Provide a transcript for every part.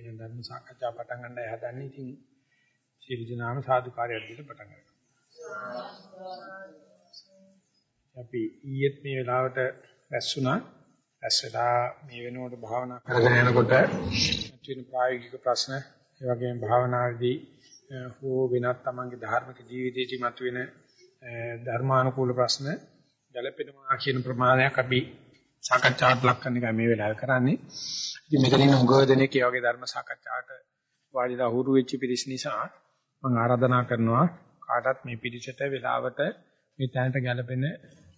වෙන ධර්ම සාකච්ඡා පටන් ගන්නයි හදන්නේ. ඉතින් සියලු දෙනාම සාදුකාරයක් දීලා පටන් ගන්නවා. අපි ඊයේත් මේ වෙලාවට රැස්ුණා. රැස්වලා මේ වෙනකොට භාවනා කරගෙන යනකොට තියෙන ප්‍රායෝගික ප්‍රශ්න, ඒ වගේම භාවනාවේදී හෝ වෙනත් තමන්ගේ ධාර්මික ජීවිතයේදී මතුවෙන ධර්මානුකූල ප්‍රශ්න ගැළපෙනවා කියන ප්‍රමාණයක් අපි සාකච්ඡාවට ලක් කරන එකයි මේ වෙලාවේ කරන්නේ. ඉතින් මෙතනින් උගව දෙනෙක් ඒ වගේ ධර්ම සාකච්ඡාවට වාඩිලා හුරු වෙච්ච පිරිස නිසා මම ආරාධනා කරනවා කාටත් මේ පිරිසට වෙලාවට මේ තැනට ගැළපෙන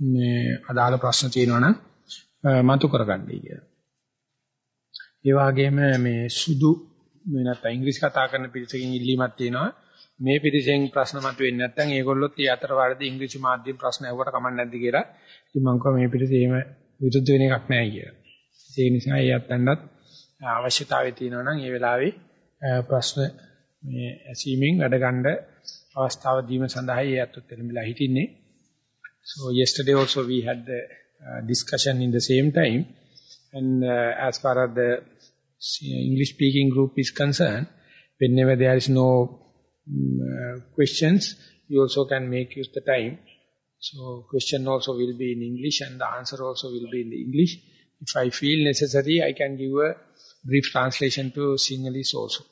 මේ අදාළ ප්‍රශ්න තියෙනවා නම් මතු කරගන්නයි කියලා. ඒ වගේම මේ සුදු මේ නැත්නම් ඉංග්‍රීසි කතා කරන පිරිසකින් ඉල්ලීමක් තියෙනවා. මේ පිරිසෙන් ප්‍රශ්න මතුවෙන්නේ නැත්නම් ඒගොල්ලොත් ඊ අතර වාරදී ඉංග්‍රීසි මාධ්‍යම ප්‍රශ්න අහුවට කමක් නැද්ද කියලා. ඉතින් මම කිව්වා මේ පිරිස එහෙම විරුද්ධ වෙන එකක් නැහැ කියලා. ඒ නිසා ඒ අතනත් අවශ්‍යතාවය තියෙනවා නම් ඒ වෙලාවේ ප්‍රශ්න මේ ඇසීමෙන් වැඩ ගන්න අවස්ථාව දීම සඳහා ඒ අතත් එළඹිලා හිටින්නේ. So yesterday also we had the uh, discussion in the same time and uh, as far as the English speaking group is concerned whenever there is no um, uh, questions you also can make use the time so question also will be in English and the answer also will be in the English. If I feel necessary I can give a brief translation to Sinhalese also.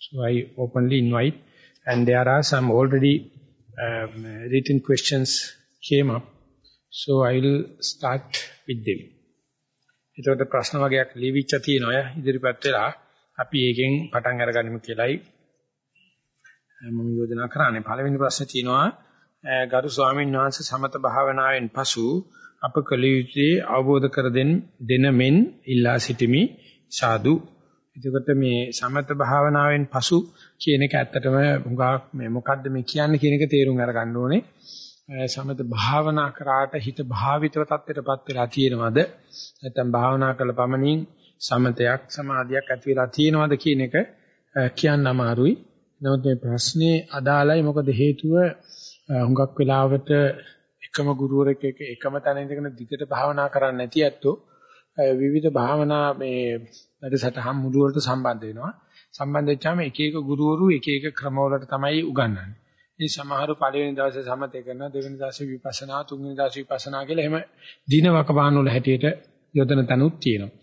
So I openly invite. And there are some already um, written questions came up. So I will start with them. එතකොට ප්‍රශ්න වගේක් ලියවිච්ච තියෙනවා. ඉදිරිපත් වෙලා අපි ඒකෙන් පටන් අරගනිමු කියලායි මම යෝජනා කරන්නේ. පළවෙනි ප්‍රශ්නේ තියෙනවා ගරු ස්වාමීන් වහන්සේ සමත භාවනාවෙන් පසු අප කළ යුත්තේ අවබෝධ කර දෙන දෙන මෙන් ඉල්ලා සිටිමි සාදු. එතකොට මේ සමත භාවනාවෙන් පසු කියන එක ඇත්තටම හුඟක් මේ මොකද්ද මේ කියන්නේ කියන එක තේරුම් අරගන්න ඕනේ. සමත භාවනා කරාට හිත භාවිතව තත්ත්වයටපත් වෙලා තියෙනවද නැත්නම් භාවනා කළ පමණින් සමතයක් සමාධියක් ඇති වෙලා තියෙනවද කියන එක කියන්න අමාරුයි නමුත් මේ ප්‍රශ්නේ අදාළයි මොකද හේතුව හුඟක් වෙලාවට එකම ගුරුවරෙක් එක්ක එකම තැන ඉඳගෙන දිගට භාවනා කරන්නේ නැති ඇත්තෝ විවිධ භාවනා මේ වැඩසටහන් මුළු වලට සම්බන්ධ වෙනවා සම්බන්ධ වෙච්චාම එක එක ගුරුවරු එක එක ක්‍රමවලට තමයි උගන්වන්නේ මේ සමහරු පළවෙනි දවසේ සමතේ කරනවා දෙවෙනි දවසේ විපස්සනා තුන්වෙනි දවසේ විපස්සනා කියලා එහෙම දින වකවාන වල හැටියට යොදන තනුත් තියෙනවා.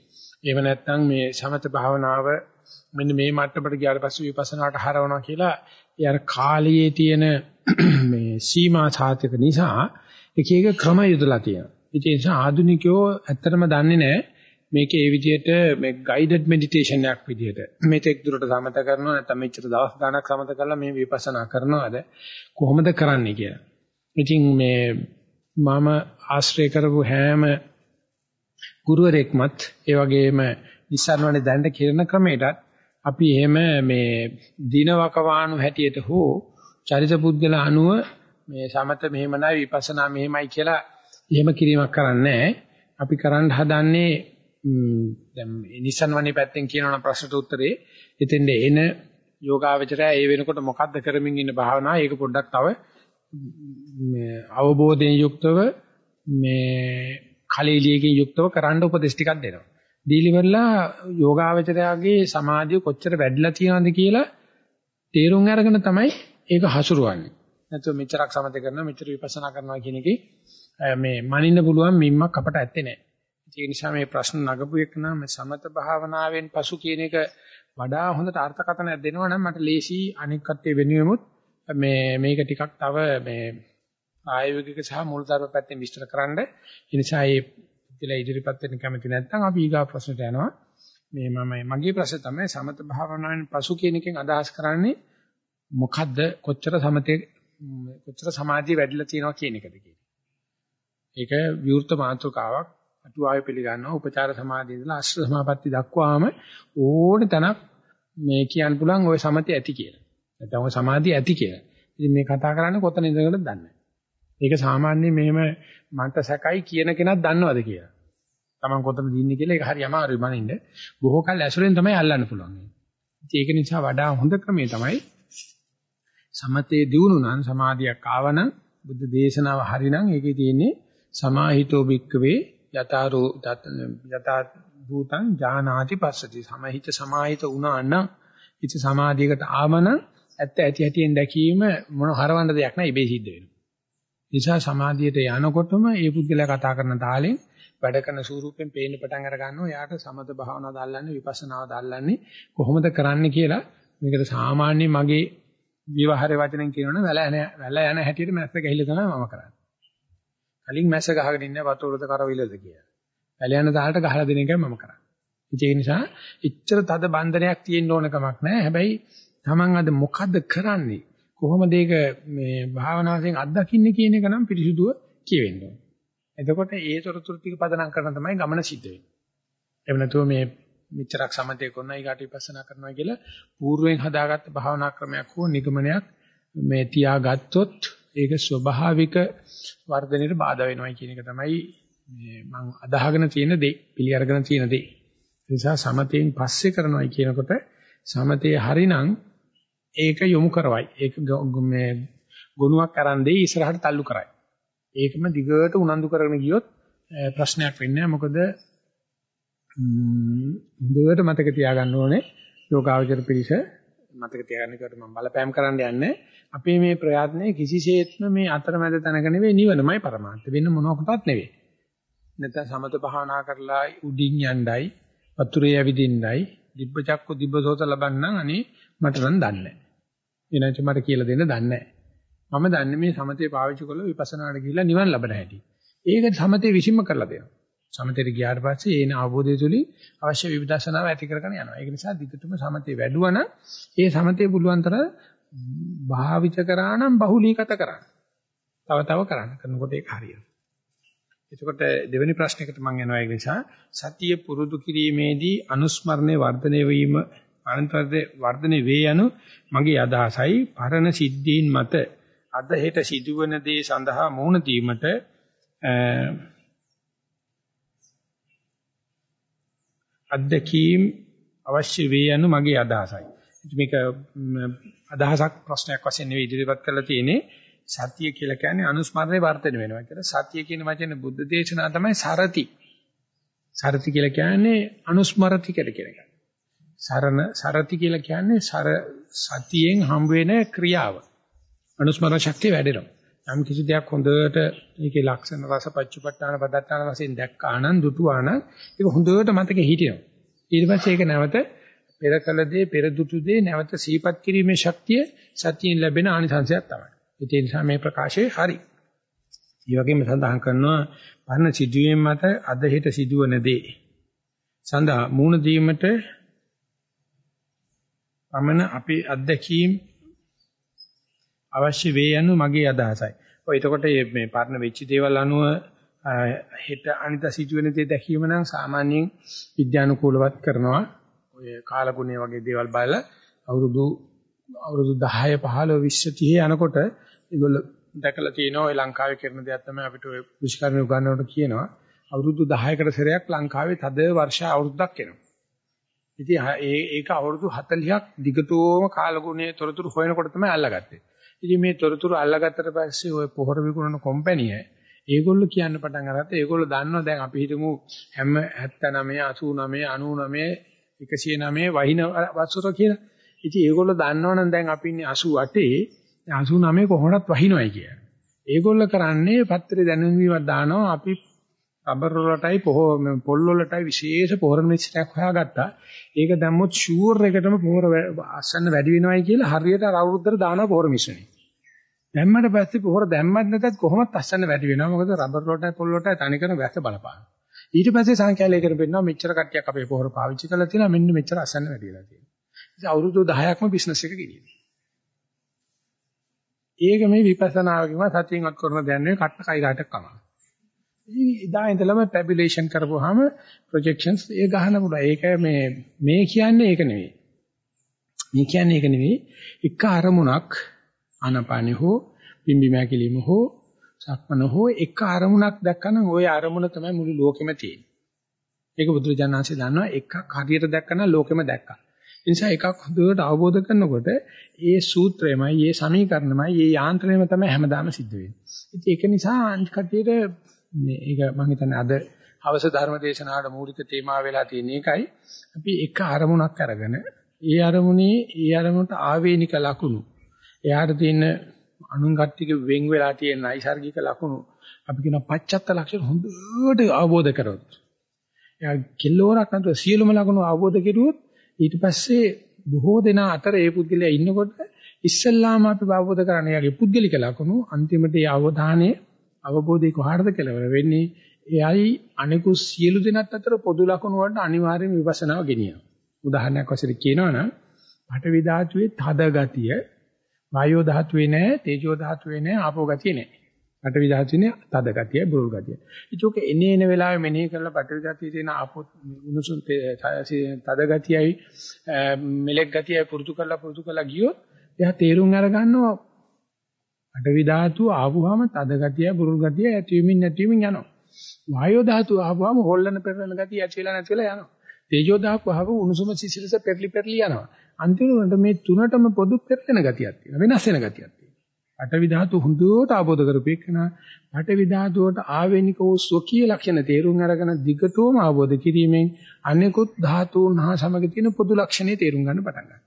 එහෙම නැත්නම් මේ සමත භාවනාව මෙන්න මේ මට්ටමට ගියාට පස්සේ විපස්සනාට හරවනවා කියලා ඒ අර කාලයේ තියෙන මේ සීමා සාතික නිසා එක එක ක්‍රම යොදලා තියෙනවා. ඒ නිසා ආධුනිකයෝ ඇත්තටම දන්නේ නැහැ මේකේ ඒ විදිහට මේ ගයිඩඩ් මෙඩිටේෂන් එකක් විදිහට මේතෙක් දුරට සමත කරනවා නැත්නම් මෙච්චර දවස් ගාණක් සමත කරලා මේ විපස්සනා කරනවද කොහොමද කරන්නේ කියලා. ඉතින් මේ මම ආශ්‍රය කරපු හැම ගුරුවරයෙක්මත් ඒ වගේම නිස්සාරණවනේ දැන්න කිරණ ක්‍රමයටත් අපි එහෙම මේ දිනවකවානු හැටියට හෝ චරිත පුද්ගල අනුව මේ සමත මෙහෙමයි විපස්සනා මෙහෙමයි කියලා එහෙම කිරීමක් කරන්නේ අපි කරන්න හදන්නේ දැන් නිසන්වනේ පැත්තෙන් කියනවනම් ප්‍රශ්නට උත්තරේ එතෙන්ද එන යෝගාවචරය ඒ වෙනකොට මොකද්ද කරමින් ඉන්න භාවනාව ඒක පොඩ්ඩක් තව මේ අවබෝධයෙන් යුක්තව මේ කලීලියකින් යුක්තව කරන්න උපදෙස් ටිකක් දෙනවා. දීලිවලා යෝගාවචරයාගේ සමාධිය කොච්චර වැඩිලා තියෙනවද කියලා තේරුම් අරගෙන තමයි ඒක හසුරුවන්නේ. නැත්නම් මෙච්චරක් සමතේ කරනවා මෙච්චර විපස්සනා කරනවා කියන එකේ මේ මනින්න පුළුවන් මිම්මක් අපට ඇත්තේ නැහැ. ඒ නිසා මේ ප්‍රශ්න නගපු එක නම් සමත භාවනාවෙන් පසු කියන එක වඩා හොඳට අර්ථකථනයක් දෙනවා නම් මට ලේසි අනික් කට්ටිය වෙනුවෙමුත් මේ මේක ටිකක් තව මේ ආයෝගික සහ මූලධර්ම පැත්තෙන් විස්තර කරන්න. ඒ නිසා මේ ඉතලා ඉදිරිපත් වෙන්න කැමති නැත්නම් අපි ඊගා ප්‍රශ්නට යනවා. මේ මම මගේ ප්‍රශ්න තමයි සමත භාවනාවෙන් පසු කියන එකෙන් අදහස් කරන්නේ මොකද්ද කොච්චර සමතේ කොච්චර සමාධිය වැඩිලා තියෙනවා කියන එකද කියන්නේ. ඒක විවෘත මාතෘකාවක් අටුවාවේ පිළිගන්නවා උපචාර සමාධිය ඉඳලා අෂ්ට සමාපatti දක්වාම ඕනේ තැනක් මේ කියන්න පුළුවන් ওই සමතේ ඇති කියලා. නැත්නම් ওই සමාධිය ඇති කියලා. ඉතින් මේ කතා කරන්නේ කොතන ඉඳලාද දන්නේ නැහැ. ඒක සාමාන්‍යයෙන් මෙහෙම මන්ට සැකයි කියන කෙනක් දන්නවද කියලා. Taman කොතනද ඉන්නේ කියලා ඒක හරි අමාරුයි මනින්න. බොහෝ කල් ඇසුරෙන් තමයි අල්ලන්න පුළුවන්. ඒක නිසා වඩා හොඳ ක්‍රමය තමයි සමතේ දියුණු නම් සමාධියක් ආවනම් බුද්ධ දේශනාව හරිනම් ඒකේ තියෙන්නේ සමාහිතෝ භික්කවේ යතාරෝ යතා භූතං ජානාති පස්සති. සමහිත සමාහිත වුණා නම් හිත සමාධියකට ආවන ඇත්ත ඇති හැටියෙන් දැකීම මොන හරවන්න දෙයක් නෑ ඉබේ සිද්ධ වෙනවා. නිසා සමාධියට යනකොටම ඒ පුද්ගලයා කතා කරන තාලෙන් වැඩ කරන ස්වරූපෙන් පේන්න පටන් අර ගන්නවා. එයාට සමත භාවනාව දාල්ලන්නේ විපස්සනාව දාල්ලන්නේ කොහොමද කරන්න කියලා මේකට සාමාන්‍ය මගේ විවහාරය වචනෙන් කියනවනේ වැල යන වැල යන හැටියට මැස්ස ගහිලා තමයි මම කරන්නේ. කලින් මැස්ස ගහගෙන ඉන්නේ වතුරද කරවිලද කියලා. වැල යන දාහට ගහලා දෙන එකයි මම කරන්නේ. ඒ නිසා ඉච්ඡර තද බන්ධනයක් තියෙන්න ඕන කමක් නැහැ. හැබැයි Taman අද මොකද්ද කරන්නේ? කොහොමද ඒක මේ භාවනාවෙන් අත්දකින්නේ කියන එක නම් පිරිසුදුව කියවෙන්න ඕන. එතකොට ඒ තොරතුරු ටික පදනම් කරන තමයි ගමන සිද්ධ වෙන්නේ. එහෙම නැතුව මේ මෙච්චරක් සමතේ කරනවා ඊගාට විපස්සනා කරනවා කියලා పూర్වයෙන් හදාගත්ත භාවනා ක්‍රමයක් හෝ නිගමනයක් මේ තියාගත්තොත් ඒක ස්වභාවික වර්ධනයට බාධා වෙනවා කියන එක තමයි මේ මම අදහගෙන තියෙන දේ පිළි අරගෙන තියෙන දේ. ඒ නිසා සමතෙන් පස්සේ කරනවා කියනකොට සමතේ හරිනම් ඒක යොමු කරවයි. ඒක මේ ගුණයක් අරන් දෙයි ඉස්සරහට තල්ලු කරයි. ඒකම දිගට උනන්දු කරගෙන ගියොත් ප්‍රශ්නයක් වෙන්නේ නැහැ. මොකද හොඳට මතක තියාගන්න ඕනේ යෝගාවචර පිළිස මතක තියාගන්න කොට මම බලපෑම් කරන්න යන්නේ. අපේ මේ ප්‍රයත්නයේ කිසිසේත්ම මේ අතරමැද තැනක නෙවෙයි නිවනමයි පරමාර්ථ වෙන මොනකටවත් නෙවෙයි. නැත්නම් සමත භාවනා කරලා උඩින් යණ්ඩයි වතුරේ ඇවිදින්නයි දිබ්බ චක්ක දිබ්බ සෝත ලබන්නම් අනේ මට නම් දන්නේ නැහැ. එනංච මට කියලා දෙන්න දන්නේ නැහැ. මම දන්නේ මේ සමතේ පාවිච්චි කරලා විපස්සනාට ගිහිල්ලා නිවන් ලබන හැටි. ඒක සමතේ විසීම කරලා දෙනවා. සමතේට ගියාට පස්සේ ඒන අවබෝධය තුලින් අවශ්‍ය විවිධාසනාව ඇති කරගෙන යනවා. ඒක නිසා දිගටම සමතේ වැඩුවා නම් ඒ සමතේ පුළුවන් තරම් භාවිත කරා නම් බහුලීගත කරන්න. තව තව කරන්න. කරනකොට ඒක හරියනවා. එතකොට දෙවෙනි ප්‍රශ්නයකට මම යනවා ඒ නිසා සතිය පුරුදු කිරීමේදී අනුස්මරණේ වර්ධනය වීම අනන්තර්ය වර්ධනය වේ යනු මගේ අදහසයි පරණ සිද්ධීන් මත අද හෙට සිදුවන දේ සඳහා මුහුණ දීමට අත්දැකීම් අවශ්‍ය වේ යනු මගේ අදහසයි. මේක අදහසක් ප්‍රශ්නයක් වශයෙන් නෙවෙයි ඉදිරිපත් කරලා තියෙන්නේ සතිය කියලා කියන්නේ අනුස්මරණේ වර්ධනය වෙනවා කියලා. සතිය කියන වචනේ බුද්ධ දේශනා තමයි සරති. සරති කියලා කියන්නේ අනුස්මරති කියලා කියන එක. සරණ සරති කියලා කියන්නේ සර සතියෙන් හම් වෙන ක්‍රියාව. අනුස්මරණ ශක්තිය වැඩෙනවා. යම් කිසි දෙයක් හොඳට ඒකේ ලක්ෂණ රස පච්චපට්ඨාන පදත්තාන වශයෙන් දැක්කා නම් දුටුවා නම් ඒක හොඳට මතකෙ හිටිනවා. ඊට පස්සේ ඒක නැවත පෙර කළ දේ පෙර දුටු දේ නැවත සීපත් කිරීමේ ශක්තිය සතියෙන් ලැබෙන ආනිසංශයක් තමයි. ඒ නිසා මේ ප්‍රකාශය හරි. ඒ වගේම සඳහන් කරනවා පරණ සිදුවීම් මත අද හෙට සිදුවන දේ සඳහා මූණ දීමට පමණ අපේ අත්දැකීම් අවශ්‍ය වේ යනු මගේ අදහසයි. ඔය එතකොට මේ පරණ වෙච්ච දේවල් අනුව හෙට අනිත සිදුවෙන දේ දැකීම නම් සාමාන්‍යයෙන් විද්‍යානුකූලවත් කරනවා. ඔය කාලගුණය වගේ දේවල් බලලා අවුරුදු අවුරුදු 10 15 20 30 යනකොට ඒගොල්ලෝ දැකලා තියෙනවා ඔය ලංකාවේ කරන දෙයක් තමයි අපිට ඔය කෘෂිකර්ම උගන්වනකොට කියනවා. අවුරුදු 10කට සැරයක් ලංකාවේ තද වර්ෂ අවුරුද්දක් එනවා. ඉතින් ඒක අවුරුදු 40ක් දිගටම කාලගුණයේ තොරතුරු හොයනකොට තමයි අල්ලගත්තේ. ඉතින් මේ තොරතුරු අල්ලගත්තට පස්සේ ওই පොහොර විකුණන කම්පැනි ඒගොල්ලෝ කියන්න පටන් අරගත්තා. ඒගොල්ලෝ දන්නවා දැන් අපි හිතමු හැම 79 89 89 109 වහින වසර කියලා. ඉතින් ඒගොල්ලෝ දන්නවනම් දැන් අපි ඉන්නේ 88 89 කොහොමවත් වහිනවයි කියලා. ඒගොල්ලෝ කරන්නේ පත්‍රේ දැනුම් වීමක් දානවා අපි රබර් වලටයි පොල් වලටයි විශේෂ පොහොර මිශ්‍රයක් හොයාගත්තා. ඒක දැම්මොත් ෂුවර් එකටම පොහොර අස්සන්න වැඩි වෙනවයි කියලා හරියට අවුරුද්දට දානවා පොහොර මිශ්‍රණය. දැම්මට පස්සේ පොහොර දැම්මත් නැතත් කොහොමත් අස්සන්න වැඩි වෙනවා. මොකද රබර් වලටයි පොල් වලටයි තනිකර වැස්ස බලපාන. ඊට පස්සේ සංඛ්‍යාලයකට පෙන්නනවා මෙච්චර කට්ටියක් අපේ පොහොර පාවිච්චි කරලා තියෙනවා මෙන්න මෙච්චර අස්සන්න වැඩි වෙලා තියෙනවා. ඉතින් අවුරුදු 10ක්ම බිස්නස් එක ගෙනියනවා. ඒක මේ විපස්සනාවකින්ම සතියෙන්වත් කරන දෙයක් නෙවෙයි කට්ට කයි ගහටක් කමන. ඉදා ඉඳලම ටැබුලේෂන් කරපුවාම ප්‍රොජෙක්ෂන්ස් ඒ ගහන්න පුළුවන්. ඒක මේ මේ කියන්නේ ඒක නෙවෙයි. මේ කියන්නේ ඒක නෙවෙයි. එක අරමුණක් ආනපානෙ හෝ පිම්බි මෑකිලිම හෝ සක්මන හෝ එක අරමුණක් දැක්කනම් ওই අරමුණ තමයි මුළු ලෝකෙම තියෙන්නේ. ඒක බුදුරජාණන්සේ දන්නවා එකක් හරියට දැක්කනම් ලෝකෙම දැක්කා. ඒ නිසා එකක් හොඳට අවබෝධ කරනකොට ඒ සූත්‍රයමයි, ඒ සමීකරණයමයි, ඒ යාන්ත්‍රණයම තමයි හැමදාම සිද්ධ වෙන්නේ. ඉතින් ඒක නිසා අනිත් කටියට මේ ඒක මම හිතන්නේ අද අවස ධර්ම දේශනාවට මූලික තේමාව වෙලා තියෙන එකයි. අපි එක අරමුණක් අරගෙන ඒ අරමුණේ ඒ අරමුණට ආවේනික ලකුණු එයාට තියෙන අනුන් කට්ටියක වෙන් වෙලා තියෙන නයිසાર્ගික ලකුණු අපි කියන පච්චත්ත ලක්ෂණ හොඳට අවබෝධ කරගන්න. එයා කිලෝරක් නැතුව සියලුම ලකුණු අවබෝධ කෙරුවොත් ඊට පස්සේ බොහෝ දෙනා අතර ඒ පුද්ගලයා ඉන්නකොට ඉස්සල්ලාම අපි අවබෝධ කරන්නේ යාගේ පුද්ගලික ලකුණු අන්තිමට ඒ අවධානය අවබෝධය කොහාටද කෙලවර වෙන්නේ එයයි අනිකුත් සියලු දෙනාත් අතර පොදු ලකුණු වලට අනිවාර්යයෙන් විපස්සනාව ගෙනියනවා. උදාහරණයක් වශයෙන් කියනවනම් පඨවි ධාතුවේ තද ගතිය වායෝ ධාතුවේ නැහැ තේජෝ ධාතුවේ නැහැ ආපෝ ගතිය නැහැ. පඨවි ධාතුවේ තද ගතිය බුරුල් ගතිය. ඒක එනේ එන වෙලාවෙ මෙනෙහි කරලා පඨවි ධාතුවේ තියෙන ආපෝ උණුසුම් තද ගතියයි මෙලෙක් ගතියයි පුරුදු කරලා පුරුදු කරලා ගියොත් එයා තේරුම් අරගන්නවා පඨවි ධාතුව ආවුවාම තද ගතිය බුරුල් ගතිය ඇතිවීමින් නැතිවීමින් යනවා. වායෝ ධාතුව ආවුවාම හොල්ලන පෙරලන ගතිය ඇති වෙලා නැති වෙලා යනවා. තේජෝ ධාතුව ආවම උණුසුම සිසිලස පෙරලි පෙරලි යනවා. අන්තිමට මේ තුනටම පොදු පෙරලෙන ගතියක් තියෙනවා. වෙනස් වෙන ගතියක් තියෙනවා. පඨවි ධාතුව හොඳට ආબોධ කරපේකන පඨවි ධාතුවට ආවේනික වූ ස්වකීය ලක්ෂණ තේරුම් අරගෙන දිගටම ආબોධ කිරීමෙන් අනෙකුත් ධාතුන් හා සමග තියෙන පොදු ලක්ෂණේ තේරුම් ගන්න පටන් ගන්නවා.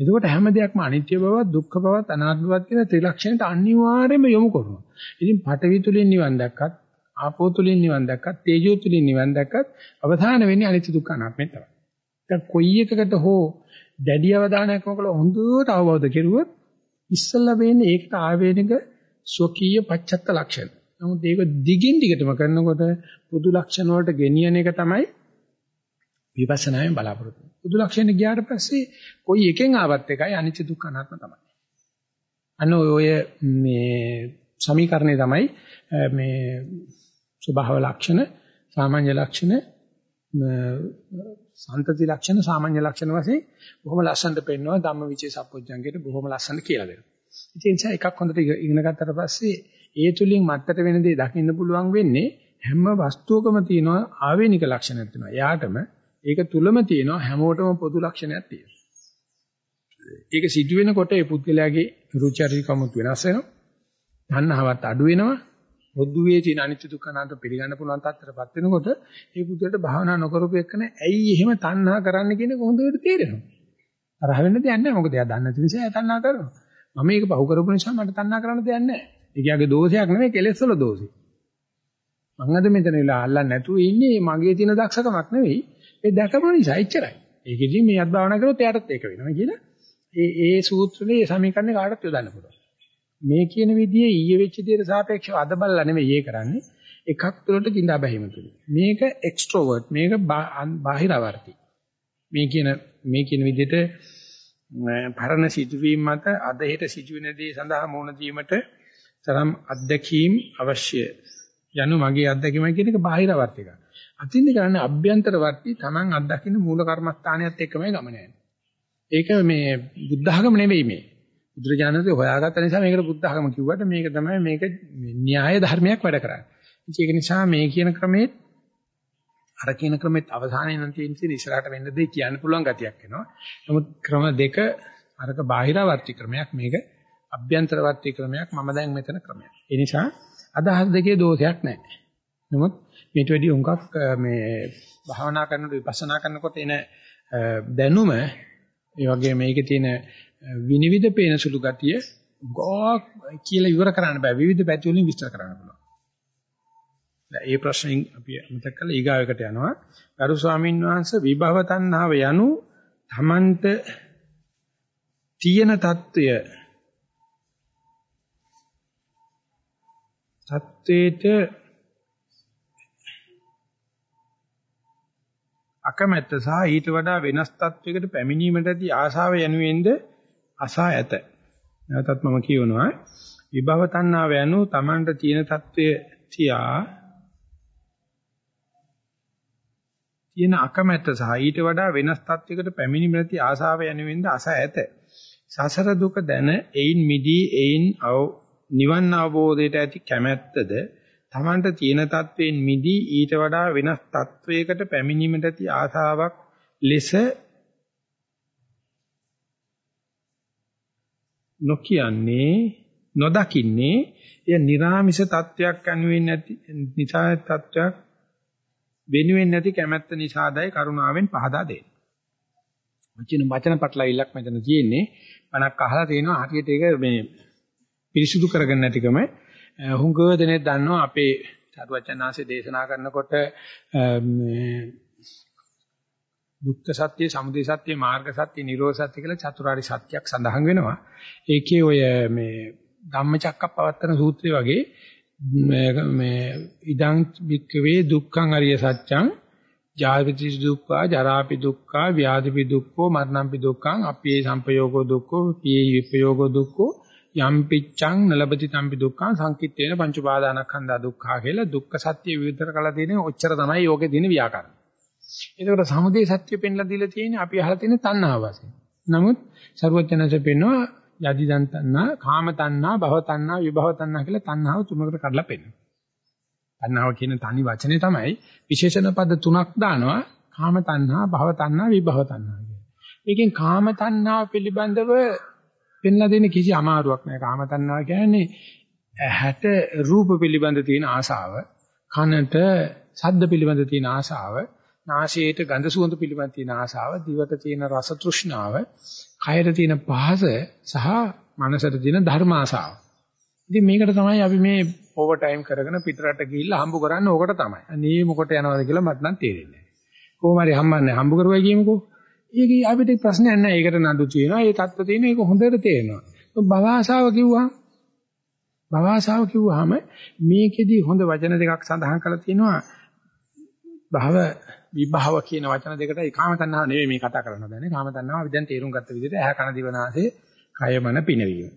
එතකොට හැම දෙයක්ම අනිත්‍ය බවත් දුක්ඛ බවත් අනාත්ම බවත් කියන ත්‍රිලක්ෂණයට අනිවාර්යයෙන්ම යොමු කරනවා. ඉතින් පඨවි තුලින් නිවන් දැක්කත් ආපෝ තුලින් නිවන් දැක්කත් තේජෝ තුලින් නිවන් දැක්කත් අවධාන වෙන්නේ අනිත්‍ය දුක්ඛ අනාත්මෙන් තමයි. දැන් කොයි එකකට හෝ දැඩි අවධානයක් මොකලා හොඳට අවබෝධ කෙරුවොත් ඉස්සල්ලා වෙන්නේ ඒකට ආවේනික ස්වකීය පච්චත්ත ලක්ෂණ. නමුත් ඒක දිගින් දිගටම කරනකොට පුදු ලක්ෂණ වලට ගෙනියන එක තමයි විපස්සනායෙන් බලාපොරොත්තු වෙන්නේ. පුදු ලක්ෂණ ගියාට පස්සේ කොයි එකෙන් ආවත් එකයි අනිත්‍ය දුක්ඛ අනාත්ම තමයි. අන්න ඔය මේ සමීකරණය තමයි මේ ස්වභාව ලක්ෂණ, සාමාන්‍ය ලක්ෂණ, සන්තති ලක්ෂණ, සාමාන්‍ය ලක්ෂණ වශයෙන් බොහොම ලස්සනට පෙන්වනවා ධම්මවිචේ සම්පොඥංගේට බොහොම ලස්සනට කියලා දෙනවා. ඒ නිසා එකක් හොඳට ඉගෙන ගත්තට පස්සේ ඒ තුලින් මත්තට වෙන දේ දකින්න පුළුවන් වෙන්නේ හැම වස්තුවකම තියෙනවා ආවේනික ලක්ෂණයක් තියෙනවා. එයාටම ඒක තුලම තියෙනවා හැමෝටම පොදු ලක්ෂණයක් තියෙනවා. ඒක සිදු වෙනකොට ඒ පුද්ගලයාගේ රුචි අරුචිකමුත් වෙනස් වෙනවා. තණ්හාවත් අඩු වෙනවා. පොදුවේ තියෙන අනිත්‍ය දුක්ඛ අනාත්ම පිළිගන්න පුළුවන් තත්ත්වයටපත් වෙනකොට ඒ බුද්ධයට භාවනා නොකරපු එක්කන ඇයි එහෙම තණ්හා කරන්න කියන එක හොඳට තේරෙනවා. තරහ වෙන්න දෙයක් නැහැ. මොකද එයා දන්නේ නැති නිසා එයා තණ්හා කරනවා. මම මේක පහු කරපු නිසා මට තණ්හා කරන්න දෙයක් නැහැ. ඒ කියාගේ දෝෂයක් නෙමෙයි කෙලෙස් වල දෝෂේ. මං අද මෙතන වෙලා අල්ලන්නේ නැතුව ඉන්නේ මගේ තියෙන දක්ෂකමක් නෙවෙයි. ඒ දැකම නිසා එච්චරයි. ඒකෙදි මේ අත් භාවනා කරොත් එයාටත් ඒක වෙනවා කියලා. ඒ ඒ සූත්‍රයේ සමීකරණේ කාටත් යොදන්න පුළුවන්. මේ කියන විදිහේ ඊයේ වෙච්ච දේට සාපේක්ෂව අද බලලා නෙමෙයි ඒ කරන්නේ. එකක් තුළට කිඳා බැහිම තුල. මේක එක්ස්ට්‍රෝවර්ට් මේක බාහිරවර්ති. මේ කියන මේ කියන විදිහට පරණ සිදුවීම් මත අද හෙට සිදුවෙන දේ සඳහා මුහුණ දීමට තරම් අත්දැකීම් අවශ්‍ය. යනු මගේ අත්දැකීම කියන එක බාහිරවර්ත එකක්. අතින් කරන්නේ අභ්‍යන්තරවර්ති Taman අත්දකින්න මූල කර්මස්ථානයත් එක්කමයි ගමන යන්නේ. ඒක මේ බුද්ධ ආගම නෙවෙයි මේ. බුදුරජාණන්සේ හොයාගත්ත නිසා මේකට බුද්ධ ධර්ම කිව්වට මේක තමයි මේක න්‍යාය ධර්මයක් වැඩ කරන්නේ. ඒක නිසා මේ කියන ක්‍රමෙත් අර කියන ක්‍රමෙත් අවසානයේ නම් තියෙන ඉතින් ඉස්සරහට වෙන්න දෙයි කියන්න පුළුවන් ගතියක් එනවා. නමුත් ක්‍රම දෙක අරක බාහිරවර්ති ක්‍රමයක් මේක අභ්‍යන්තරවර්ති ක්‍රමයක් මම දැන් මෙතන ක්‍රමයක්. ඒ නිසා අදහස් දෙකේ දෝෂයක් නැහැ. නමුත් මේට වැඩි උඟක් මේ භාවනා කරනකොට විපස්සනා කරනකොට එන දැනුම ඒ වගේ මේකේ තියෙන විනිවිද පේන සුළු ගතිය ගොක් කියලා ඉවර කරන්න බෑ විවිධ පැති වලින් විස්තර කරන්න පුළුවන්. ඒ ප්‍රශ්نين අපි මතක් කරලා ඊගාවකට යනවා. ගරු ස්වාමීන් වහන්සේ විභව තණ්හාව යනු තමන්ට තියෙන తত্ত্বය தത്വේට අකමැත්ත සහ ඊට වඩා වෙනස් තත්වයකට පැමිණීමට ඇති ආශාව යනුවෙන්ද අසා ඇත. නැවතත් මම කියනවා විභව තණ්හාව යනු Tamanට තියෙන தત્ත්වය තියා තියෙන අකමැත්ත සහ ඊට වඩා වෙනස් තත්වයකට පැමිණීමට ඇති ආශාව යනුවෙන්ද අසා ඇත. සසර දුක දැන එයින් මිදී එයින් නිවන් අවබෝධයට ඇති කැමැත්තද Tamanට තියෙන தත්වෙන් මිදී ඊට වඩා වෙනස් தත්වයකට පැමිණීමට ඇති ආසාවක් ලෙස නොකියන්නේ නොදකින්නේ එය निराமிස தත්වයක් අනුවෙන් නැති නිසා තත්වයක් වෙනුවෙන් නැති කැමැත්ත නිසාදයි කරුණාවෙන් පහදා දෙන්නේ. වචන වචන පටලවිල්ලක් මෙතන තියෙන්නේ. මනක් අහලා තියෙනවා හරියට ඒක මේ පිරිසුදු කරගන්න නැතිකම හුඟව දෙනෙක් දන්නවා අපේ සරුවචනාංශය දේශනා කරනකොට දුක්ඛ සත්‍ය, සමුදය සත්‍ය, මාර්ග සත්‍ය, නිරෝධ සත්‍ය කියලා චතුරාර්ය සත්‍යයක් සඳහන් වෙනවා. ඒකේ ඔය මේ ධම්මචක්කප්පවත්තන සූත්‍රය වගේ මේ ඉදං වික්කවේ දුක්ඛං අරිය සත්‍යං ජායපති දුක්ඛා ජරාපි දුක්ඛා ව්‍යාධිපි දුක්ඛෝ මරණම්පි දුක්ඛං අපේ සංපයෝගෝ දුක්ඛෝ පී විපයෝගෝ දුක්ඛෝ යම් පිච්ඡං නලබති තම්පි දුක්ඛං සංකිට්ඨේන පංච උපාදානස්කන්ධා දුක්ඛා කියලා දුක්ඛ සත්‍ය විවිධතර කළා තියෙන ඔච්චර තමයි යෝගේ දින ව්‍යාකරණ. ඒකට සමුදේ සත්‍ය පෙන්ලා දීලා තියෙන්නේ අපි අහලා තියෙන තණ්හාව වශයෙන්. නමුත් ਸਰවඥාංශ පෙන්නවා යදි දන් තණ්හා, කාම තණ්හා, භව තණ්හා, විභව තණ්හා කියලා තණ්හාව තුනකට කඩලා පෙන්නනවා. තණ්හාව කියන තනි වචනේ තමයි විශේෂණ පද තුනක් දානවා. කාම තණ්හා, භව තණ්හා, විභව තණ්හා කියලා. මේකෙන් කාම තණ්හාව පිළිබඳව පෙන්ලා දෙන්න කිසි අමාරුවක් නැහැ. කාම තණ්හාව කියන්නේ ඇහැට රූප පිළිබඳ තියෙන ආශාව, කනට ශබ්ද පිළිබඳ තියෙන ආශාව, නාසයට ගඳ සුවඳ පිළිබඳ තියෙන ආශාව, දිවට තියෙන රස තෘෂ්ණාව, කයට තියෙන පහස සහ මනසට තියෙන ධර්ම ආශාව. ඉතින් මේකට තමයි අපි මේ ඕවර් ටයිම් කරගෙන පිටරට ගිහිල්ලා හම්බ කරන්නේ ඕකට තමයි. අනේ මොකට යනවද කියලා මට නම් තේරෙන්නේ නැහැ. කොහොම හරි හම්බන්නේ හම්බ කරුවයි කියමුකෝ. ඒක අපිට ප්‍රශ්නයක් නැහැ. ඒකට නඩු තියෙනවා. ඒ தත්ත්ව තියෙන ඒක හොඳට තේරෙනවා. භව ආශාව කිව්වා. භව ආශාව කිව්වහම මේකෙදි හොඳ වචන දෙකක් සඳහන් කරලා තියෙනවා. භව විභව කියන වචන දෙකට ඒ කාම තණ්හාව නෙවෙයි මේ කතා කරන්න බෑනේ. කාම තණ්හාව අපි දැන් තේරුම් ගත්ත විදිහට ඇහැ කන දිවනාසේ කය මන පිනවීම.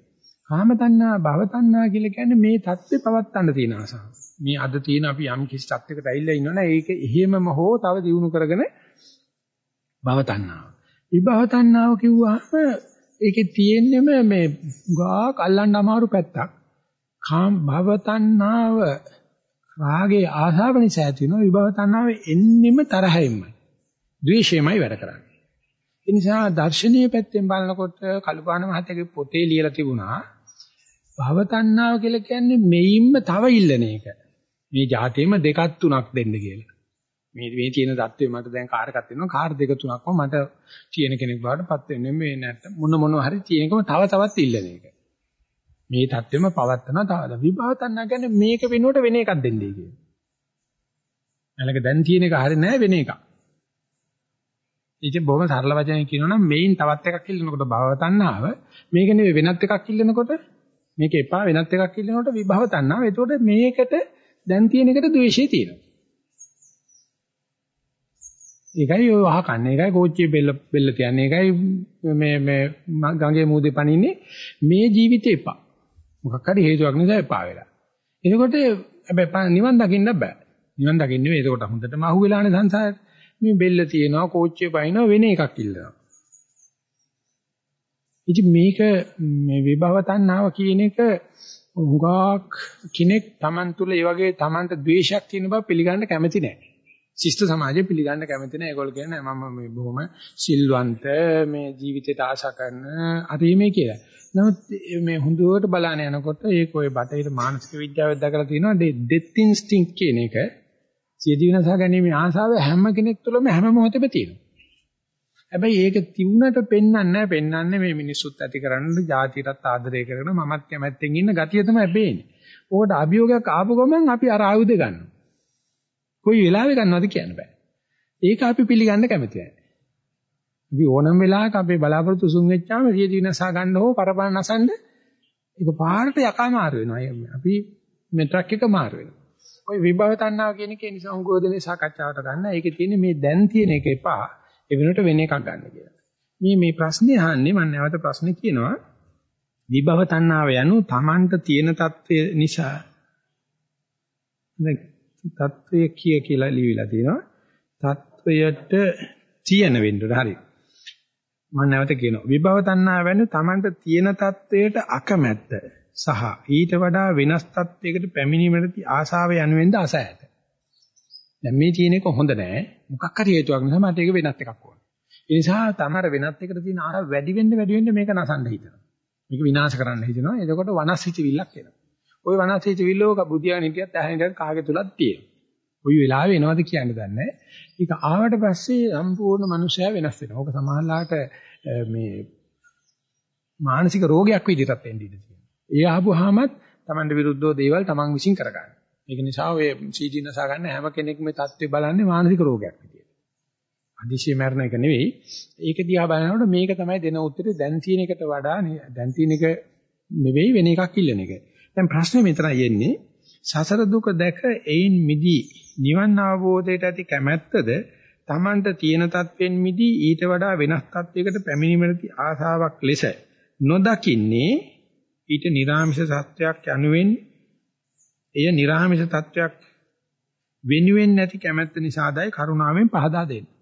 කාම තණ්හා භව තණ්හා කියලා කියන්නේ මේ தත්ත්වේ පවත්තන්න තියෙන ආසාව. මේ අද තියෙන අපි යම් කිසි තත්ත්වයකට ඇවිල්ලා ඉන්නවනේ ඒක එහෙමම හෝ තව දියුණු කරගෙන භව තණ්හාව. විභව තණ්හාව කිව්වහම ඒකේ තියෙන්නේම මේ ගාක් අල්ලන්න අමාරු පැත්තක්. කාම භව තණ්හාව රාගේ ආශාව නිසා ඇති වෙන විභව තණ්හාව එන්නෙම තරහෙන්මයි. ද්වේෂයමයි වැඩ කරන්නේ. ඒ නිසා දර්ශනීය පැත්තෙන් බලනකොට කල්පාන මහත්තයාගේ පොතේ ලියලා තිබුණා භව තණ්හාව කියලා කියන්නේ මෙයින්ම තව ඉල්ලන එක. මේ જાතේම දෙකක් තුනක් දෙන්න කියලා. මේ මේ තියෙන தත්ත්වෙ මට දැන් කාර් එකක් තියෙනවා කාර් දෙක තුනක්ම මට තියෙන කෙනෙක් බාටපත් වෙන්නේ මේ නැත්නම් මොන මොන හරි තියෙනකම තව තවත් ඉල්ලන එක. මේ தත්වෙම පවත්තන තවද විභව තණ්හා කියන්නේ මේක වෙනුවට වෙන එකක් දෙන්නේ කියන. නැලක දැන් තියෙන එක හරිය නෑ වෙන එකක්. ඉතින් බොහොම සරල වචනෙන් කියනවනම් මේන් තවත් එකක් ඉල්ලනකොට භව තණ්හාව මේක නෙවෙයි වෙනත් එකක් ඉල්ලනකොට මේක එපා වෙනත් එකක් ඉල්ලනකොට විභව තණ්හාව. එතකොට මේකට දැන් තියෙන එකට ද්වේෂය තියෙනවා. ඒකයි ඔය වහකන්නේ. ඒකයි කෝච්චියේ බෙල්ල බෙල්ල තියන්නේ. ඒකයි මේ මේ ගඟේ මූදේ පනින්නේ මේ ජීවිතේ එපා. මොකක් හරි හේතුවක් නිසා එපා වෙලා. එතකොට හැබැයි නිවන් දකින්න බෑ. නිවන් දකින්නේ නෙවෙයි. එතකොට හොඳටම අහුවෙලානේ සංසාරේ. මේ බෙල්ල තියෙනවා, කෝච්චිය පයින්නවා වෙන එකක් ඉල්ලනවා. ඉතින් මේක මේ විභව තණ්හාව කියන එක හුඟක් කෙනෙක් Taman තුල ඒ වගේ Tamanට ද්වේෂයක් තියෙන බව පිළිගන්න කැමති නැහැ. ශිෂ්ට සමාජය පිළිගන්න කැමති නැහැ. ඒගොල්ලෝ කියන්නේ මම මේ බොහොම සිල්වන්ත මේ ජීවිතයට ආශා කරන අර මේ කියලා. නමුත් මේ හුදුවට බලන යනකොට ඒක ඔය බටහිර මානසික විද්‍යාවෙත් දැකලා තියෙනවා ඩෙත් ඉන්ස්ටින්ක්ට් කියන එක සියදී විනාශ ගැනීම ආසාව හැම කෙනෙක් තුළම හැම මොහොතෙම තියෙනවා. හැබැයි ඒක තිබුණට පෙන්වන්නේ නැහැ පෙන්වන්නේ මේ මිනිස්සුත් ඇති කරන්න ජාතියටත් ආදරය කරන මමත් කැමැත්තෙන් ඉන්න ගතිය තමයි පේන්නේ. ඕකට අභියෝගයක් ආපු ගමන් අපි අර ආයුධ ගන්නවා. කොයි වෙලාවෙ ගන්නවද කියන්න බෑ. ඒක අපි පිළිගන්න කැමති නැහැ. අපි ඕනම වෙලාවක අපේ බලාපොරොත්තු සුන් වෙච්චාම සියදී විනාසා ගන්න හෝ පරපරණ නැසන්න ඒක පාරට යකා මාරු වෙනවා. අපි මෙට්‍රක් එක මාරු වෙනවා. ওই විභව තණ්හාව කියන එකේ නිසා උගෝදනේ සාකච්ඡාවට ගන්න. ඒකේ තියෙන්නේ මේ දැන් තියෙන එක එපා. ඒ වෙනුවට වෙන එකක් ගන්න කියලා. මේ මේ ප්‍රශ්නේ අහන්නේ මම නැවත ප්‍රශ්නේ කියනවා. විභව තණ්හාව යනු Tamanට තියෙන தත්ත්වය නිසා තත්වය කිය කියලා ලියවිලා තියෙනවා. තත්වයට තියෙන වෙන්න හරි. මම නැවත කියනවා. විභව තණ්හා වෙන්නේ Tamanට තියෙන තත්වයට අකමැත්ත සහ ඊට වඩා වෙනස් තත්වයකට පැමිණීමට ආසාව යනුවෙන්ද අසහැට. දැන් මේ තියෙන එක හොඳ නෑ. මොකක් හරි හේතුවක් නිසා මට ඒක වෙනත් එකක් ඕන. ඒ නිසා තමර වෙනත් එකට තියෙන ආර වැඩි වෙන්න වැඩි වෙන්න මේක නසන්න හිතනවා. මේක විනාශ කරන්න හිතනවා. එතකොට වනස්හිතවිල්ලක් එනවා. ওই වනාසීත විල්ලෝක බුදියාගෙන හිටියත් ඇහෙන හිටියත් කාගේ තුලක් තියෙනවා. ওই වෙලාවේ එනවද කියන්න දන්නේ ඒක ආවට පස්සේ සම්පූර්ණ මනුෂයා වෙනස් වෙනවා. ඕක සමාහලාට මේ මානසික රෝගයක් විදිහටත් එන්න ඉඩ තියෙනවා. ඒ ආපුවාමත් Tamanට විරුද්ධව දේවල් Taman විසින් කරගන්න. ඒක නිසා ඔය සීඩී නසා ගන්න හැම කෙනෙක්ම මේ தත්ත්වය බලන්නේ මානසික රෝගයක් විදියට. අදිශය මරණ එක නෙවෙයි. ඒක දිහා බලනකොට මේක තමයි දෙන උත්තරේ දැන් තියෙන එකට වඩා දැන් තියෙන එක නෙවෙයි වෙන එකක් ඉල්ලන එක. දැන් ප්‍රශ්නේ මෙතනයි එන්නේ. සසර දුක දැක එයින් මිදී නිවන් අවබෝධයට ඇති කැමැත්තද Tamanට තියෙන තත්වෙන් මිදී ඊට වඩා වෙනස් තත්වයකට පැමිණීමේ ආසාවක් ලෙස නොදකින්නේ ඊට නිර්ාමිෂ සත්‍යයක් යනුවෙන් එය නිර්ාමිෂ තත්වයක් වෙනුවෙන් නැති කැමැත්ත නිසාදයි කරුණාවෙන් පහදා දෙන්නේ.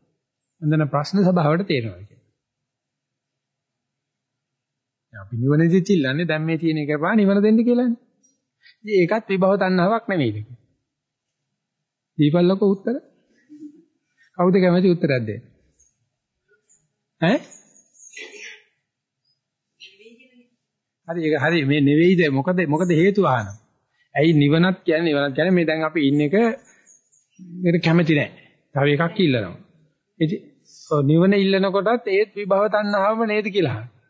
හඳන ප්‍රශ්න සභාවට තේරෙනවා කියන්නේ. අපි නිවනදී තිල්ලන්නේ දැන් මේ තියෙන එක පා නිවන දෙන්න කියලානේ. ඉතින් ඒකත් විභව තණ්හාවක් නෙමෙයිද? දීපල්ලක උත්තර. කවුද කැමති උත්තරයක් දෙන්න? ඈ? හරි ඒක හරි මේ නෙවෙයිද මොකද මොකද හේතුව අහනවා. ඇයි නිවනත් කියන්නේ නිවනත් කියන්නේ මේ දැන් අපි ඉන්න එක මේකට කැමති නැහැ. තව එකක් ඉල්ලනවා. ඉතින් නිවන ඉල්ලනකොටත් ඒත් විභව තණ්හාවම නේද කියලා අහනවා.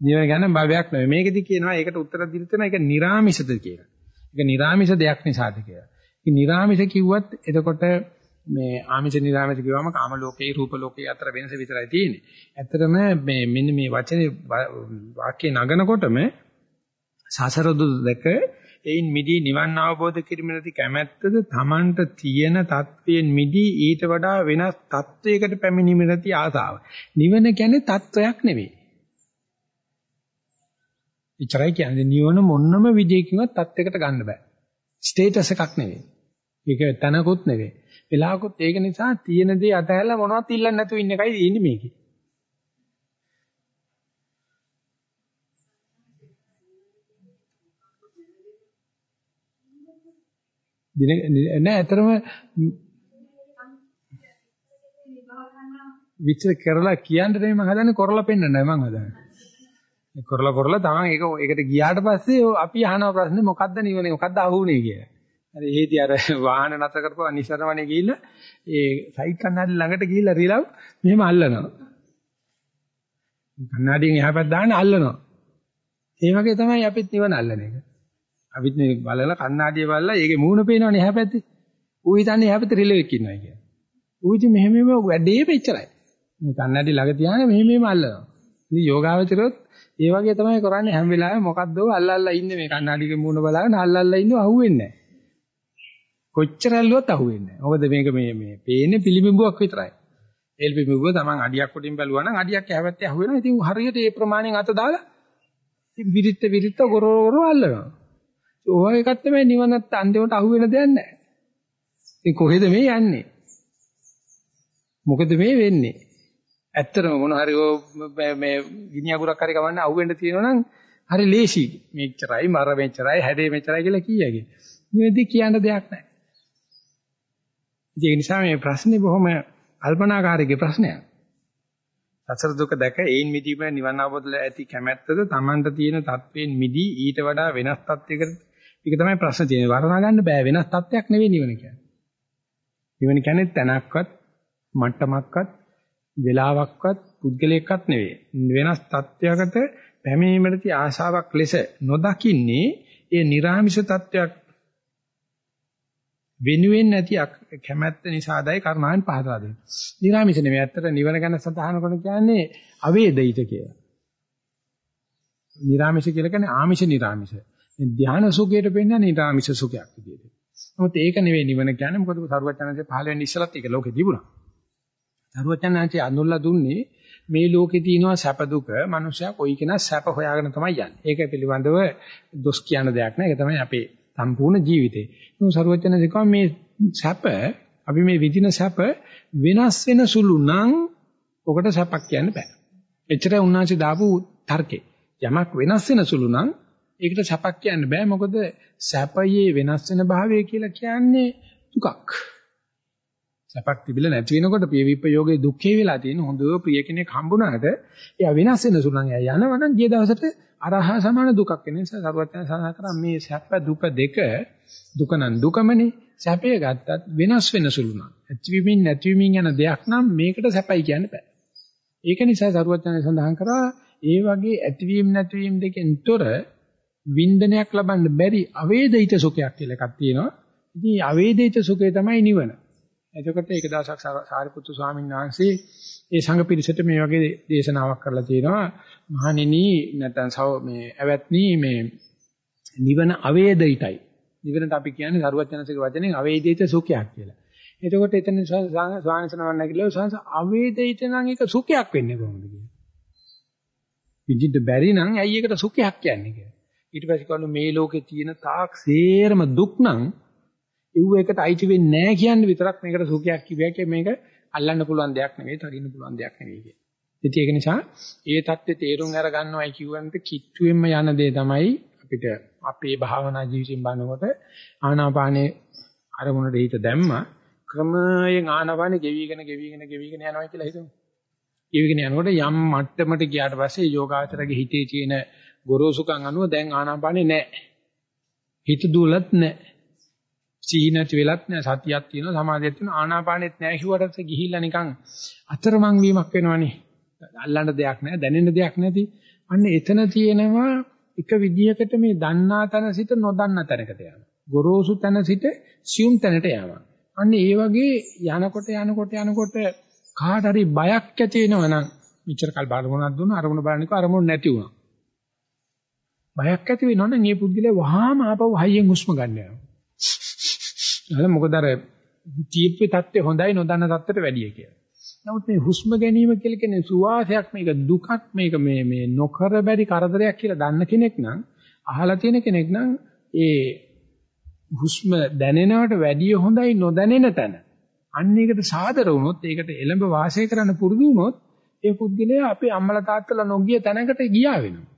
නිවන ගැන භවයක් නෙවෙයි. මේකෙදි කියනවා ඒකට උත්තර දෙන්න තියෙන එක निराமிසද කියලා. ඒක निराமிස දෙයක් නිසාද කියලා. ඉතින් निराமிස කිව්වත් එතකොට මේ ආමිෂ නිරාමිෂ කියවම කාම ලෝකේ රූප ලෝකේ අතර වෙනස විතරයි තියෙන්නේ. ඇත්තටම මේ මෙන්න මේ වචනේ වාක්‍ය නගනකොටම සසර දුක එයින් මිදී නිවන් අවබෝධ කිරීම නැති කැමැත්තද Tamanට තියෙන தත්වයෙන් මිදී ඊට වඩා වෙනස් தත්වයකට පැමිණීම නැති ආසාව. නිවන කියන්නේ தත්වයක් නෙවෙයි. ඉතරයි කියන්නේ නිවන මොන්නම විදියකින්වත් தත්වයකට ගන්න බෑ. ස්ටේටස් එකක් නෙවෙයි. ඒක තනකුත් නෙවෙයි. වෙලාවකුත් ඒක නිසා තියෙන දේ අතහැරලා මොනවත් ඉල්ලන්නේ නැතුව ඉන්න එකයි ඉන්නේ මේකේ. දින නෑ අතරම විචාර කරලා කියන්න නෙමෙයි මම හදන්නේ කරලා පෙන්නන්නයි මම හදන්නේ. කරලා කරලා තමයි ඒක ඒකට ගියාට පස්සේ අපි අහන ප්‍රශ්නේ මොකද්ද නිවනේ මොකද්ද අහුනේ කියලා. හරි එහෙදී අර වාහන නැතර කරපුවා නිසරවනේ ගිහිල්ලා ඒ සයිඩ් කන්නඩි ළඟට ගිහිල්ලා රිලව් මෙහෙම අල්ලනවා. කන්නඩියෙන් එහා පැත්ත දාන්න අල්ලනවා. ඒ වගේ තමයි අපිත් නිවන අල්ලන එක. අපිත් මේ බලලා කන්නඩිය බලලා ඒකේ මූණ පේනවනේ එහා පැත්තේ. ඌ හිතන්නේ එහා පැත්තේ රිලෙවෙක් ඉන්නවා කියලා. ඌ ඉතින් මෙහෙම මෙහෙම වැඩේ මෙච්චරයි. මේ කන්නඩි ළඟ තියාගෙන මෙහෙම මෙහෙම අල්ලනවා. ඉතින් යෝගාවචරොත් ඒ වගේ තමයි කරන්නේ හැම වෙලාවෙම මොකද්ද අල්ල අල්ල ඉන්නේ මේ කන්නඩිගේ මූණ බලාගෙන අල්ල අල්ල ඉන්නව අහුවෙන්නේ නැහැ. කොච්චර ඇල්ලුවත් අහුවෙන්නේ නැහැ. මොකද මේක මේ මේ පේන්නේ පිළිබිඹුවක් විතරයි. එල් පිළිබිඹුව තමන් අඩියක් උඩින් බැලුවා නම් අඩියක් ඇහැවැත්තේ අහුවෙනවා. ඉතින් හරියට ඒ ප්‍රමාණයෙන් අත දාලා ඉතින් විරිත්ත විරිත්ත ගොරෝරෝ අල්ලනවා. ඕවා එකක් තමයි නිවනත් අන්තිමට අහුවෙන දෙයක් නැහැ. ඉතින් කොහෙද මේ යන්නේ? මොකද මේ වෙන්නේ? ඇත්තටම මොන හරි මේ ගිනි අගුරක් හරි කවන්න අහුවෙන්න තියෙනවා නම් හරි ලේසි. මෙච්චරයි මර මෙච්චරයි හැඩේ මෙච්චරයි කියලා කියයි. මේෙදි කියන්න දෙයක් නැහැ. ඒ නිසා මේ ප්‍රශ්නේ බොහොම කල්පනාකාරීගේ ප්‍රශ්නයක්. සසර දුක දැක ඒන් මිදීම නිවන අවබෝධල ඇති කැමැත්තද Tamanට තියෙන තත්වයෙන් මිදී ඊට වඩා වෙනස් තත්යකට ඒක තමයි ප්‍රශ්න තියෙන්නේ. වර්ණා ගන්න බෑ වෙනස් තත්යක් නෙවෙයි නිවන කියන්නේ. නිවන කියන්නේ තැනක්වත් මට්ටමක්වත් වෙලාවක්වත් පුද්ගලයෙක්වත් නෙවෙයි. වෙනස් තත්වයකට පැමිණීමේදී ආශාවක් ලෙස නොදකින්නේ ඒ නිර්ආමිෂ තත්වයක් වෙනුවෙන් නැති කැමැත්ත නිසාදයි කර්මාවෙන් පහදලා දෙන්නේ. නිර්ආමිෂ නෙවෙයි. ඇත්තට නිවන ගැන සඳහන් කරන කියන්නේ අවේදිත කියලා. නිර්ආමිෂ කියලා කියන්නේ ආමිෂ නිර්ආමිෂ. ධානා සුඛයට පෙන්නන්නේ නිර්ආමිෂ සුඛයක් විදියට. නමුත් ඒක නෙවෙයි නිවන කියන්නේ මොකද සරුවචනන්සේ පහළ වෙන්න ඉස්සලත් ඒක ලෝකේ තිබුණා. සරුවචනන්සේ අඳුල්ලා දුන්නේ මේ ලෝකේ තියෙනවා සැප දුක මනුෂයා කොයි කෙනා සැප හොයාගෙන තමයි යන්නේ. ඒක පිළිබඳව දොස් කියන දෙයක් නෑ. ඒක තමයි අපේ සම්පූර්ණ ජීවිතේ. මොකද සරුවචන දෙකම මේ සැප අපි මේ විදින සැප වෙනස් වෙන සුළු නම් ඔකට සැපක් කියන්න බෑ. එච්චර උන්වහන්සේ දාපු තර්කේ. යමක් වෙනස් වෙන සුළු නම් ඒකට සැපක් කියන්න බෑ. මොකද සැපයේ වෙනස් වෙන භාවය කියලා කියන්නේ දුකක්. සැපක් තිබිලා නැති වෙනකොට පිය විප්‍රයෝගයේ දුක්ඛේ වෙලා තියෙන හොඳ ප්‍රිය කෙනෙක් හම්බුණාට එයා වෙනස් වෙන සුළු නම් එයා යනවනම් ගිය දවසට අරහා සමාන දුකක් වෙන නිසා සරුවත්යන් සඳහන් කරා මේ සැප දුක දෙක දුක නම් දුකමනේ. සැපය ගත්තත් වෙනස් වෙන සුළු නම්. ඇතිවීමින් නැතිවීමින් යන දෙයක් නම් මේකට සැපයි කියන්න බෑ. ඒක නිසා සරුවචනය සඳහන් කරා ඒ වගේ ඇතිවීම නැතිවීම දෙකෙන් තොර වින්දනයක් ලබන්න බැරි අවේදිත සුඛයක් කියලා එකක් තියෙනවා. ඉතින් අවේදිත සුඛය තමයි නිවන. එතකොට ඒක දවසක් සාරිපුත්තු ස්වාමීන් වහන්සේ ඒ සංඝ පිරිසට මේ වගේ දේශනාවක් කරලා තියෙනවා. මහණෙනි නැත්නම් සව මේ ඇවැත්නි මේ නිවන අවේදිතයි. නිවනට අපි කියන්නේ සරුවචනසික වචනෙන් අවේදිත සුඛයක් කියලා. එතකොට එතන ස්වාමීන් වහන්සේ සංස අවේදිත නම් ඒක සුඛයක් වෙන්නේ කොහොමද කියලා. විඳින්න බැරි නම් ඇයි ඒකට සුඛයක් කියන්නේ කියලා. ඊට පස්සේ කවලු මේ ලෝකේ තියෙන තාක් සේරම දුක් නම් ඉව් එකට අයිති වෙන්නේ නැහැ කියන්නේ විතරක් මේකට සුඛයක් කිව්වා මේක අල්ලන්න පුළුවන් දෙයක් නෙවෙයි, තරින්න පුළුවන් දෙයක් නෙවෙයි කියන්නේ. ඉතින් ඒක නිසා ඒ தත්ත්වය තේරුම් අර ගන්නවයි කියවන්ට කිට්ටුවෙන්ම යන දේ තමයි අපිට අපේ භාවනා ජීවිතෙන් බලනකොට ආනාපානේ අරමුණට හිත දැම්මා ක්‍රමයෙන් ආනාපානේ ගෙවිගෙන ගෙවිගෙන ගෙවිගෙන යනවා කියලා හිතමු. ගෙවිගෙන යනකොට යම් මට්ටමට ගියාට පස්සේ යෝගාචරගේ හිතේ තියෙන ගොරෝසුකම් අනුව දැන් ආනාපානේ නැහැ. හිත දුවලත් නැහැ. සිහි නැති වෙලත් නැහැ. සතියක් තියෙනවා සමාධියක් තියෙනවා ආනාපානෙත් නැහැ කිව්වට ගිහිල්ලා නිකන් අතරමං වීමක් වෙනවනේ. අල්ලන්න දෙයක් නැහැ දැනෙන්න දෙයක් නැති. අන්න එතන තියෙනවා එක විදියකට මේ දන්නා තැන සිට නොදන්නා තැනකට යනවා. ගොරෝසු තැන සිට සියුම් තැනට යනවා. අන්න ඒ වගේ යනකොට යනකොට යනකොට කාට හරි බයක් ඇති වෙනවා නම් මෙච්චර කල් බලමුණක් දුන්න අරමුණ බලන්නකෝ අරමුණ නැති වුණා. බයක් ඇති වෙනවා නම් මේ පුද්ගලයා වහාම ආපහු හයියෙන් හුස්ම ගන්න යනවා. එහෙනම් මොකද අර තීප්පේ தත්ත්වය හොඳයි නොදන්න தත්ත්වයට වැඩිය කියලා. නමුත් මේ හුස්ම ගැනීම කියලා කියන්නේ සුවාසයක් මේක දුකක් මේක මේ මේ නොකර බැරි කරදරයක් කියලා දන්න කෙනෙක් නම් අහලා තියෙන කෙනෙක් නම් ඒ හුස්ම දැනෙනවට වැඩිය හොඳයි නොදැනෙන තැන. අන්න ඒකට සාදර වුණොත් ඒකට එළඹ වාසය කරන්න පුරුදු වුණොත් ඒ පුද්ගලයා අපේ අම්මලා තාත්තලා නොගිය තැනකට ගියා වෙනවා.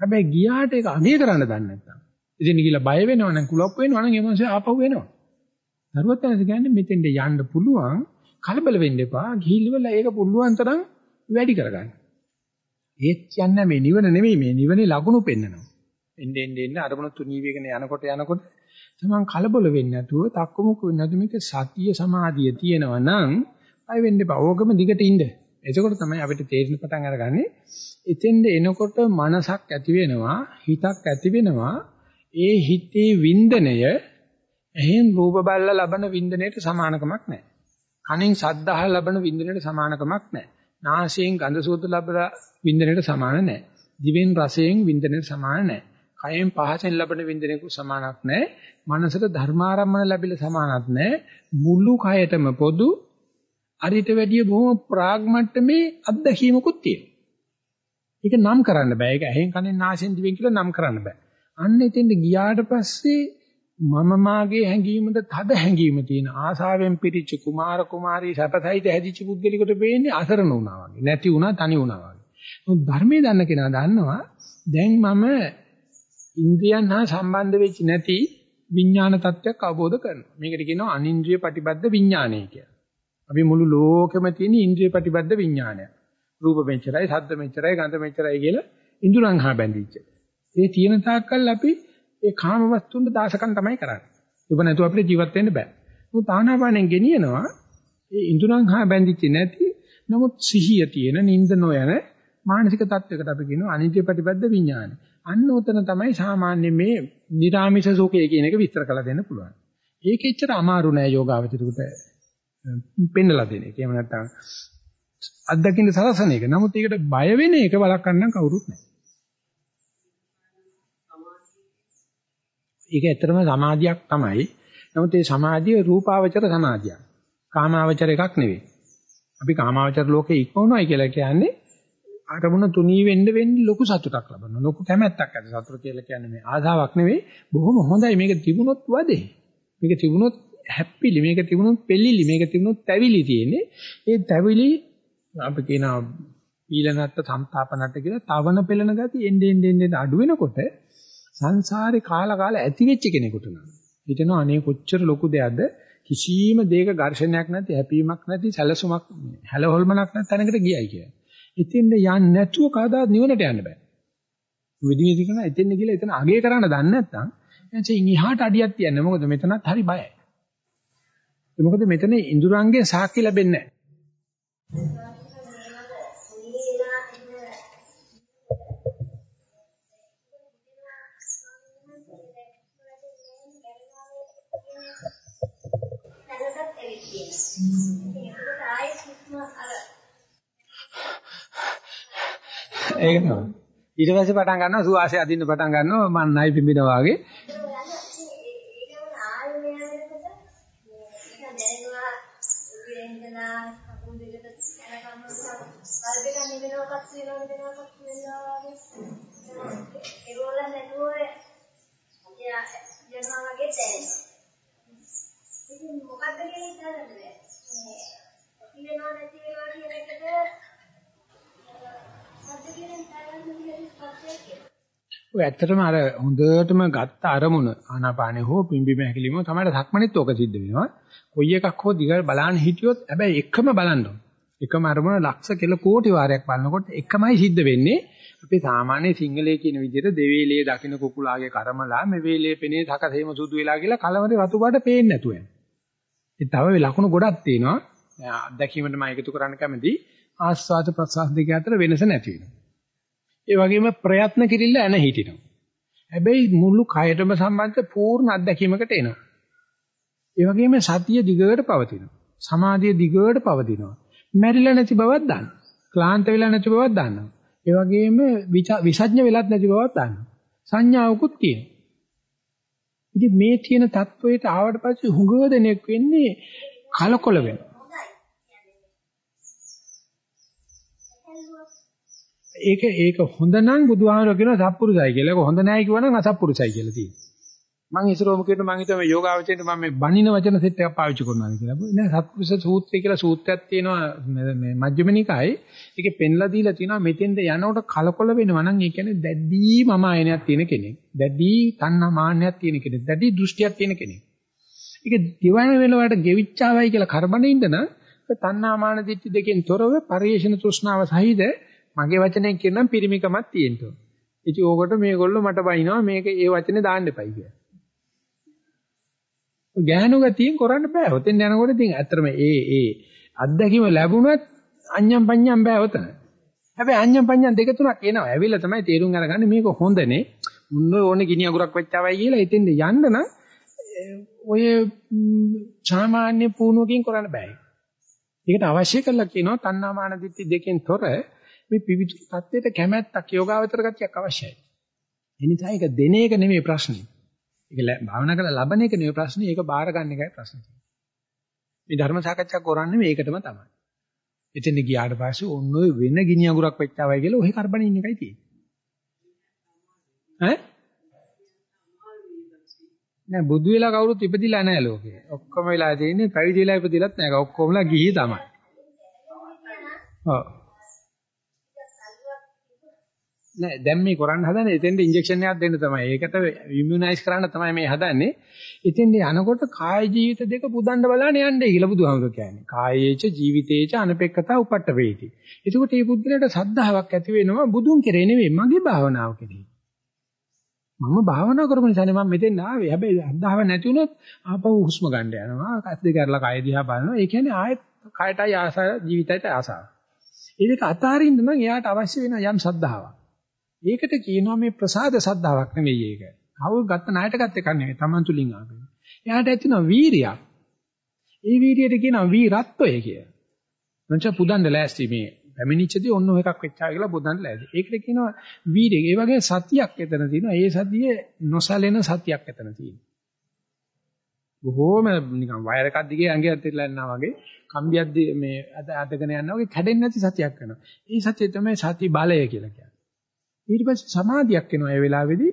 හැබැයි ගියාට ඒක අගය කරන්න දන්නේ නැත්නම්. ඉතින් ගිහලා බය වෙනවනම් කුලප් වෙනවනම් ඒ මොනසේ ආපහු වෙනවා. දරුවත් තමයි කියන්නේ මෙතෙන්ට යන්න පුළුවන් කලබල වෙන්න එපා. ගිහිල්ලා ඒක පුළුවන් තරම් වැඩි කරගන්න. ඒත් කියන්නේ මේ නිවන නෙමෙයි මේ නිවනේ ලකුණු පෙන්නනවා. එන්න එන්න එන්න අරමුණු තුනී වේගන යනකොට යනකොට තමන් කලබල වෙන්නේ නැතුව තක්කමුක වෙන්නේ නැතුව මේක සතිය සමාධිය තියෙනවා නම් අය වෙන්න එපා. ඕකම දිගට ඉන්න. එතකොට තමයි අපිට තේරෙන පටන් අරගන්නේ. එතෙන්ද එනකොට මනසක් ඇති වෙනවා, හිතක් ඇති වෙනවා. ඒ හිතේ වින්දනය එහෙන් රූප බල්ලා ලබන වින්දනයට සමානකමක් නැහැ. කනෙන් ශබ්ද අහලා ලබන වින්දනයට සමානකමක් නැහැ. නාසයෙන් ගඳ සුවඳ ලබන වින්දනයට සමාන නැහැ. දිවෙන් රසයෙන් වින්දනයට සමාන නැහැ. කයෙන් පහසෙන් ලබන වින්දනයක සමානක් නැහැ. මනසට ධර්මාරම්මන ලැබිලා සමානක් නැහැ. මුළු කයතම පොදු අරිට වැඩිය බොහොම ප්‍රාග්මට්ටමේ අත්දැකීමකුත් තියෙනවා. ඒක නම් කරන්න බෑ. ඒක ඇහෙන් කනෙන් නාසයෙන් දිවෙන් කියලා නම් කරන්න බෑ. අන්න එතෙන්ට ගියාට පස්සේ මම මාගේ හැඟීමට තද හැඟීම තියෙන ආසාවෙන් පිරිච්ච කුමාර කුමාරී සැපසහිත හැදිච්ච පුද්ගලිකට වෙන්නේ අසරණ වුණා වගේ. නැති වුණා තනි වුණා වගේ. මොකද ධර්මයේ දන්න කෙනා දන්නවා දැන් මම ඉන්ද්‍රියන් හා සම්බන්ධ වෙච්ච නැති විඥාන තත්ත්වයක් අවබෝධ කරනවා. මේකට කියනවා අනින්ද්‍රිය ප්‍රතිබද්ධ විඥානය කියලා. අපි මුළු ලෝකෙම තියෙන ඉන්ද්‍රිය ප්‍රතිබද්ධ විඥානය. රූප මෙච්චරයි, ශබ්ද මෙච්චරයි, ගන්ධ මෙච්චරයි කියලා ඉඳුරන් හා බැඳිච්ච. ඒ තියෙන තාක්කල් අපි ඒ කාම වස්තුන්ට දාසකම් තමයි කරන්නේ. ඒක නැතුව අපිට ජීවත් වෙන්න බෑ. මොකද ආනාපානෙන් ගෙනියනවා ඒ ඉඳුරන් හා බැඳිච්ච නැති නමුත් සිහිය තියෙන නිින්ද නොයන මානසික තත්වයකට අපි කියනවා අනිත්‍ය ප්‍රතිපද විඥානය. අන්න උතන තමයි සාමාන්‍ය මේ නිරාමිෂ සෝකය කියන එක විස්තර කරලා දෙන්න පුළුවන්. ඒක එච්චර අමාරු නෑ යෝගාවචරිකට පෙන්නලා දෙන එක. එහෙම නැත්නම් අත්දකින්න සලසන එක. නමුත් ඒකට බය වෙන එක බලකන්නම් කවුරුත් නෑ. ඒක ඇත්තටම සමාධියක් තමයි. නමුත් ඒ සමාධිය රූපාවචර සමාධියක්. කාමාවචර එකක් නෙවෙයි. අපි කාමාවචර ලෝකේ ඉක්මවනවායි කියලා කියන්නේ අරමුණ තුනී වෙන්න වෙන්න ලොකු සතුටක් ලබනවා. ලොකු කැමැත්තක් ඇති. සතුට කියලා කියන්නේ මේ ආසාවක් නෙවෙයි. බොහොම හොඳයි. මේක තිබුණොත් වදේ. මේක තිබුණොත් හැප්පිලි. මේක තිබුණොත් පෙල්ලිලි. මේක තිබුණොත් තැවිලි තියෙන්නේ. ඒ තැවිලි අපි කියනවා ඊළඟට සම්තාපනට කියලා තවන පෙළන ගතිය එන්නේ එන්නේ අඩු වෙනකොට සංසාරේ කාලා කාලා ඇති වෙච්ච කෙනෙකුට නම් හිතනවා අනේ කොච්චර ලොකු දෙයක්ද කිසිම දෙයක ඝර්ෂණයක් නැති හැපීමක් නැති සැලසුමක් හැලහොල්මනක් නැති තැනකට ගියයි කියලා. ඉතින් යන්නේ නැතුව කවදාවත් නිවනට යන්න බෑ. විදිහේ කරන එතෙන් ගිහලා එතන අගේ කරන්න දන්නේ නැත්නම් එනිසා ඉහාට අඩියක් තියන්නේ මොකද මෙතනත් හරි බයයි. මොකද මෙතන ඉඳුරංගේ සාක්ෂි ලැබෙන්නේ නැහැ. ඒක තමයි. ඊට පස්සේ පටන් ගන්නවා සුවාසය අදින්න පටන් ගන්නවා මන් නයි පිඹිනා වගේ. ඒගොල්ලන් නැතුව යනවා වගේ දැනෙනවා. ඉතින් මොකද්ද කියලා හිතන්නද බැහැ. මේ ඇති වෙනව නැති වෙනව කියන එකට ඔය ඇත්තටම අර හොඳටම ගත්ත අරමුණ ආනාපානේ හෝ පිම්බිම හැකිලිම තමයි ධක්මනෙත් ඕක සිද්ධ වෙනවා. කොයි එකක් හෝ දිගට බලන්න හිටියොත් හැබැයි එකම බලන්න ඕන. එකම අරමුණ ලක්ෂ කෙල කෝටි වාරයක් බලනකොට එකමයි සිද්ධ වෙන්නේ. අපි සාමාන්‍ය සිංහලයේ කියන විදිහට දෙවේලේ දකින්න කුකුලාගේ කර්මලා මෙවේලේ පෙනේ සකසේම සුදු වෙලා කියලා කලවරේ රතු පාට පේන්නේ නැතුව යනවා. ඒ තව ලකුණු ගොඩක් තියෙනවා. අත්දැකීමට මම එකතු කරන්න කැමති ආස්වාද ප්‍රසආස දෙක අතර වෙනස නැති වෙනවා. ඒ වගේම ප්‍රයත්න කිරිල්ල ඇන හිටිනවා. හැබැයි මුළු කයටම සම්බන්ධ පූර්ණ අත්දැකීමකට එනවා. ඒ වගේම සතිය දිගට පවතිනවා. සමාධිය දිගට පවතිනවා. මැරිලා නැති බවක් දන්නවා. ක්ලාන්ත වෙලා නැති බවක් දන්නවා. ඒ වගේම විසඥ වෙලත් නැති බවක් දන්නවා. සංඥාවකුත් තියෙනවා. ඉතින් මේ තියෙන தത്വයට ආවට පස්සේ හුඟව දෙනෙක් වෙන්නේ කලකොල වෙනවා. ඒක ඒක හොඳ නම් බුදුහාමර කියන සත්පුරුසයි කියලා. ඒක හොඳ නැහැ කිව්වනම් අසත්පුරුසයි කියලා තියෙනවා. මම ඉස්සරෝම කියනවා මම හිතුවා මේ යෝගාවචරයට මම මේ බණින වචන සෙට් එකක් පාවිච්චි කරනවා කියලා. නෑ සත්පුරුෂ සූත්‍රය කියලා සූත්‍රයක් තියෙනවා මේ මජ්ක්‍ධිම නිකායේ. ඒකේ පෙන්ලා දීලා තියෙනවා මෙතෙන්ද යනකොට කලකොල වෙනවා නම් ඒ කියන්නේ දැඩි මම ආයනයක් තියෙන කෙනෙක්. දැඩි තණ්හා මාන්නයක් තියෙන කෙනෙක්. දැඩි දෘෂ්ටියක් තියෙන කෙනෙක්. ඒක දිවන වෙලාවට ගෙවිච්චාවයි කියලා කරබනේ ඉන්න නම් තණ්හා මාන දිට්ඨි දෙකෙන් තොරව පරිේශන තෘෂ්ණාව සහිත මගේ වචනෙන් කියනනම් පිරිමිකමක් තියෙන්න ඕන. ඉතින් ඕකට මේගොල්ලෝ මට බයිනවා මේක ඒ වචනේ දාන්න එපයි කියලා. ගෑනු ගතියෙන් කරන්න බෑ. ඔතෙන් යනකොට ඉතින් ඇත්තටම ඒ ඒ අත්දැකීම ලැබුණත් අඤ්ඤම් පඤ්ඤම් බෑ ඔතන. හැබැයි අඤ්ඤම් පඤ්ඤම් දෙක තුනක් එනවා. ඇවිල්ලා තමයි තේරුම් අරගන්නේ මේක හොඳනේ. මුන්න ඕනේ ගිනි අගුරක් වෙච්චවයි කියලා ඉතින් යන්න නම් ඔය සාමාන්‍ය පුණුවකින් කරන්න බෑ. ඒකට අවශ්‍ය කරලා කියනවා තණ්හාමාන දිට්ඨි දෙකෙන් තොර මේ පිවිතු தත්ත්වයට කැමැත්තක් යෝගාවතර ගතියක් අවශ්‍යයි. එනිසා ඒක දෙන එක නෙමෙයි ප්‍රශ්නේ. ඒක භාවනා කරලා ලබන එක නෙවෙයි ප්‍රශ්නේ ඒක බාර ගන්න එකයි ප්‍රශ්නේ. මේ ධර්ම සාකච්ඡා කරන්නේ මේකටම තමයි. එතෙන් ගියාට පස්සේ ඔන්න ඔය වෙන ගිනි අඟුරක් වෙච්චවයි කියලා ඔහේ කරබනේ ඉන්න එකයි තියෙන්නේ. ඈ? නෑ බුදු වෙලා කවුරුත් ඉපදිලා නැහැ ලෝකේ. ඔක්කොම වෙලා තියෙන්නේ පැවිදි වෙලා ඉපදිලත් නැහැ. ඔක්කොමලා ගිහි තමයි. ඔව්. නෑ දැන් මේ කරන්න හදන්නේ එතෙන්ට ඉන්ජෙක්ෂන් එකක් දෙන්න තමයි. ඒකට ඉමුනයිස් කරන්න තමයි මේ හදන්නේ. එතෙන්ට යනකොට කාය ජීවිත දෙක පුදන්න බලන්න යන්නේ කියලා බුදුහාමුදුරුවෝ කියන්නේ. කායේච ජීවිතේච අනපෙක්කතා උපට්ඨ වේති. එතකොට මේ බුද්ධලට සද්ධාාවක් ඇති වෙනවා බුදුන් කෙරේ නෙවෙයි මගේ භාවනාව කෙරේ. මම භාවනා කරපු නිසානේ මම මෙතෙන් ආවේ. හැබැයි අද්දාව නැති වුණොත් ආපහු හුස්ම ගන්න යනවා. කස් දෙක අරලා කය දිහා බලනවා. ඒ කියන්නේ ආයෙත් කයටයි ආසාව ජීවිතයට ආසාව. ඒ දෙක අතාරින්න නම් එයාට අවශ්‍ය වෙන යම් සද්ධාාවක්. ඒකට කියනවා මේ ප්‍රසාද සද්ධාාවක් නෙවෙයි ඒක. කවුරු ගත්ත ණයට ගත්ත එකක් නෙවෙයි. Taman තුලින් ආපේ. එයාට ඇතිනවා වීරියක්. ඒ වීරියට කියනවා වීරත්වය කියලා. මංච පුදන්න ලෑස්ති මේ පැමිණිච්චදී ඔන්න ඔය එකක් වෙච්චා කියලා පුදන්න ලෑස්ති. ඒකට කියනවා වීරිය. ඒ වගේ සතියක් එතන තියෙනවා. ඒ සතියේ නොසලෙන සතියක් එතන තියෙනවා. බොහෝම නිකන් වයර් එකක් දිගේ ඇඟයක් තියලා යනවා වගේ කම්බියක් මේ අදගෙන යනවා වගේ කැඩෙන්නේ නැති සතියක් කරනවා. ඒ සතිය තමයි සති බලය කියලා කියන්නේ. ඊට පස්සේ සමාධියක් එනවා ඒ වෙලාවේදී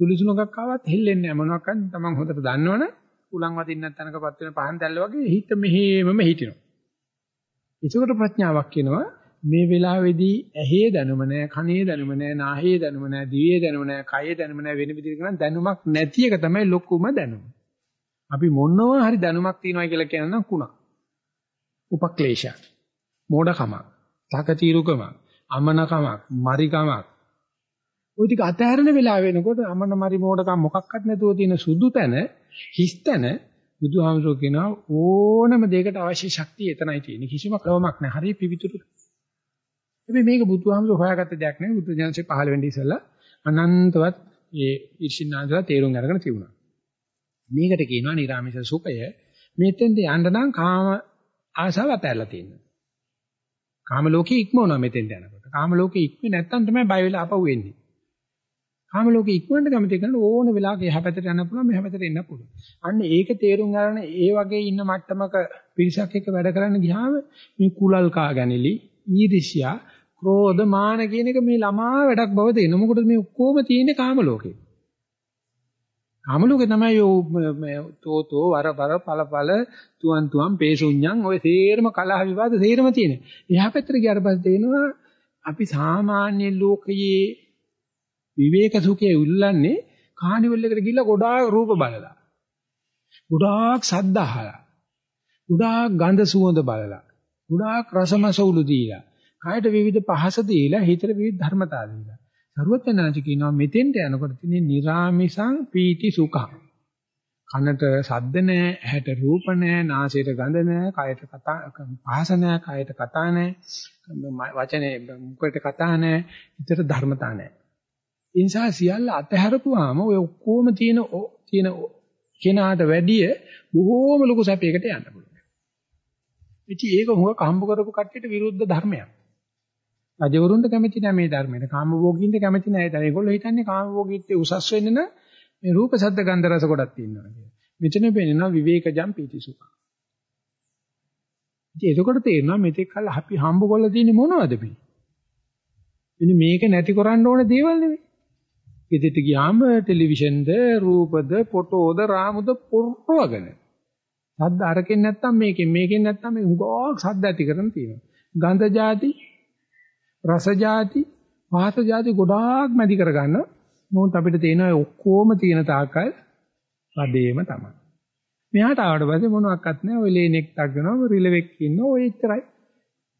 සුලිසුලකක් ආවත් හෙල්ලෙන්නේ නැහැ මොනවාක්වත් තමන් හොඳට දන්නවනේ උලන් වදින්න තැනකපත් වෙන පහන් දැල්ල වගේ හිත මෙහෙමම හිටිනවා. ඒකට ප්‍රඥාවක් කියනවා මේ වෙලාවේදී ඇහි දැනුම නැහැ, කනේ දැනුම නැහැ, නාහේ දැනුම නැහැ, දිවේ දැනුම නැහැ, කයේ දැනුම නැහැ වෙන විදිහකට නම් දැනුමක් නැති එක තමයි ලොකුම දැනුම. අපි මොනවා හරි දැනුමක් තියනවා කියලා කියනනම් කුණක්. උපක්ලේශයක්. මෝඩකමක්. තකතිරුකමක්. අමනකමක්. මරිකමක්. ওই ටික අතහැරෙන වෙලාව වෙනකොට අමන මරි මෝඩකම් මොකක්වත් නැතුව තියෙන සුදු තැන හිස් තැන බුදුහාමුදුරුවෝ කියනවා ඕනම දෙයකට අවශ්‍ය ශක්තිය එතනයි තියෙන්නේ. කිසිම ක්‍රමයක් නැහැ. හරිය පිවිතුරු. හැබැයි මේක බුදුහාමුදුරුවෝ හොයාගත්ත දෙයක් නෙවෙයි. බුදු දහමසේ පහළ වෙන්නේ ඉස්සෙල්ලා අනන්තවත් ඒ ඉර්ෂින්නාන්දලා තේරුම් අරගෙන තිබුණා. මේකට කියනවා නිර්ාමිෂ සුඛය. මෙතෙන්ද යන්න නම් කාම ආසාව අතහැරලා තියෙනවා. කාම ලෝකේ ඉක්මවනවා මෙතෙන්ට යනකොට. කාම ලෝකේ ඉක්මෙ නැත්තම් තමයි බය වෙලා අපව වෙන්නේ. කාම ලෝකේ ඉක්මනට කැමති කරන ඕන වෙලාවක එහා පැත්තට යන්න පුළුවන් මෙහා පැත්තට එන්න පුළුවන්. අන්න ඒක තේරුම් ගන්න ඒ වගේ ඉන්න මට්ටමක පිරිසක් එක්ක වැඩ කරන්න ගියාම මේ කුලල් කා ගැනීමලි ඊර්ෂ්‍යා ක්‍රෝධ මාන කියන එක මේ ළමා වැඩක් බව තේරෙන. මොකද මේ ඔක්කොම තියෙන්නේ කාම ලෝකේ. කාම ලෝකේ තමයි මේ තෝතෝ වර වර පල පල තුවන් තුවන් පේසුඤ්ඤං ඔය තේරම කලහ විවාද තේරම තියෙනවා. එහා පැත්තට ගියාට පස්සේ තේනවා අපි සාමාන්‍ය ලෝකයේ විවේක සුඛයේ උල්ලන්නේ කානිවල් එකට ගිහිල්ලා ගොඩාක් රූප බලලා. ගොඩාක් ශබ්ද අහලා. ගොඩාක් ගඳ සුවඳ බලලා. ගොඩාක් රසමසවුලු දීලා. කායට විවිධ පහස දීලා හිතට විවිධ ධර්මතා දීලා. සරුවචනාංශ කියනවා මෙතෙන්ට යනකොට තියෙන නිරාමිසං පීති සුඛං. කනට ශබ්ද නැහැ, ඇහැට රූප නැහැ, නාසයට ගඳ නැහැ, කයට කතා පහස නැහැ, කයට කතා නැහැ, වචනේ මුඛයට කතා නැහැ, හිතට ධර්මතා නැහැ. ඒ නිසා සියල්ල අතහැරපුවාම ඔය ඔක්කොම තියෙන තියෙන කෙනාට වැඩිය බොහෝම ලොකු සැපයකට යන්න පුළුවන්. ඉතින් ඒක හුඟක් හම්බ කරපු කට්ටියට විරුද්ධ ධර්මයක්. රජවරුන්ට කැමති නැහැ මේ ධර්මයට. කාමභෝගීන්ට කැමති නැහැ. ඒතර ඒගොල්ලෝ හිතන්නේ කාමභෝගීත්වයේ උසස් වෙන්න නම් මේ රූප ශබ්ද ගන්ධ රස කොටක් තියෙනවා කියලා. මෙතන පෙන්නනවා විවේකජම් පීතිසුඛ. ඉතින් එතකොට තේරෙනවා මෙතෙක් කල් අපි හම්බ කරලා තියෙන්නේ මොනවද මේ? ඉතින් මේක නැති කරන්න ඕන දේවල් නෙවෙයි. විදිහට ගියාම ටෙලිවිෂන්ද රූපද ෆොටෝද රාමුද පුරවගෙන. සද්ද අරකින් නැත්තම් මේකෙන් මේකෙන් නැත්තම් මේ උගෝක් සද්ද ඇති කරන තියෙනවා. ගන්ධ જાති රස જાති වාස જાති ගොඩාක් මැදි කරගන්න. නෝත් අපිට තේනවා ඔක්කොම තියෙන තාකල් රදේම තමයි. මෙහාට ආවට පස්සේ මොනවත් නැහැ. ඔය ලේනෙක් ඩගනවා රිලෙවෙක් ඉන්න ඔය ඉතරයි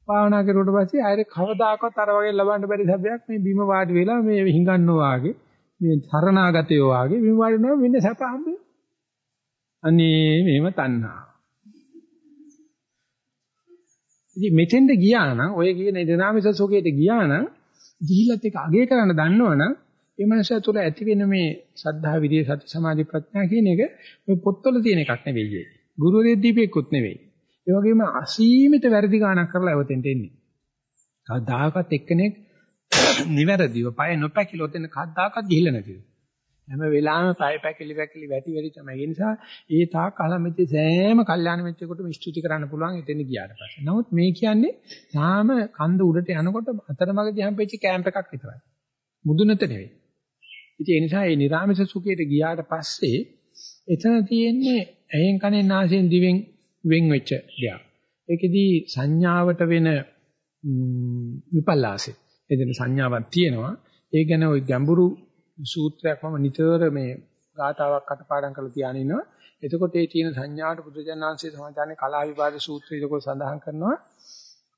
භාවනා කරුවට පස්සේ ආයෙ කවදාකවත් අර වගේ ලබන්න බැරි සබයක් මේ බිම වාඩි වෙලා මේ හිඟන්නෝ වාගේ මේ තරණාගතයෝ වාගේ බිම වාඩි වෙනවා වෙන්නේ සැප හම්බෙන්නේ. අනේ මේව තණ්හා. ඉතින් මෙතෙන්ද ගියා නම් ඔය කියන දිනාමිස සෝකේට ගියා නම් ගිහිල්ලත් එක අගය කරන්න දන්නවනම් ඒ මනස තුළ ඇති වෙන මේ සද්ධා විරිය සති සමාධි ප්‍රඥා කියන එක ඔය පොත්වල තියෙන එකක් නෙවෙයි. ගුරුවරයෙක් දීපෙකුත් නෙවෙයි. ඒ වගේම අසීමිත වැරදි ගානක් කරලා අවතෙන්ට එන්නේ. කවදාකවත් එක්කෙනෙක් නිවැරදිව පය නොපැකිලොත් එන්න කවදාකවත් ගිහිල්ලා නැතිව. හැම වෙලාවෙම පය පැකිලි පැකිලි වැටි වැටි තමයි. ඒ නිසා ඒ තාක් කලමෙච්ච සෑම කල්යාණ මෙච්චෙකුටම ස්තුති කරන්න පුළුවන් එතන ගියාට පස්සේ. නමුත් මේ කියන්නේ තාම කන්ද උඩට යනකොට අතරමඟදී හම්බෙච්ච කැම්ප් එකක් විතරයි. මුදුනට නෙවෙයි. ඉතින් ඒ නිසා මේ නිර්ාමස සුඛයට ගියාට පස්සේ එතන තියෙන්නේ ඇහෙන් කනෙන් නාසයෙන් දිවෙන් වෙන් වෙච්ච දෙයක්. ඒකෙදි සංඥාවට වෙන විපල්ලාසෙ. එදින සංඥාවක් තියෙනවා. ඒ ගැන ওই ගැඹුරු සූත්‍රයක් මම නිතර මේ ගාතාවක් අටපාඩම් කරලා තියාගෙන ඉන්නවා. එතකොට ඒ තියෙන සංඥාවට බුදුජානනාංශයේ සමාදානේ කලා විවාද සූත්‍රය ඒක සඳහන් කරනවා.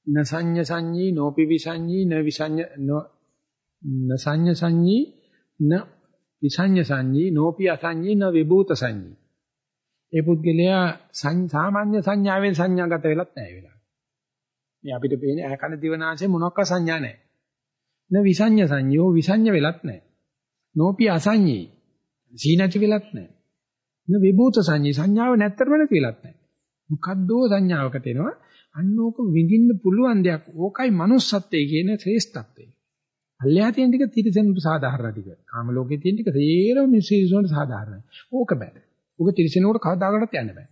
න සංඤ සංඤී නෝපි විසංඤී න විසංඤ න සංඤ සංඤී න විසංඤ සංඤී නෝපි අසංඤී න විභූත සංඤී. ඒ පුද්ගලයා සාමාන්‍ය සංඥාවෙන් සංඥාගත වෙලත් නැහැ වෙලා. මේ අපිට පේන්නේ ඇහ කන දිවනාසය මොනක්ක සංඥා නැහැ. න විසඤ්ඤ සංයෝ විසඤ්ඤ වෙලත් නැහැ. නෝපි අසඤ්ඤී. සීනති වෙලත් නැහැ. න විභූත සංඤී සංඥාව නැත්තරම නැති වෙලත් නැහැ. මොකද්දෝ සංඥාවකට එනවා. අන්නෝක විඳින්න පුළුවන් දෙයක්. ඕකයි manussත්වයේ කියන ශ්‍රේෂ්ඨත්වය. අල්ලයා තියෙන ටික තිරසනුට සාධාරණ ටික. කාම ලෝකේ තියෙන ටික තේරම මිසිසුන්ට සාධාරණයි. ඕක බෑ. ඕක තිරසනුට කවදාකටත් යන්න බෑ.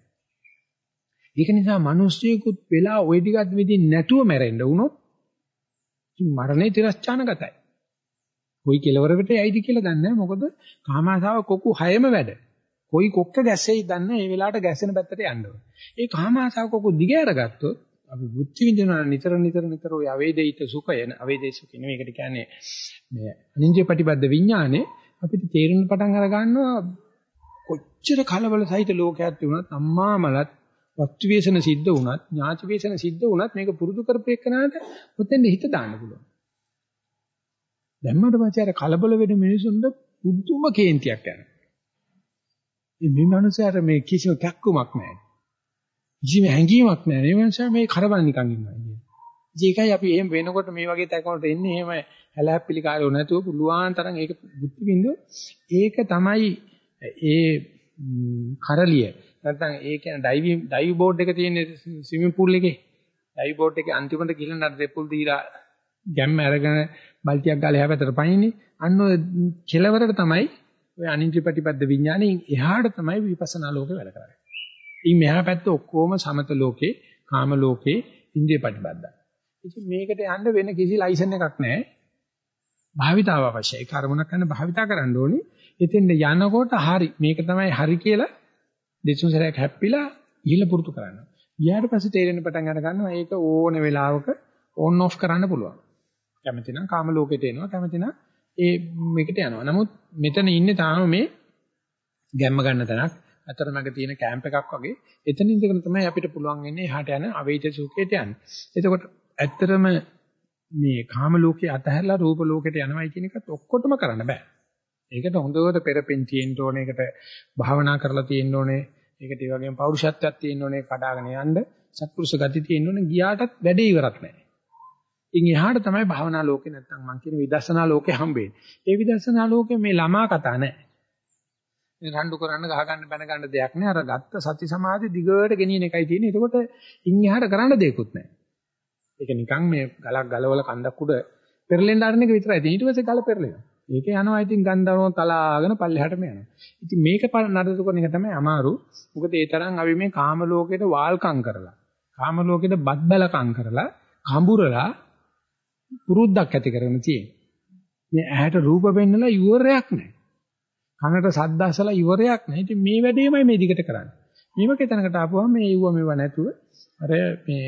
ඒක නිසා මිනිස්සෙකුත් වෙලා ওই ටිකත් විදිහින් නැතුව මැරෙන්න වුණොත් මරණය තිරස්චානගතයි. කොයි කෙලවරකට යයිද කියලා දන්නේ නැහැ. මොකද කාමාසාව කොකු හයම වැඩ. කොයි කොක්ක ගැස්සෙයි දන්නේ මේ වෙලාවට ගැස්සෙන පැත්තට යන්න ඕනේ. ඒ කාමාසාව කොකු දිග අරගත්තොත් අපි බුද්ධ විඳිනවා නිතර නිතර නිතර ඔය අවේදිත සුඛය අවේදේ සුඛ නෙමෙයි ඒකට කියන්නේ මේ අනින්ජේ ප්‍රතිබද්ධ විඥානේ අපිට තේරුම් පටන් අර ගන්නවා කොච්චර කලබල සහිත ලෝකයක් තිබුණත් අම්මා මලත් වස්තු වේසන සිද්ධ වුණත් ඥාති වේසන සිද්ධ වුණත් මේක පුරුදු කරපේකනට ඔතෙන් හිත දාන්න පුළුවන්. දැම්මට පස්සේ අර කලබල වෙන මිනිසුන්ට පුදුම කේන්තියක් යනවා. මේ මිනිස්සුන්ට මේ කිසිම කැක්කුමක් නැහැ. කිසිම හැඟීමක් නැහැ. මේ මිනිස්සු මේ කරබන් නිකන් ඉන්නවා කියන්නේ. ඒකයි අපි එහෙම වෙනකොට මේ වගේ තැකකට එන්නේ එහෙම හැලහැප්පිලි කාලේ නැතුව පුළුවන් තරම් ඒක බුද්ධ බින්දුව ඒක තමයි ඒ කරලිය නැත්නම් ඒ කියන්නේ ඩයිවිං ඩයිව් බෝඩ් එක තියෙන ස්විමින් pool එකේ ඩයිව් බෝඩ් එකේ අන්තිමට ගිහලා නඩ දෙපුල් දීලා ගැම්ම අරගෙන බල්ටියක් ගාලා එහා පැත්තට පයින්නේ අන්න ඔය කෙලවරට තමයි ඔය අනින්ද්‍ර ප්‍රතිපද විඥාණයෙන් එහාට තමයි විපස්සනා ලෝකේ වැඩ කරන්නේ. ඉතින් මෙහා පැත්ත ඔක්කොම සමත ලෝකේ, කාම ලෝකේ, ඉන්ද්‍රිය ප්‍රතිපදයි. ඉතින් මේකට යන්න වෙන කිසි ලයිසන් එකක් නැහැ. භාවිතාව අවශ්‍යයි. කර්මණක් කරන භාවිතා කරන්න ඕනේ. ඉතින් යනකොට හරි මේක තමයි හරි කියලා දෙතුන් සැරයක් හැප්පිලා ඉහිල පුරුදු කරනවා. ඊට පස්සේ තේරෙන පටන් අර ගන්නවා ඒක ඕන වෙලාවක ඕන් ඔෆ් කරන්න පුළුවන්. කැමති නම් කාම ලෝකෙට එනවා කැමති නම් ඒ මේකට යනවා. නමුත් මෙතන ඉන්නේ තාම මේ ගැම්ම ගන්න තැනක් අතරමැග තියෙන කැම්ප් එකක් වගේ. එතන ඉඳගෙන තමයි අපිට පුළුවන් වෙන්නේ එහාට යන අවේච සුඛයට යන්න. එතකොට ඇත්තටම මේ කාම ලෝකේ අතහැරලා රූප ලෝකයට යනවයි කියන එකත් ඔක්කොටම කරන්න බෑ. ඒකට හොඳට පෙරපෙන් තියෙන්න ඕනේ. ඒකට භාවනා කරලා තියෙන්න ඕනේ. ඒකට ඒ වගේම පෞරුෂත්වයක් තියෙන්න ඕනේ. කඩාගෙන යන්න සත්පුරුෂ ගති තියෙන්න ඕනේ. ගියාටත් වැඩේ ඉවරක් නෑ. ඉන් එහාට තමයි භාවනා ලෝකේ නැත්තම් මං කියන විදර්ශනා ලෝකේ හම්බෙන්නේ. ඒ විදර්ශනා ලෝකේ මේ ළමා කතා නෑ. මේ රණ්ඩු කරන්න ගහ ගන්න බැන ගන්න දෙයක් නෑ. අර ගත්ත සති සමාධි දිගට ගෙනියන එකයි තියෙන්නේ. එතකොට ඉන් එහාට කරන්න දෙයක්වත් නෑ. ඒක නිකන් මේ ගලක් ගලවල කන්දක් උඩ පෙරලෙන්න ආරණ එක විතරයි. ඊට පස්සේ ගල පෙරලෙනවා. ඒක යනවා ඉතින් ගන්ධරෝ තලාගෙන පල්ලෙහාටම යනවා. ඉතින් මේක නඩතු කරන එක තමයි අමාරු. මොකද ඒ තරම් අපි මේ කාම ලෝකෙට වාල්කම් කරලා, කාම ලෝකෙට බත් බැලකම් කරලා, කඹුරලා පුරුද්දක් ඇති කරගෙන තියෙන්නේ. මේ ඇහැට රූප පෙන්නලා ඉවරයක් නැහැ. කනට ශබ්ද අසලා ඉවරයක් නැහැ. ඉතින් මේ වැඩේමයි මේ දිගට කරන්නේ. මේව කෙතනකට ආපුවම මේ යුව මේව නැතුව අර මේ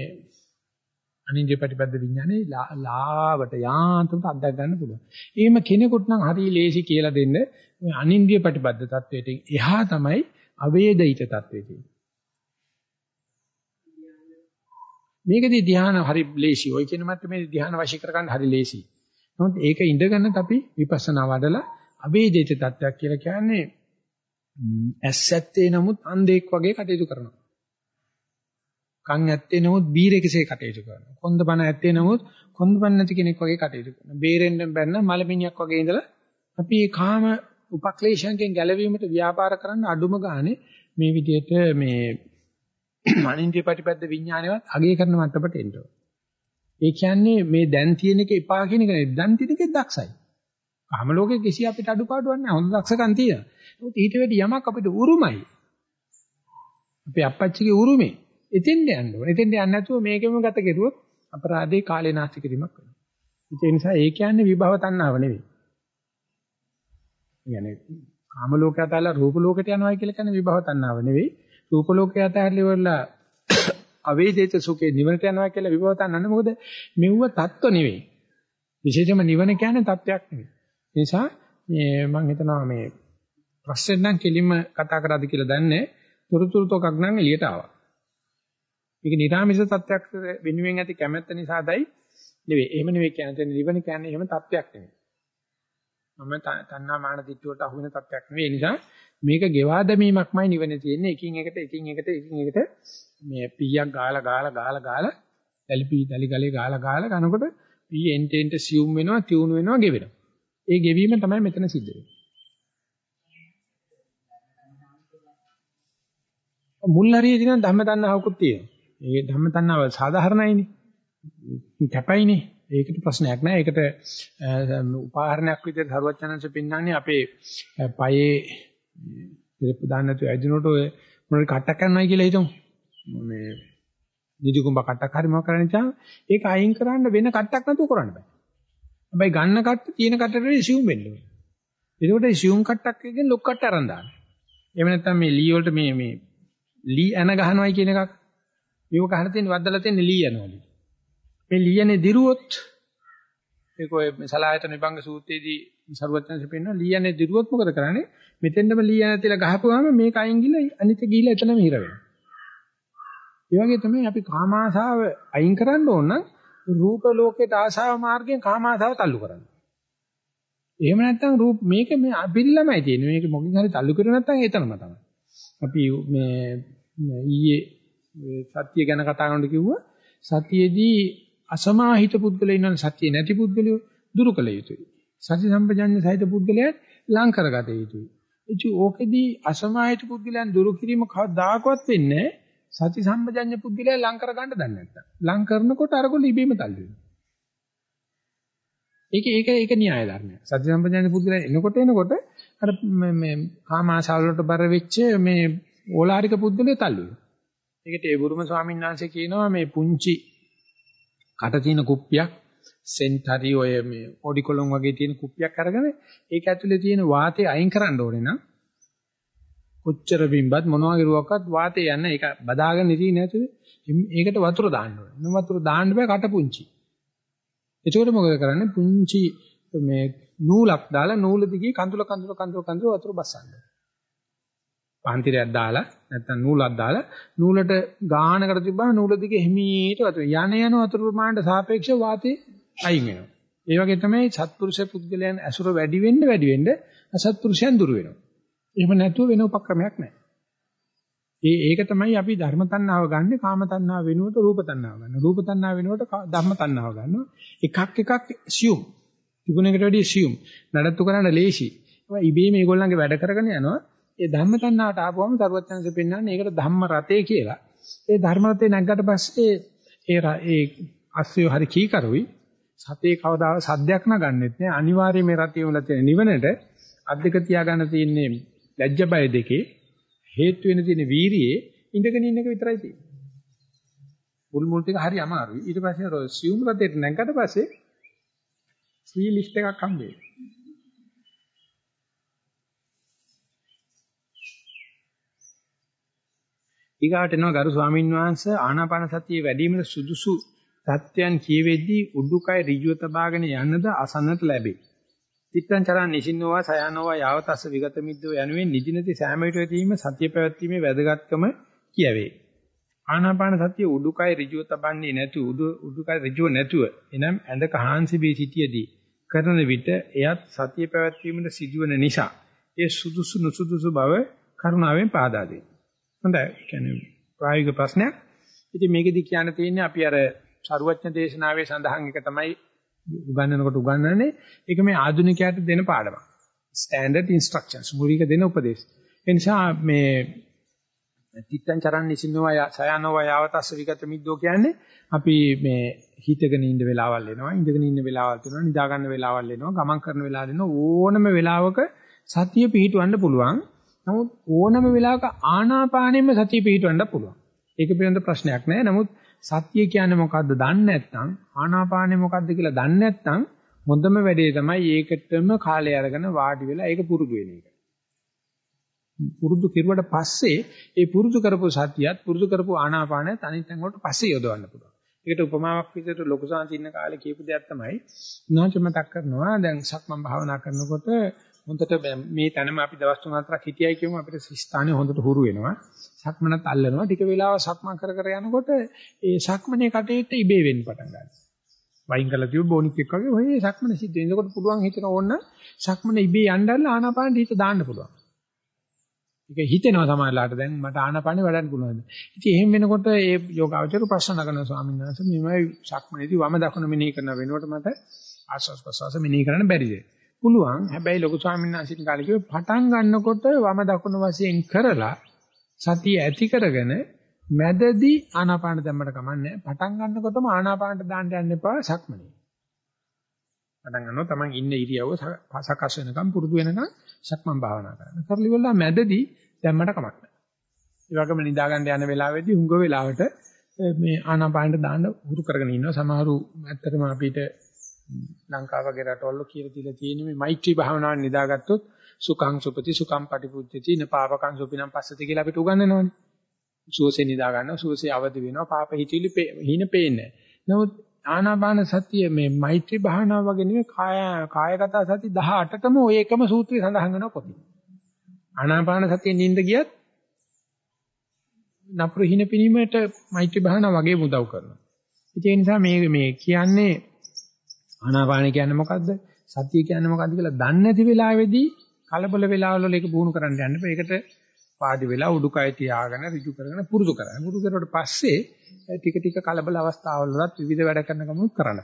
අනින්ජ ප්‍රතිපද විඥානේ ලාවට යාන්ත්‍රට අද්දක් ගන්න පුළුවන්. එහෙම කෙනෙකුට නම් හරි ලේසි කියලා දෙන්න මේ අනින්ජ ප්‍රතිපද தത്വයට එහා තමයි අවේදිත தത്വෙට. මේකදී ධ්‍යාන හරි ලේසි. ඔය කියන මට්ටමේ ධ්‍යාන වශී කරගන්න හරි ලේසි. නමුත් ඒක ඉඳගෙන අපි විපස්සනා වඩලා අවේදිත தത്വයක් කියලා කියන්නේ ඇස් ඇත්තේ නමුත් අන්ධෙක් වගේ කටයුතු කරනවා. කන් ඇත්තේ නමුත් බීරෙකසේ කටයුතු කරනවා. කොන්ද බන ඇත්තේ නමුත් කොන්ද බන නැති කෙනෙක් වගේ කටයුතු කරනවා. බේරෙන්න බැන්න මලමිණියක් වගේ ඉඳලා අපි මේ කාම උපක්ලේශයන්ගෙන් ගැලවීමට ව්‍යාපාර කරන්න අඩුම ගානේ මේ විදිහට මේ මනින්ද්‍රිය ප්‍රතිපද විඥානයවත් අගය කරන මට්ටමට එන්න ඒ කියන්නේ මේ දැන් තියෙන එක එපා කියන එක නෙවෙයි දැන් තියෙන එකේ දක්ෂයි. කාම ලෝකේ කිසි අපිට අඩුපාඩුවක් නැහැ. හොඳ දක්ෂකම් තියෙනවා. ඒත් ඊට වැඩි යමක් අපිට උරුමයි. අපේ අප්පච්චිගේ උරුමේ. එතෙන්ට යන්න ඕනේ. එතෙන්ට යන්නේ නැතුව මේකෙම ගත කෙරුවොත් අපරාධේ කාලේ නාස්ති කිරීමක් වෙනවා. ඒ නිසා ඒ කියන්නේ විභව තණ්හාව නෙවෙයි. يعني කාම ලෝකයට ඇතලා රූප ලෝකයට යනවා කියලා කියන්නේ විභව තණ්හාව නෙවෙයි. රූප ලෝකයට ඇතහැරලිවලා අවේදිත සුඛේ නිවනට යනවා කියලා විභව තණ්හන්නේ මොකද? මෙව්ව தত্ত্ব නෙවෙයි. විශේෂයෙන්ම නිවන කියන්නේ தত্ত্বයක් නෙවෙයි. ඒ නිසා මේ මම හිතනවා මේ ප්‍රශ්නේ නම් කෙලින්ම කතා කරාද කියලා දන්නේ. තුරුතුරු තොකක් නම් එළියට ආවා. මේක නිරාමිෂ තත්ත්වයක් වෙනුවෙන් ඇති කැමැත්ත නිසාදයි නෙවෙයි. එහෙම නෙවෙයි කියන්නේ නිවන කියන්නේ එහෙම තත්ත්වයක් නෙවෙයි. මම තණ්හා මාන දිට්ඨුවට අහු වෙන තත්ත්වයක් නෙවෙයි. ඒ නිසා මේක ගෙවා දැමීමක්මයි නිවනේ තියෙන්නේ. එකින් එකට එකින් එකට එකින් එකට මේ පීයක් ගාලා ගාලා ගාලා ගාලා දැලිපි දැලි ගලේ ගාලා ගාලා කනකොට පී එන්ට එන්ට සියුම් වෙනවා, තියුණු වෙනවා, ගෙවෙනවා. ඒ ගෙවීම තමයි මෙතන සිද්ධ වෙන්නේ. මුල් හරියේ තියෙන ධම්ම තණ්හාවකුත් තියෙනවා. ඒ ධම්ම තණ්හාව සාධාරණයිනේ. කැපයිනේ. ඒකට ප්‍රශ්නයක් නෑ. ඒකට උපාහරණයක් විදිහට හරුවචනංශ පින්නන්නේ අපේ පයේ ඉරප්පු දාන්න නැතුව ඇදිනකොට ඔය මොනවාරි කට්ටක් කරනවා කියලා හිතමු. මේ නිදිකුඹ කට්ටක් හරි මොකක් කරන්නේ චා ඒක අයින් කරන්න වෙන කට්ටක් නැතුව කරන්න බෑ. හැබැයි ගන්න කට්ට තියෙන කට්ටට රිසියුම් වෙන්න ඕනේ. ඒකට රිසියුම් කට්ටක් එකෙන් ලොක් කට්ට අරන් දාන්න. එහෙම නැත්නම් මේ ලී වලට මේ මේ ලී ඇන ගහනවයි කියන එකක් මේක ගහන තියෙන වද්දලා තියෙන ලී යනවලු. මේ ලී යන්නේ දිරුවොත් ඒක ඔය සලායතන විභංග සූත්‍රයේදී සරුවචනසේ පෙන්නන ලී යන්නේ දිරුවොත් මොකද කරන්නේ? මෙතෙන්දම ලී යන තියලා ගහපුවාම මේක අයින් ගිහලා අනිත් ගිහලා එතනම හිර වෙනවා. ඒ වගේ තමයි අපි කාමාශාව අයින් කරන්න ඕන නම් රූප ලෝකයට ආශාව මාර්ගයෙන් කාමාශාව තල්ලු කරන්න. එහෙම නැත්නම් රූප මේක මේ අබිල්ලමයි තියෙන්නේ. මේක මොකකින් හරි තල්ලු කරුවේ නැත්නම් එතනම තමයි. අපි මේ ඊයේ සත්‍ය ගැන කතා කරනකොට කිව්වා සතියේදී අසමාහිත පුද්ගලයෝ ඉන්නවනේ සතිය නැති පුද්ගලයෝ දුරු කළ යුතුයි. සති සම්පජඤ්ඤ සහිත පුද්ගලයන් ලං කරගත යුතුයි. ඉති ඕකෙදී අසමාහිත පුද්ගලයන් දුරු කිරීම කවදාකවත් වෙන්නේ සති සම්පජඤ්ඤ පුද්ගලයන් ලං කරගන්න දන්නේ නැත්තම්. ලං කරනකොට අරගොල්ලෝ ඉබේම තල්ලු වෙනවා. ඒක ඒක ඒක න්‍යාය ධර්මයක්. සති සම්පජාන පුදුලෙන් එනකොට එනකොට අර මේ කාම ආශාව වලට බර වෙච්ච මේ ඕලාරික පුදුලේ තල්ලු වෙනවා. ඒකට ඒ බුරුම ස්වාමීන් වහන්සේ කියනවා මේ පුංචි කට තියෙන කුප්පියක් සෙන්ට් හරි ඔය මේ ඔඩිකොලොන් වගේ තියෙන කුප්පියක් අරගෙන ඒක ඇතුලේ තියෙන වාතය අයින් කරන්න ඕනේ නම් කොච්චර බිම්බත් මොනවා කරුවක්වත් වාතය යන ඒක බදාගෙන ඉතින් ඇතුලේ ඒකට වතුර දාන්න ඕනේ. වතුර දාන්න බෑ කට පුංචි. එතකොට මොකද කරන්නේ? පුංචි මේ නූලක් දාලා නූල දිගේ කඳුල කඳුල කඳුල කඳුල වතුර බස්සන්න. පාන්තිරයක් දාලා නැත්නම් නූලක් දාලා නූලට ගාහනකට තිබ්බම නූල දිගේ හිමීට වතුර යන යන වතුර ප්‍රමාණයට සාපේක්ෂව වාතේ අයින් වෙනවා. ඒ වගේ තමයි සත්පුරුෂ පුද්ගලයන් ඇසුර වැඩි වෙන්න වැඩි වෙන්න අසත්පුරුෂයන් දුර වෙනවා. එහෙම නැතුව වෙන උපක්‍රමයක් නැහැ. ඒ ඒක තමයි අපි ධර්ම තණ්හාව ගන්නෙ කාම තණ්හාව වෙනුවට රූප තණ්හාව ගන්න. රූප තණ්හාව වෙනුවට ධම්ම තණ්හාව ගන්නවා. එකක් එකක් assume. තිබුණේකට වැඩිය assume. නඩත්තු කරන්න ලේසි. ඒවා ඉබේ මේගොල්ලන්ගේ වැඩ කරගෙන යනවා. ඒ ධම්ම තණ්හාවට ආපුවම තරුවචනන්සේ පෙන්වන්නේ ඒකට ධම්ම රතේ කියලා. ඒ ධර්ම රතේ නැග්ගට පස්සේ ඒ ඒ අස්සය හරි කීකරුයි. සතේ කවදාවත් සද්දයක් නගන්නෙත් නෑ. අනිවාර්යයෙන් මේ රතේ වල තියෙන නිවනට අද්දක තියාගන්න තියෙන්නේ ලැජ්ජ බය දෙකේ හේතු වෙන තියෙන වීරියේ ඉඳගෙන ඉන්න එක විතරයි තියෙන්නේ. මුල් මුල් ටික හරි අමාරුයි. ඊට පස්සේ අර සියුම් රතේට නැගකට පස්සේ ෆ්‍රී ලිස්ට් එකක් හම්බෙයි. ඊගාට එනවා ගරු ස්වාමීන් වහන්සේ ආනාපාන සතිය වැඩිමිට සුදුසු සත්‍යයන් කියවෙද්දී උඩුකය ඍජුව තබාගෙන යන්නද අසන්නට ලැබේ. තිත්තං චරණ නිසින්නෝවා සයනෝවා යාවතස්ස විගත මිද්දෝ යනුවෙන් නිදිනති සෑම විටදීම සත්‍ය පැවැත්ීමේ වැදගත්කම කියවේ. ආනාපාන සතිය උඩුකය ඍජුව තබන්නේ නැතු උඩු උඩුකය ඍජුව නැතුව එනම් ඇඳ කහාන්සි බී සිටියේදී කරන විට එයත් සතිය පැවැත්වීමට සිදුවන නිසා ඒ සුදුසු නුසුදුසු බව කරුණාවෙන් පාදා දෙයි. හොඳයි. ඒ කියන්නේ ප්‍රායෝගික ප්‍රශ්නයක්. ඉතින් මේකෙදි කියන්න තියෙන්නේ අපි අර සරුවඥ දේශනාවේ සඳහන් එක තමයි උගන්වනකොට උගන්වන්නේ ඒක මේ ආධුනිකයාට දෙන පාඩමක්. ස්ටෑන්ඩඩ් ඉන්ස්ට්‍රක්ෂන්ස් මුලික දෙන උපදේශ. ඒ නිසා මේ තිත්තං චරන් නිසින්නවා සයනෝ යාවතස්ස විගත මිද්දෝ කියන්නේ අපි මේ හිතගෙන ඉන්න වෙලාවල් එනවා ඉඳගෙන ඉන්න වෙලාවල් තියෙනවා නිදා ගන්න වෙලාවල් එනවා ගමන් කරන වෙලාවල් එනවා ඕනම වෙලාවක සතිය පිහිටවන්න පුළුවන්. නමුත් ඕනම වෙලාවක ආනාපානෙම සතිය පිහිටවන්න පුළුවන්. ඒක පිළිබඳ ප්‍රශ්නයක් නෑ. නමුත් සත්‍ය කියන්නේ මොකද්ද දන්නේ නැත්නම් ආනාපානෙ මොකද්ද කියලා දන්නේ නැත්නම් හොඳම වැඩේ තමයි ඒකටම කාලය අරගෙන වාඩි වෙලා ඒක පුරුදු වෙන එක. පුරුදු කෙරුවට පස්සේ ඒ පුරුදු කරපු සතියත් පුරුදු කරපු ආනාපානයත් අනිත් තැන් වලට පස්සේ යොදවන්න පුළුවන්. ඒකට උපමාවක් විදිහට ලොකු සාන්ති ඉන්න කාලේ කියපු දෙයක් තමයි උනාච මතක් කරනවා දැන් සක්මන් භාවනා කරනකොට හොඳට මේ තැනම අපි දවස් තුන හතරක් හිටියයි කියමු අපිට ස්ථානේ හොඳට හුරු වෙනවා. සක්මනත් අල්ලනවා. ටික වෙලාවක් සක්මන් කර කර යනකොට ඒ සක්මනේ කටේට ඉබේ වෙන්න පටන් ගන්නවා. වයින් කරලා තිබ්බ බොනික් එක්ක වගේ ඔය සක්මන සිද්ධ වෙන. එතකොට පුළුවන් හිතන ඕන සක්මන ඉබේ යන්නදලා ආනාපානෙ හිත දාන්න පුළුවන්. ඒක හිතෙනවා සමහරලාට දැන් මට ආනාපානෙ වඩන්න පුළුවන්. ඉතින් එහෙම වෙනකොට ඒ යෝගාවචර ප්‍රශ්න නගන ස්වාමීන් වහන්සේ මෙමය සක්මනේදී වම දකුණ මෙනෙහි කරන වෙනකොට මට ආස්වාස් ප්‍රසවාස මෙනෙහි කරන්න බැරිද? පුළුවන්. හැබැයි ලොකු ස්වාමීන් වහන්සේ කාලේ කිව්වේ පටන් ගන්නකොට වම දකුණ වශයෙන් කරලා සතිය ඇති කරගෙන මැදදී ආනාපාන දැම්මට කමන්නේ පටන් ගන්නකොටම ආනාපානට දාන්න යන්න එපා සක්මනේ. පටන් ගන්නවා තමන් ඉන්න ඉරියව්ව සකස් වෙනකම් පුරුදු වෙනකම් සක්මන් භාවනා කරන්න. කරලි වෙලා මැදදී දැම්මට කමක් නැහැ. ඒ වගේම නිදා ගන්න යන වෙලාවෙදී හුඟ වෙලාවට මේ ආනාපානට දාන්න උරු කරගෙන ඉන්නවා. සමහරු ඇත්තටම අපිට ලංකාව වගේ රටවල කියලා දීලා තියෙන මේ මෛත්‍රී භාවනාව නිදාගත්තොත් සුඛං සුපති සුඛං පටිපුච්චති නපාපකං සුපිනම් පස්සති කියලා අපිට උගන්වනවානේ. සුවසේ නිදා ගන්නවා සුවසේ අවදි වෙනවා පාප හිතිලි හිණ පේන්නේ නමුත් ආනාපාන සතිය මේ මෛත්‍රී භාවනාව වගේ නෙවෙයි කාය කායගත සති 18ටම ඔය එකම සූත්‍රය සඳහන් වෙනවා පොතේ. ආනාපාන සතියෙන් නිින්ද ගියත් නපුරු හිණ පිනීමට මෛත්‍රී භාවනාව වගේ උදව් කරනවා. ඒ නිසා මේ මේ කියන්නේ ආනාපාන කියන්නේ මොකද්ද? සතිය කියන්නේ මොකද්ද කියලා දන්නේ නැති වෙලාවේදී කලබල වෙලාවල ඒක පුහුණු කරන්න යන්න බෑ. ඒකට පාඩි වෙලා උඩුකය තියාගෙන ඍජු කරගෙන පුරුදු කරන්න. පුරුදු කරුවට පස්සේ ටික ටික කලබල අවස්ථාවල වලත් විවිධ වැඩ කරන ගමන් කරන්න.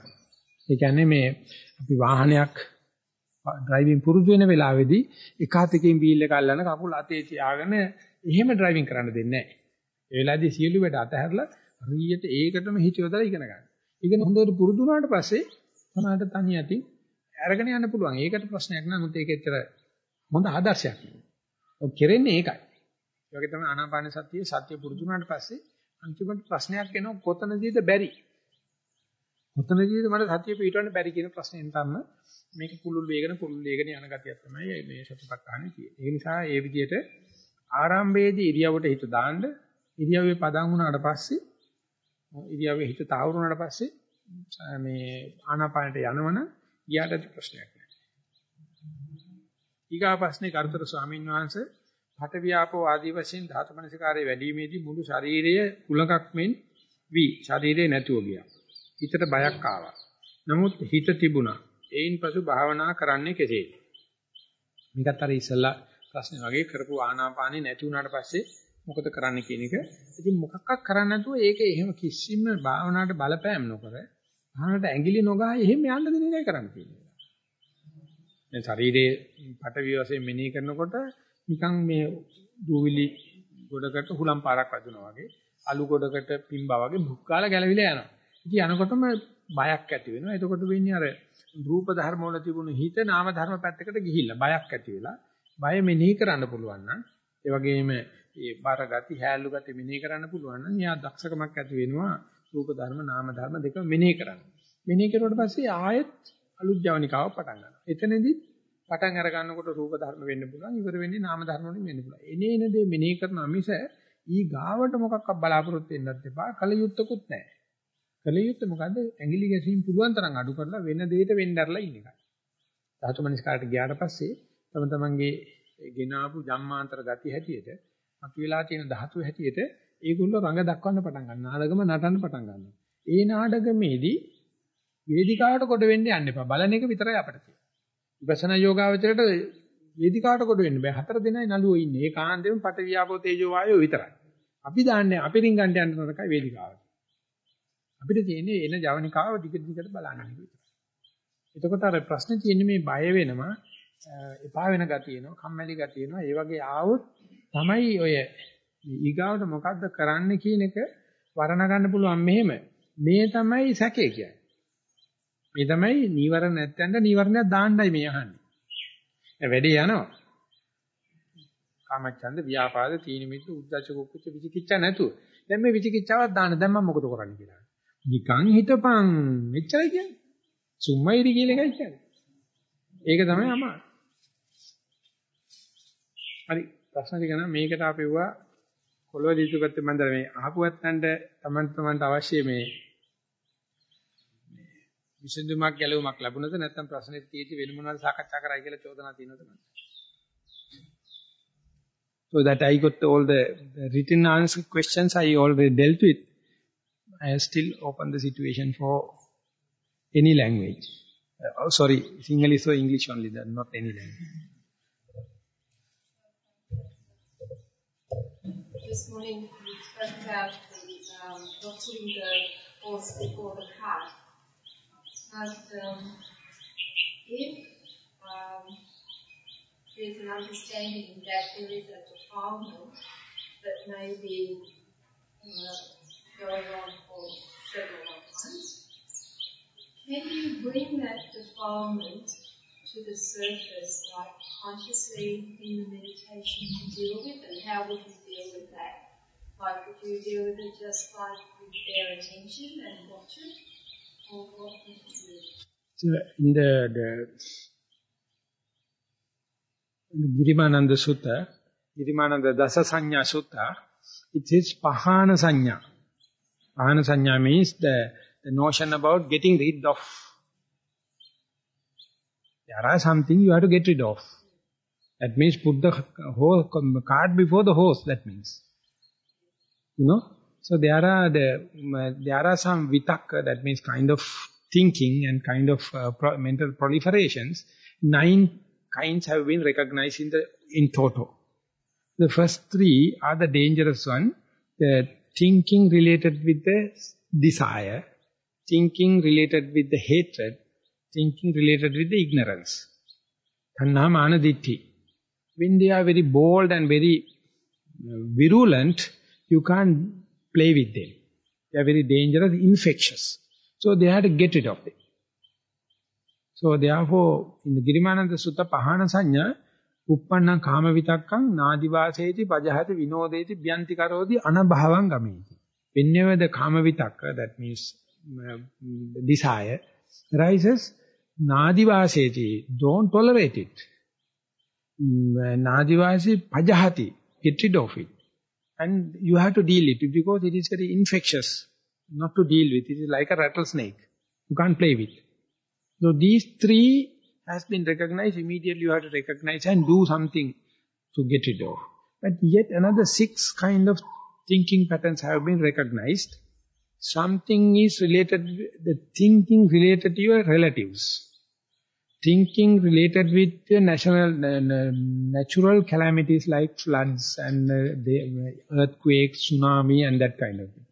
ඒ කියන්නේ මේ අපි වාහනයක් ඩ්‍රයිවිං පුරුදු වෙන වෙලාවේදී එක අතකින් වීල් එක අල්ලන කකුල් අතේ තියාගෙන එහෙම ඩ්‍රයිවිං කරන්න දෙන්නේ නැහැ. ඒ වෙලාවේදී සියලු වැඩ අතහැරලා හරියට ඒකටම හිත යොදලා ඉගෙන ගන්න. ඉගෙන හොඳට පුරුදු වුණාට පස්සේ තමයි තනිය අතින් අරගෙන යන්න පුළුවන්. ඒකට ප්‍රශ්නයක් නෑ. මුත් ඒක ඇත්තට හොඳ ආදර්ශයක්. ඔය කෙරෙන්නේ ඒකයි. ඒ වගේ තමයි ආනාපාන සතියේ සතිය පුරුදු වුණාට පස්සේ අන්තිමට ප්‍රශ්නයක් එනවා කොතනදීද බැරි? කොතනදීද මට සතිය පිටවන්න බැරි කියන ප්‍රශ්නෙන් තමයි මේක පුළුල් වේගන පුළුල් වේගන යන ගතියක් තමයි මේ සතිපට්ඨානෙ තියෙන්නේ. ඒ නිසා ඒ විදිහට ආරම්භයේදී ඉරියව්වට හිත දාන්න ඉරියව්වේ පදන් වුණාට පස්සේ ඉරියව්වේ හිත තාවුරු වුණාට පස්සේ මේ ආනාපානට යනවන ගියාට ඇති ප්‍රශ්නයක් නැහැ. ඊගා ප්‍රශ්නේ කර්තර ස්වාමීන් වහන්සේ හට ව්‍යාපෝ ආදී වශයෙන් ධාතු මනසිකාරයේ වැඩිීමේදී මුළු ශරීරය කුලකක් මෙන් වී ශරීරේ නැතුව ගියා. හිතට බයක් ආවා. නමුත් හිත තිබුණා. ඒයින් පසු භාවනා කරන්නේ කෙසේද? මේකත් අර ඉස්සලා ප්‍රශ්නේ වගේ කරපු ආනාපානෙ නැති වුණාට පස්සේ මොකද කරන්න කියන එක. ඉතින් මොකක්වත් කරන්නේ නැතුව ඒක එහෙම කිසිම භාවනාවට බලපෑම් නොකර භාවනාවට ඇඟිලි නොගා එහෙම යන්න දෙන එකයි කරන්න තියෙන්නේ. දැන් ශරීරයේ පටවිය වශයෙන් මෙනෙහි කරනකොට නිකන් මේ දූවිලි ගොඩකට හුලම් පාරක් වදිනවා වගේ අලු ගොඩකට පිම්බා වගේ බුක්කාලා ගැලවිලා යනවා. ඉතින් යනකොටම බයක් ඇති වෙනවා. එතකොට වෙන්නේ අර රූප ධර්ම වල තිබුණු හිත නාම ධර්ම පැත්තකට ගිහිල්ලා බයක් ඇති වෙලා බය මෙනෙහි කරන්න පුළුවන් නම් ඒ වගේම ඒ බර ගති හැලු ගති මෙනෙහි කරන්න පුළුවන් නම් යා දක්ෂකමක් ඇති වෙනවා රූප ධර්ම නාම ධර්ම දෙක මෙනෙහි කරන්න. මෙනෙහි කරුවට පස්සේ ආයෙත් අලුත් ජවනිකාව පටන් ගන්නවා. එතනදී පටන් අර ගන්නකොට රූප ධර්ම වෙන්න පුළුවන් ඉවර වෙන්නේ නාම ධර්ම වලින් වෙන්න පුළුවන්. එනේ එන දේ මෙනෙහි කරන මිස ඊ ගාවට මොකක්වත් බලාපොරොත්තු වෙන්නත් එපා කලියුත්තකුත් නැහැ. කලියුත්ත මොකද්ද? ඇඟිලි ගැසීම් පුළුවන් තරම් අඩු කරලා වෙන දෙයකට වෙන්නදරලා ඉන්න එකයි. ධාතු මනස්කාරට ගියාට පස්සේ තම තමන්ගේ ගෙනාවු ජම්මාන්තර ගති හැටියට මතුවලා තියෙන ධාතු හැටියට ඒගොල්ලෝ රඟ දක්වන්න පටන් ගන්නවා. නාටකම නටන්න පටන් ගන්නවා. ඒ නාටකමේදී වේදිකාවට කොට වෙන්න යන්න එපා. බලන එක විතරයි අපිට තියෙන්නේ. විපස්සනා යෝගාවචරයට වේදිකාවට කොට වෙන්න බෑ. හතර දිනයි නළුවෝ ඉන්නේ. ඒ කාන්දෙම පට වියාපෝ තේජෝ වායෝ විතරයි. අපි දාන්නේ අපි රින්ගන්ට යන්න නරකයි වේදිකාවට. අපිට තියෙන්නේ එන ජවනිකාව දිගට දිගට බලන්න විතරයි. එතකොට අර ප්‍රශ්නේ තියෙන්නේ මේ බය වෙනවා, එපා වෙන ගතිය එනවා, කම්මැලි ගතිය එනවා. ඒ වගේ ආවොත් තමයි ඔය ඊගාවට මොකද්ද කරන්න කියන එක වර්ණ ගන්න පුළුවන් මෙහෙම. මේ තමයි සැකේ කියන්නේ. මේ තමයි නීවරණ නැත්තඳ නීවරණයක් දාන්නයි මේ අහන්නේ. දැන් වැඩේ යනවා. කාමච්ඡන්ද ව්‍යාපාද තීන මිද්ද උද්ධච්ච කුක්කුච්ච විචිකිච්ඡා නැතුව. දැන් මේ විචිකිච්ඡාවක් දාන්න දැන් මම මොකද කරන්නේ කියලා. නිකන් හිටපන් මෙච්චරයි කියන්නේ. සුම්මයිරි කියන එකයි කියන්නේ. ඒක තමයි අමාරු. හරි ප්‍රශ්න ටික නම් මේකට අපෙව්වා කොළොව දීතුගත්තේ මන්දර මේ අහපුවත් නැන්ද Taman tamanට අවශ්‍ය මේ විසඳුමක් ගැලවුමක් ලැබුණද නැත්නම් ප්‍රශ්නෙත් තියෙදි වෙන මොනවද සාකච්ඡා කරයි කියලා චෝදනා තියෙනවද මන්ද So that I got all the, the written answer questions I already dealt with. I still open the situation for any language. Uh, oh, sorry, Sinhala is so English only, not any language. This morning we spoke about um, not putting the horse before the cart. But um, if um, there's an understanding that there is a defilement that may be uh, going on for several months, can you bring that defilement to the surface, like consciously in the meditation to deal with, and how would you deal with that? Like, would you deal with it just like with their attention and watch it, or what would you do? So in the, the, in the Girimananda Sutta, Girimananda Dasa Sanya Sutta, it says Pahana Sanya. Pahana Sanya means the, the notion about getting rid of there are something you have to get rid of. That means put the whole cart before the horse, that means. You know? So there are the there are some vitaka, that means kind of thinking and kind of uh, pro mental proliferations, nine kinds have been recognized in the in total. The first three are the dangerous one. The thinking related with the desire, thinking related with the hatred, thinking related with the ignorance. Tanha mana ditti. When they are very bold and very uh, virulent, you can't play with them. They are very dangerous, infectious. So they have to get rid of them. So therefore, in the Girimananda Sutta Pahana Sanya, uppannam kama vitakkam nadivaseti pajahati vinodeti byanti karodi anabhavam gameti. Whenever the kama vitakka, that means uh, mm, desire, rises, nadivaseti, don't tolerate it. Nadivasi pajahati, get rid of it. And you have to deal with it because it is very infectious. Not to deal with, it is like a rattlesnake. You can't play with. So these three has been recognized, immediately you have to recognize and do something to get rid of. But yet another six kind of thinking patterns have been recognized. Something is related, the thinking related to your relatives. Thinking related with national, natural calamities like floods and uh, the earthquakes, tsunami and that kind of thing.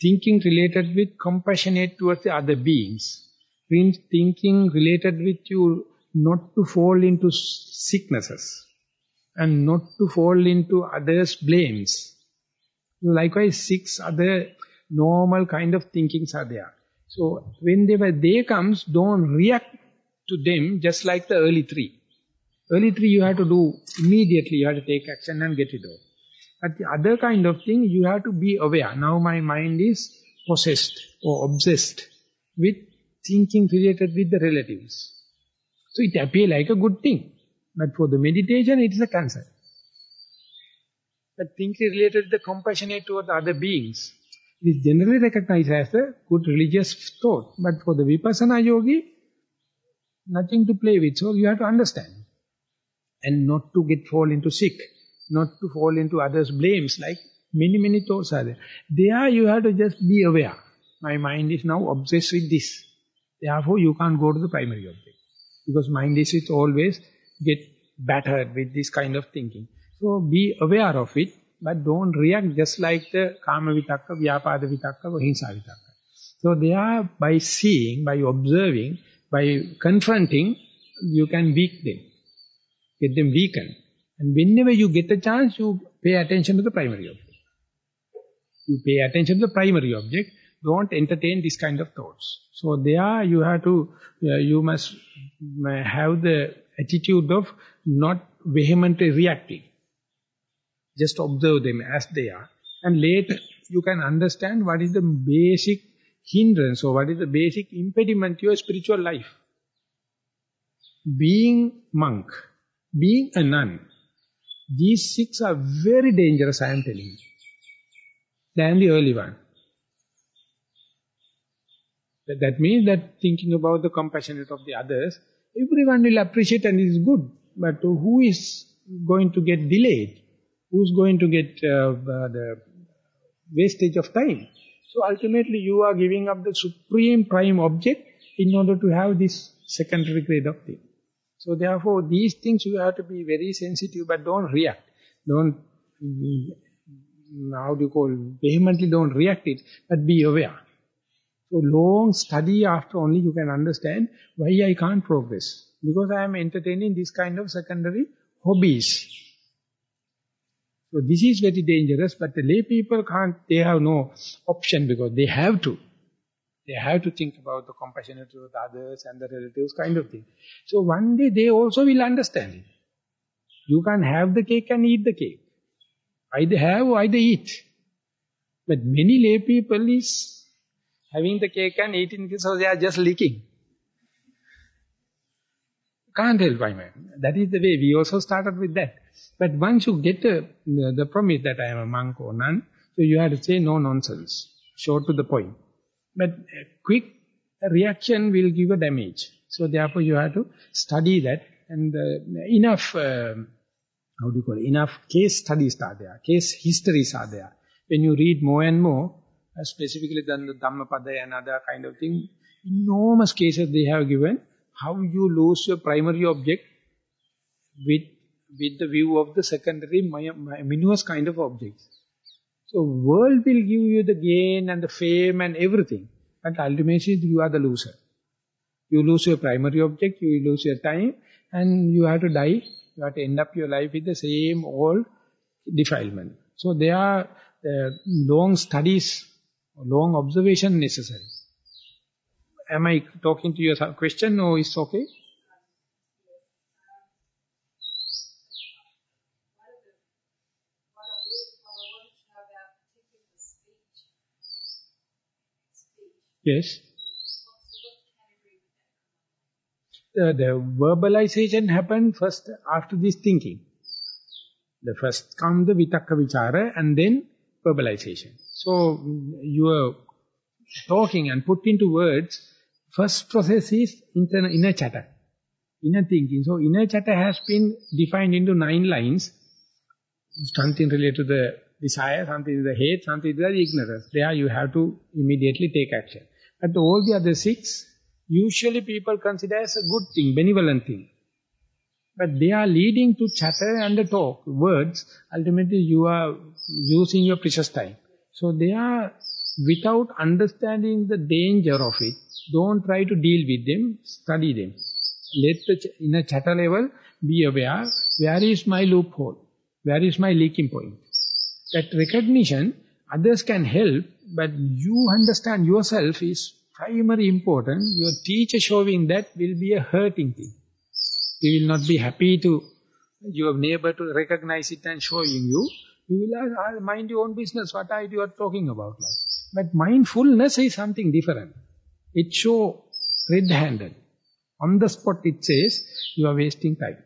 Thinking related with compassionate towards the other beings. Thinking related with you not to fall into sicknesses and not to fall into others' blames. Likewise, six other normal kind of thinkings are there. So when they, they comes, don't react to them just like the early three. Early three you have to do immediately, you have to take action and get it off. But the other kind of thing, you have to be aware. Now my mind is possessed or obsessed with thinking related with the relatives. So it appears like a good thing. But for the meditation, it is a cancer. But thinking related to the compassionate toward other beings, it is generally recognized as a good religious thought. But for the vipassana yogi, nothing to play with. So you have to understand. And not to get fall into sick, not to fall into others' blames, like many, many thoughts are there. There you have to just be aware. My mind is now obsessed with this. Therefore you can't go to the primary object. Because mind is it always get battered with this kind of thinking. So be aware of it, but don't react just like the kama vitakka, vyapada vitakka, hinsa vitakka. So they are by seeing, by observing, by confronting, you can weak them, get them weakened. And whenever you get a chance, you pay attention to the primary object. You pay attention to the primary object, don't entertain this kind of thoughts. So there you have to, uh, you must have the attitude of not vehemently reacting. Just observe them as they are. And later you can understand what is the basic hindrance or what is the basic impediment to your spiritual life. Being monk, being a nun, these six are very dangerous, I am telling you, than the early one. That, means that thinking about the compassionate of the others, everyone will appreciate and is good. But who is going to get delayed? Who is going to get uh, the wastage of time? So ultimately you are giving up the supreme prime object in order to have this secondary grade of thing. So therefore these things you have to be very sensitive but don't react. Don't, how do you call, vehemently don't react it, but be aware. So long study after only you can understand why I can't progress. Because I am entertaining this kind of secondary hobbies. So this is very dangerous, but the lay people can't, they have no option because they have to. They have to think about the compassionate the others and the relatives kind of thing. So one day they also will understand it. You can have the cake and eat the cake. Either have or either eat. But many lay people is having the cake and eating it, so they are just licking. Can't help, I mean. That is the way. We also started with that. But once you get the, the promise that I am a monk or nun, so you have to say no nonsense, short to the point. But a quick reaction will give a damage. So therefore you have to study that and uh, enough, uh, how do you call it, enough case studies are there, case histories are there. When you read more and more, uh, specifically than the Dhammapada and other kind of thing, enormous cases they have given, how you lose your primary object with, with the view of the secondary minus kind of objects. So world will give you the gain and the fame and everything. But ultimately you are the loser. You lose your primary object, you lose your time, and you have to die. You have to end up your life with the same old defilement. So there are uh, long studies, long observation necessary. Am I talking to your question or is okay? Yes. Uh, the verbalization happened first after this thinking. The first come the vitakka vichara and then verbalization. So you are talking and put into words, first process is inner, inner chatter, inner thinking. So inner chatter has been defined into nine lines, something related to the desire, something to the hate, something to the ignorance. There you have to immediately take action. But all the other six, usually people consider as a good thing, benevolent thing. But they are leading to chatter and the talk, words. Ultimately, you are using your precious time. So they are, without understanding the danger of it, don't try to deal with them, study them. Let the, in a chatter level, be aware, where is my loophole? Where is my leaking point? That recognition, others can help, but you understand yourself is primary important. Your teacher showing that will be a hurting thing. You will not be happy to your neighbor to recognize it and showing you. You will mind your own business. What are you talking about? Like. But mindfulness is something different. It show red-handed. On the spot it says, you are wasting time.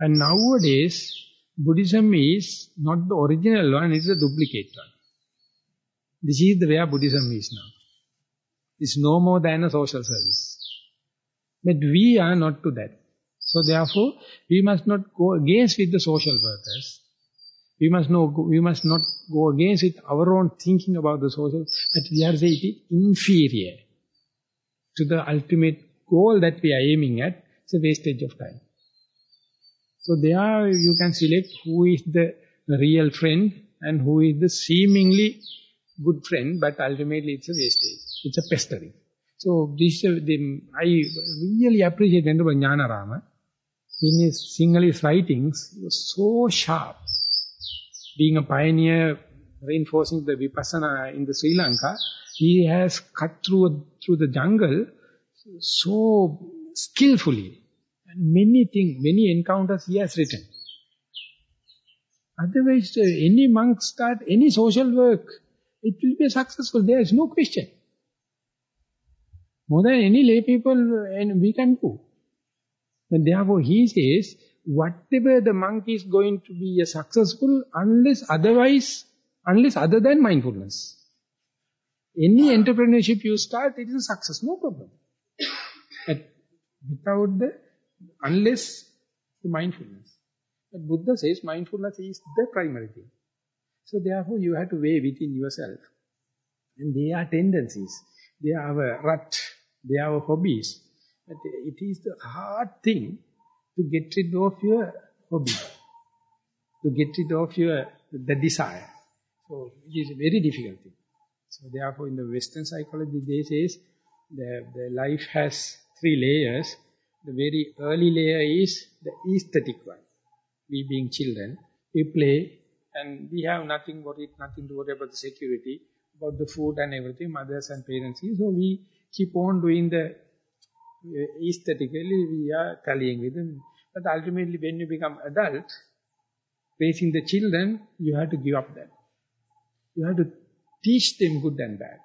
And nowadays, Buddhism is not the original one, it's a duplicate one. This is the way Buddhism is now. It's no more than a social service. But we are not to that. So therefore, we must not go against with the social workers. We must, know, we must not go against with our own thinking about the social, but we are say it is inferior to the ultimate goal that we are aiming at. It's a wastage of time. So there you can select who is the real friend and who is the seemingly good friend, but ultimately it's a wastage. It's a pestering. So this, uh, the, I really appreciate Venerable Jnanarama. In his Sinhalese writings, he was so sharp. Being a pioneer, reinforcing the Vipassana in the Sri Lanka, he has cut through, through the jungle so skillfully. And many things, many encounters he has written. Otherwise, uh, any monk start any social work, it will be successful. There is no question. More than any lay people and we can do. And therefore he says, whatever the monk is going to be a successful unless otherwise, unless other than mindfulness. Any entrepreneurship you start, it is a success, no problem. But without the, unless the mindfulness. But Buddha says mindfulness is the primary thing. So therefore you have to weigh within yourself. And they are tendencies. They are our rut. They are hobbies. But it is the hard thing to get rid of your hobby. To get rid of your the desire. So it is a very difficult thing. So therefore in the Western psychology they say the, the life has three layers. The very early layer is the aesthetic one. We being children, we play and we have nothing worried, nothing to worry about the security, about the food and everything, mothers and parents. So we keep on doing the aesthetically, we are tallying with them. But ultimately when you become adult, raising the children, you have to give up that. You have to teach them good and bad.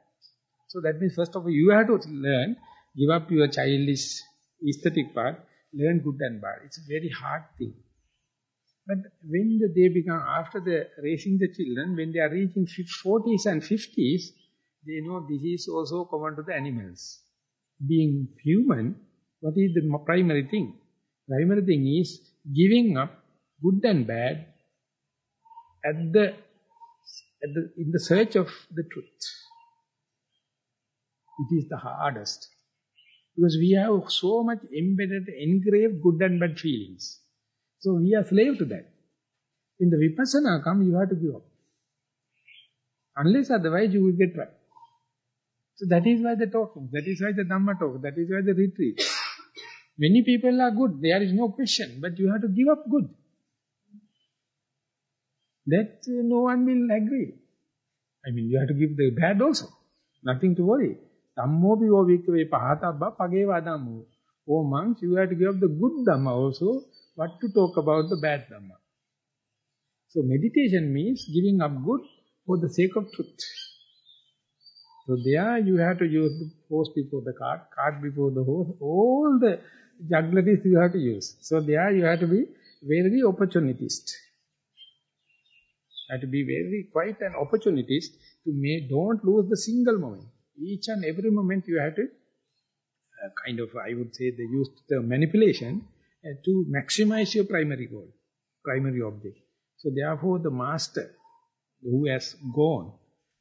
So that means first of all, you have to learn, give up your childish aesthetic part, learn good and bad. It's a very hard thing. But when the, they become, after the raising the children, when they are reaching 40s and 50s, they know this is also common to the animals. Being human, what is the primary thing? Primary thing is giving up good and bad at the, at the in the search of the truth. It is the hardest. Because we have so much embedded, engraved good and bad feelings. So we are slave to that. In the vipassana come, you have to give up. Unless otherwise you will get right. So that is why the talking, that is why the Dhamma talk, that is why the retreat. Many people are good, there is no question, but you have to give up good. That uh, no one will agree. I mean, you have to give the bad also. Nothing to worry. Dhammo bivo vikave pahatabba pageva dhammo. Oh monks, you have to give up the good Dhamma also, what to talk about the bad Dhamma. So meditation means giving up good for the sake of truth. So there you have to use the horse before the cart, cart before the horse, all the juggleries you have to use. So there you have to be very opportunist. You have to be very quite an opportunist to make, don't lose the single moment. Each and every moment you have to uh, kind of, I would say, they used the manipulation uh, to maximize your primary goal, primary object. So therefore the master who has gone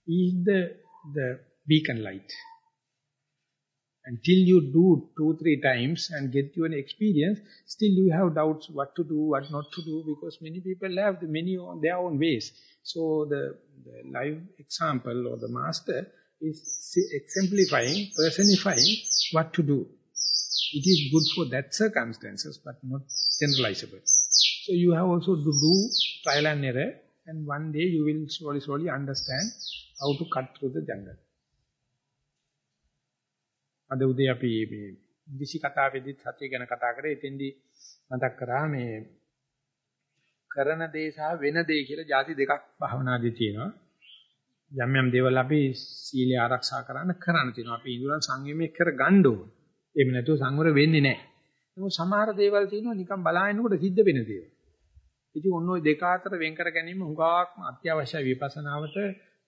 is the, the beacon light. Until you do two, three times and get you an experience, still you have doubts what to do, what not to do, because many people have the many on their own ways. So the, the live example or the master is exemplifying, personifying what to do. It is good for that circumstances, but not generalizable. So you have also to do trial and error, and one day you will slowly, slowly understand how to cut through the jungle. අද උදේ අපි මේ විසි කතාවේදීත් සත්‍ය ගැන කතා කරේ. එතෙන්දී මතක් කරා මේ කරන දේ සහ වෙන දේ කියලා ಜಾති දෙකක් භවනාදී තියෙනවා. යම් යම් දේවල් අපි සීලය ආරක්ෂා කරන්න කරන්න තියෙනවා. අපි ඉඳුරන් සංයමයේ කර ගන්න ඕන. එහෙම නැතුව සංවර වෙන්නේ නැහැ. නමුත් සමහර දේවල් තියෙනවා නිකන් බලාගෙනකොට සිද්ධ වෙන දේවල්. ඉතින් ඔන්න ඔය දෙක අතර වෙන් කර ගැනීම හුඟක්ම අත්‍යවශ්‍යයි විපස්සනාවට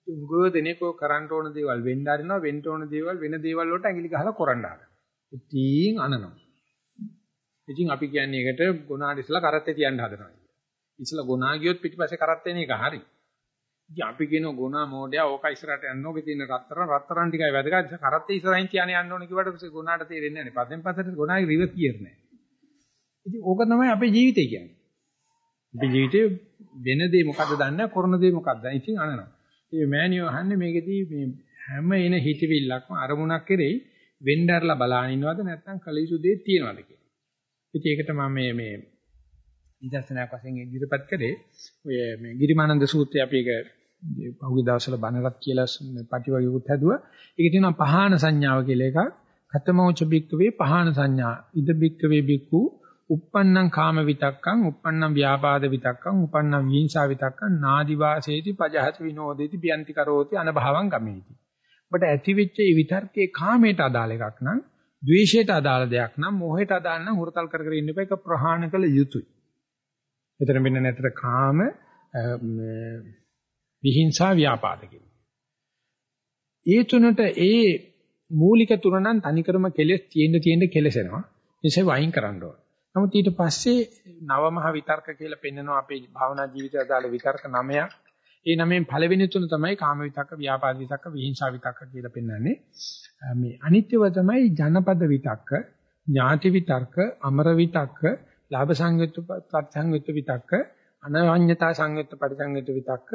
උගව දෙනකෝ කරන්න ඕන දේවල් වෙන්න ආරිනවා වෙන්න ඕන දේවල් වෙන දේවල් වලට ඇඟිලි ගහලා කරන්න ආරන. ඉතින් අනනවා. ඉතින් අපි කියන්නේ ඒකට ගුණාට ඉස්සලා කරත්තේ තියන්න හදනවා. ඉස්සලා ගුණා ගියොත් පිටිපස්සේ කරත්තේ නේ එක හරි. ඉතින් අපි කියන ගුණා මෝඩයා ඕක ඉස්සරහට යන්න ඕකේ තියෙන රත්තරන් රත්තරන් ටිකයි වැදගත්. කරත්තේ ඉස්සරහින් තියානේ යන්න ඕනේ කිව්වට පස්සේ ගුණාට තේරෙන්නේ නැහැ. පදෙන් පස්සට ගුණාගේ රිවර් කියර් නැහැ. ඉතින් ඕක තමයි අපේ ජීවිතය කියන්නේ. අපේ ජීවිතේ වෙන දේ මොකද්ද දන්නේ කරන දේ මොකද්ද? ඉතින් අනනවා. මේ මෑනියෝ අහන්නේ මේකෙදී මේ හැම එන හිතවිල්ලක්ම අරමුණක් කෙරෙහි වෙnderලා බලාගෙන ඉනවද නැත්නම් කලීසු දෙයක් තියනවද කියලා. ඉතින් ඒකට මම මේ මේ නිදර්ශනයක් වශයෙන් ඉදිරිපත් කරේ ඔය මේ ගිරිමානන්ද සූත්‍රය අපි ඒක පහුගිය දවස්වල බණරත් කියලා පටිවගියුත් හැදුවා. ඒකේ තියෙනවා පහාන සංඥාව කියලා එකක්. කතමෝච බික්කවේ පහාන සංඥා. ඉද බික්කවේ බික්කු uppannam kama vitakkam uppannam vyapada vitakkam uppannam vihinsa vitakkam නාදි වාසේති පජහත විනෝදේති පියන්ති කරෝති අනභවං ගමේති. ඔබට ඇති වෙච්ච මේ විතර්කේ කාමයට අදාළ එකක් නම්, ද්වේෂයට අදාළ දෙයක් නම්, මොහයට අදාළ නම් හුරතල් කර කර ඉන්න එක ප්‍රහාණ කළ යුතුයි. එතන වෙන්න නැතර කාම විහිංසා ව්‍යාපාද ඒ තුනට ඒ මූලික තුන නම් තනිකරම කෙලෙස් තියෙන්න තියෙන්න කෙලසෙනවා. එසේ වයින් කරන්න ඕන. නමුත් ඊට පස්සේ නවමහ විතර්ක කියලා පෙන්නනවා අපේ භාවනා ජීවිතය අදාළ විතර්ක නමයක්. ඒ නමෙන් පළවෙනි තුන තමයි කාම විතක්ක, ව්‍යාපාද විතක්ක, විහිංසා විතක්ක කියලා පෙන්වන්නේ. මේ අනිත්‍යව තමයි ජනපද විතක්ක, ඥාති විතක්ක, අමර විතක්ක, ලාභ සංයුක්ත ප්‍රත්‍යංගිත විතක්ක, අනවඤ්ඤතා සංයුක්ත පරිසංයුක්ත විතක්ක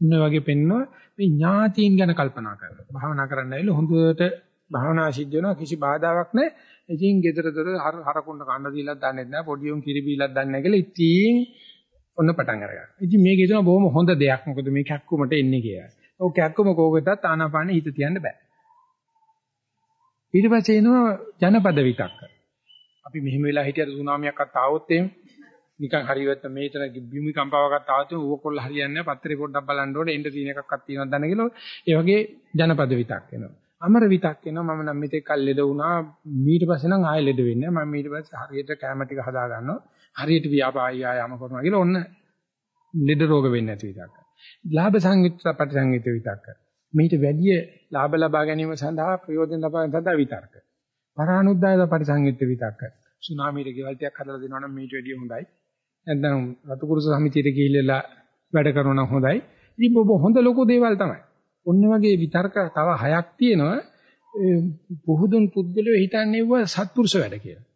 මේ වගේ පෙන්වනවා මේ ඥාතීන් ගැන කල්පනා කරලා. භාවනා කරන්න ඇවිල්ලා හොඳට භාවනා සිද්ධ වෙනවා කිසි බාධාවක් නැහැ. ඉතින් ගෙදරතර හර හරකුන්න කන්න දීලක් දන්නේ නැහැ. පොඩි උන් කිරි බීලක් දන්නේ නැහැ කියලා ඉතින් ඔන්න පටන් අරගන්නවා. ඉතින් මේක හිතනවා බොහොම හොඳ දෙයක්. මොකද මේ කැක්කුමට එන්නේ කියලා. ඔව් කැක්කුම කෝකටත් ආනාපානෙ හිත තියන්න බෑ. ඊට පස්සේ එනවා ජනපද විතක්ක. අපි මෙහෙම වෙලා හිටියට සුනාමියක්වත් ආවොත් එහෙම නිකන් හරියට මේතන බිමි කම්පාවක්වත් ආවොත් ඌකොල්ල හරියන්නේ නැහැ. පත්තරේ පොඩ්ඩක් බලන්න ඕනේ. එන්න තියෙන එකක්වත් තියෙනවද දන්න කියලා. ඒ වගේ ජනපද විතක් එනවා. අමර විතක් එනවා මම නම් මෙතෙක් කල් ලෙඩ වුණා ඊට පස්සේ නම් ආයෙ ලෙඩ වෙන්නේ මම ඊට පස්සේ හරියට කැම ටික හදා ගන්නවා හරියට ව්‍යාපාරය ආයම කරනවා කියලා ඔන්න ලෙඩ රෝග වෙන්නේ නැති විතක්. ලාභ සංයුක්ත ප්‍රතිසංයුක්ත විතක්. මේට වැඩි ලාභ ලබා ගැනීම සඳහා ප්‍රයෝජන ලබා ගැනීම සඳහා විතර්ක. පරානුද්දාය ප්‍රතිසංයුක්ත විතක්. සුනාමීට ගෙවල් ටිකක් හදලා දෙනවා නම් මේට වැඩිය හොඳයි. නැත්නම් රතුකුරුස සමිතියට ගිහිල්ලා වැඩ කරනවා නම් හොඳයි. ඉතින් ඔබ හොඳ ලොකු දේවල් තමයි. ඔන්න වගේ විතර්ක තව හයක් තියෙනවා. පුහුදුන් පුද්ගලයෝ හිතන්නේ ව සත්පුරුෂ වැඩ කියලා.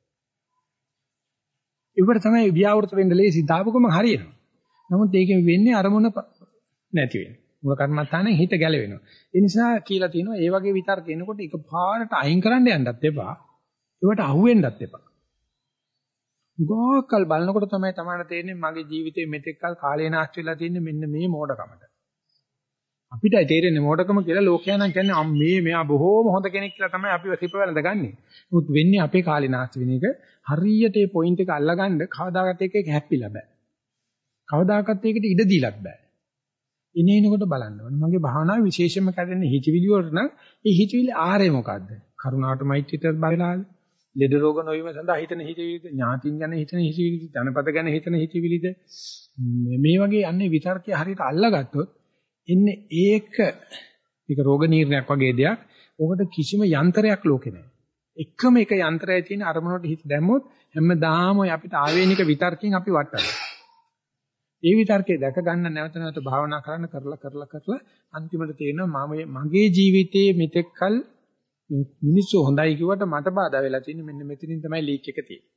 ඒවට තමයි ව්‍යාවෘත වෙන්න ලේසි දාපුකම හරියනවා. නමුත් ඒකෙන් වෙන්නේ අරමුණ නැති වෙන. මුල කර්මත්තානේ හිත ගැලවෙනවා. ඒ නිසා කියලා තියෙනවා ඒ වගේ විතර්ක එනකොට එක පාරට අයින් කරන්න යන්නත් එපා. ඒවට අහුවෙන්නත් එපා. ගෝකල් බලනකොට තමයි තමයි තේරෙන්නේ මගේ ජීවිතේ මෙතෙක් කල කාලේ නාස්ති වෙලා තියෙන්නේ මෙන්න මේ මෝඩකමට. අපිටයි තේරෙන්නේ මෝඩකම කියලා ලෝකයා නම් කියන්නේ මේ මෙයා බොහෝම හොඳ කෙනෙක් කියලා තමයි අපිව සිප වැළඳගන්නේ. නමුත් වෙන්නේ අපේ කාලේ නාස්ති වෙන එක හරියට මේ පොයින්ට් එක අල්ලගන්න කවදාකත් එක එක හැප්පිලා බෑ. කවදාකත් ඒකට ඉඩ දීලත් බෑ. ඉනේනකොට බලන්න ඕනේ. මගේ භාවනාවේ විශේෂයෙන්ම කැඩෙන්නේ හිතවිලි වලට නම් ඒ හිතවිලි ආරේ මොකද්ද? කරුණාවට මෛත්‍රියට බලලාද? ලෙඩ රෝග නොවීම සඳහා හිතන හිතවිලිද? ඥාතින් ගැන හිතන හිතවිලිද? ජනපද ගැන හිතන හිතවිලිද? මේ වගේ අන්නේ විතර්කය හරියට අල්ලගත්තොත් එන්නේ ඒක ඒක රෝග නිర్ణයක් වගේ දෙයක්. ඕකට කිසිම යන්ත්‍රයක් ලෝකේ නැහැ. එකම එක යන්ත්‍රයයි තියෙන අරමුණට හිත දැම්මොත් හැමදාම ඔය අපිට ආවේනික විතර්කයෙන් අපි වටනවා. ඒ විතර්කේ දැක ගන්න නැවත නැවත භාවනා කරන්න කරලා කරලා කරලා අන්තිමට තේරෙනවා මම මගේ ජීවිතයේ මෙතෙක්කල් මිනිස්සු හොඳයි කිව්වට මට බාධා වෙලා තියෙන්නේ මෙන්න මෙතනින් තමයි ලීක් එක තියෙන්නේ.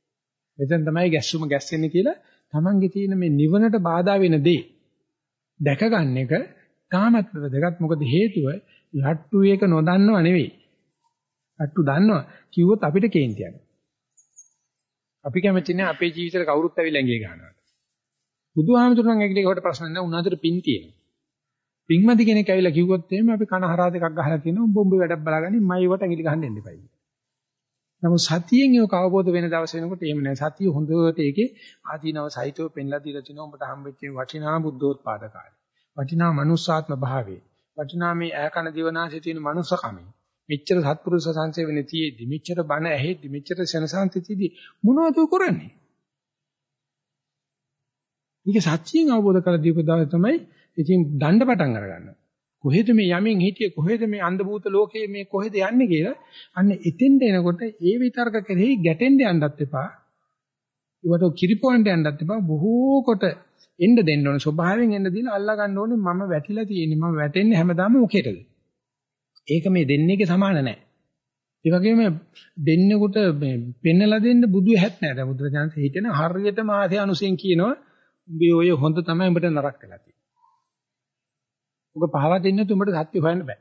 මෙතෙන් තමයි ගැස්සුම ගැස්සෙන්නේ කියලා Tamange තියෙන මේ නිවනට බාධා වෙන දේ දැක ගන්න එක තාමත් වැදගත් මොකද හේතුව ලට්ටු එක නොදන්නව නෙවෙයි. ලට්ටු දන්නවා කිව්වොත් අපිට කේන්ති යනවා. අපි කැමති නැහැ අපේ ජීවිතේට කවුරුත් ඇවිල්ලා ඇඟේ ගන්නවා. බුදුහාමුදුරන් ඇගිලේකට ප්‍රශ්න නැහැ උනාතර පින් තියෙනවා. පින්මදි කෙනෙක් ඇවිල්ලා කිව්වොත් එහෙම අපි කන හරහා දෙකක් ගහලා කියනවා උඹ උඹ වැඩක් බලාගනි මම ඒවට ඇඟිලි ගහන්න එන්න එපයි. නමුත් සතියෙන් ඒක අවබෝධ වෙන දවස් වෙනකොට එහෙම නෑ සතිය හොඳට ඒකේ ආදීනව සහිතව පෙන්ලා දීලා තිනවා උඹට හම්බෙච්ච වටිනා බුද්ධෝත්පාද කාලේ. වටිනා මනුස්සාත්ම භාවයේ. වටිනා මේ ඈකන දිවනාසේ තියෙන මනුස්සකමේ. මෙච්චර සත්පුරුෂ සංසේවනේ තියේදි මෙච්චර බණ ඇහෙද්දි මෙච්චර සෙනසාන්තිතිදී මොනවද කරන්නේ? මේක සත්‍යයෙන් අවබෝධ කර දීපු දවස් තමයි ඉතින් දණ්ඩ පටන් අරගන්න. කොහෙද මේ යමින් හිටියේ කොහෙද මේ අන්ධ භූත ලෝකයේ මේ කොහෙද යන්නේ කියලා අන්න එතෙන්ට එනකොට ඒ විතර්ක කෙරෙහි ගැටෙන්න යන්නත් එපා. ඒවට කිරිපොන්ට යන්නත් එපා. බොහෝ කොට එන්න දෙන්න ඕනේ. ස්වභාවයෙන් එන්න දීලා අල්ලා ගන්න ඕනේ මම වැටිලා තියෙන්නේ. මම වැටෙන්නේ හැමදාම මොකේද? ඒක මේ දෙන්නේගේ සමාන නැහැ. ඒ වගේම දෙන්නෙකුට මේ පෙන්නලා දෙන්න බුදු හැත් නැහැ. දැන් බුදුරජාණන් හිතෙන හරියටම ආසේ අනුසෙන් කියනවා උඹේ ඔය හොඳ තමයි උඹට නරක වෙලා තියෙන්නේ. ඔබ පහවා දෙන්න තු උඹට සත්‍ය හොයන්න බෑ.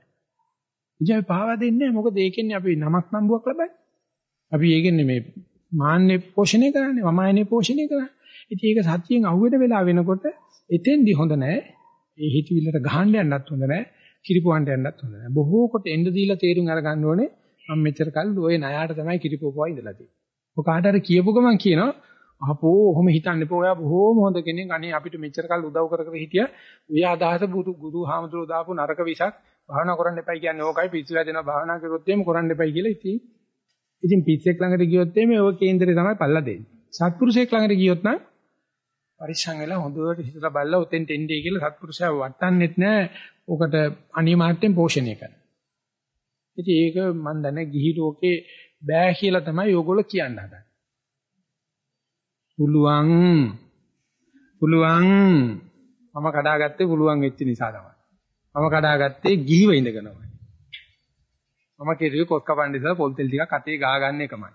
ඉතින් අපි පහවා දෙන්නේ මොකද ඒකෙන්නේ අපි නමක් නම්බුවක් ලබන්නේ. අපි ඒකෙන්නේ මේ මාන්නේ පෝෂණය කරන්නේ, වමායනේ පෝෂණය කරන්නේ. ඉතින් ඒක සත්‍යයෙන් අහුවෙන වෙලාව වෙනකොට එතෙන්දි හොඳ නෑ. ඒ හිතවිල්ලට ගහන්න යන්නත් හොඳ නෑ. කිරිපුවන්ට යන්නත් හොඳ නෑ. බොහෝ කොට එන්න දීලා තේරුම් අරගන්න ඕනේ මම මෙච්චර කල් ඔය ණයට තමයි කිරිපුවපුවා ඉඳලා තියෙන්නේ. ඔය කාට හරි කියපු ගමන් කියනවා අහපෝ ඔහොම හිතන්න එපා. ඔයා බොහෝම හොඳ කෙනෙක්. අනේ අපිට මෙච්චර කල් උදව් කර කර හිටියා. ඔය අදහස බුදු බුදු හාමුදුරුවෝ දාපු නරක විසක් භාවනා කරන්න එපයි කියන්නේ ඕකයි පිස්සුලා දෙනවා භාවනා කරොත් එහෙම කරන්න එපයි කියලා ඉතින්. ඉතින් පිස්සෙක් ළඟට ගියොත් එහෙම ඔය කේන්දරේ තමයි පල්ලා දෙන්නේ. සත්පුරුෂයෙක් ළඟට ගියොත් නම් පරිස්සම් වෙලා හොඳට හිතලා බලලා උතෙන්ට එන්නේ කියලා සත්පුරුෂයා වටන්නෙත් නෑ. ඔකට අනිමාර්ථයෙන් පෝෂණය කරනවා. ඉතින් ඒක මම දන්නේ ගිහි ලෝකේ බෑ කියලා තමයි ඕගොල්ලෝ කියන්න හදන්නේ. පුළුවන් පුළුවන් මම කඩාගත්තේ පුළුවන් වෙච්ච නිසා තමයි. මම කඩාගත්තේ ගිහිව ඉඳගෙනමයි. මම කෙරුවේ කොස් කපන්න ඉස්සලා පොල් තෙල් ටිකක් අතේ ගා ගන්න එකමයි.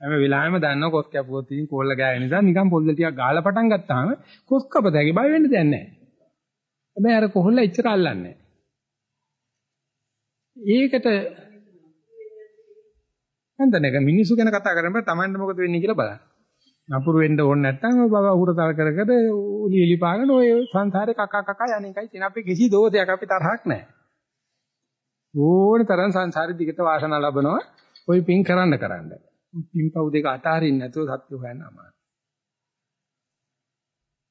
හැම වෙලාවෙම දන්නවා කොස් කැපුවොත් ඉතින් කෝල්ල ගෑවෙන නිසා නිකන් පොල් තෙල් ටිකක් ගාලා පටන් ගත්තාම කොස් කපතැගේ බය වෙන්න දෙයක් නැහැ. හැබැයි අර කොහොල්ල ඉච්චර අල්ලන්නේ ඒකට හන්දනක මිනිස්සු ගැන කතා කරනකොට Tamanne මොකද වෙන්නේ කියලා බලන්න. නපුරු වෙන්න ඕනේ නැත්නම් ඔය බබ උහුරතල් කර කර උලි එලි පාගෙන ඔය සංසාරේ කකා කකා යන එකයි තියෙන අපි කිසි දෝෂයක් අපි තරහක් නැහැ. ඕන තරම් සංසාරේ දිගට වාසනාව ලබනවා ඔය පින් කරන්න කරන්න. පින්පව් දෙක අතාරින්න නැතුව සත්‍ය හොයන්න අමාරුයි.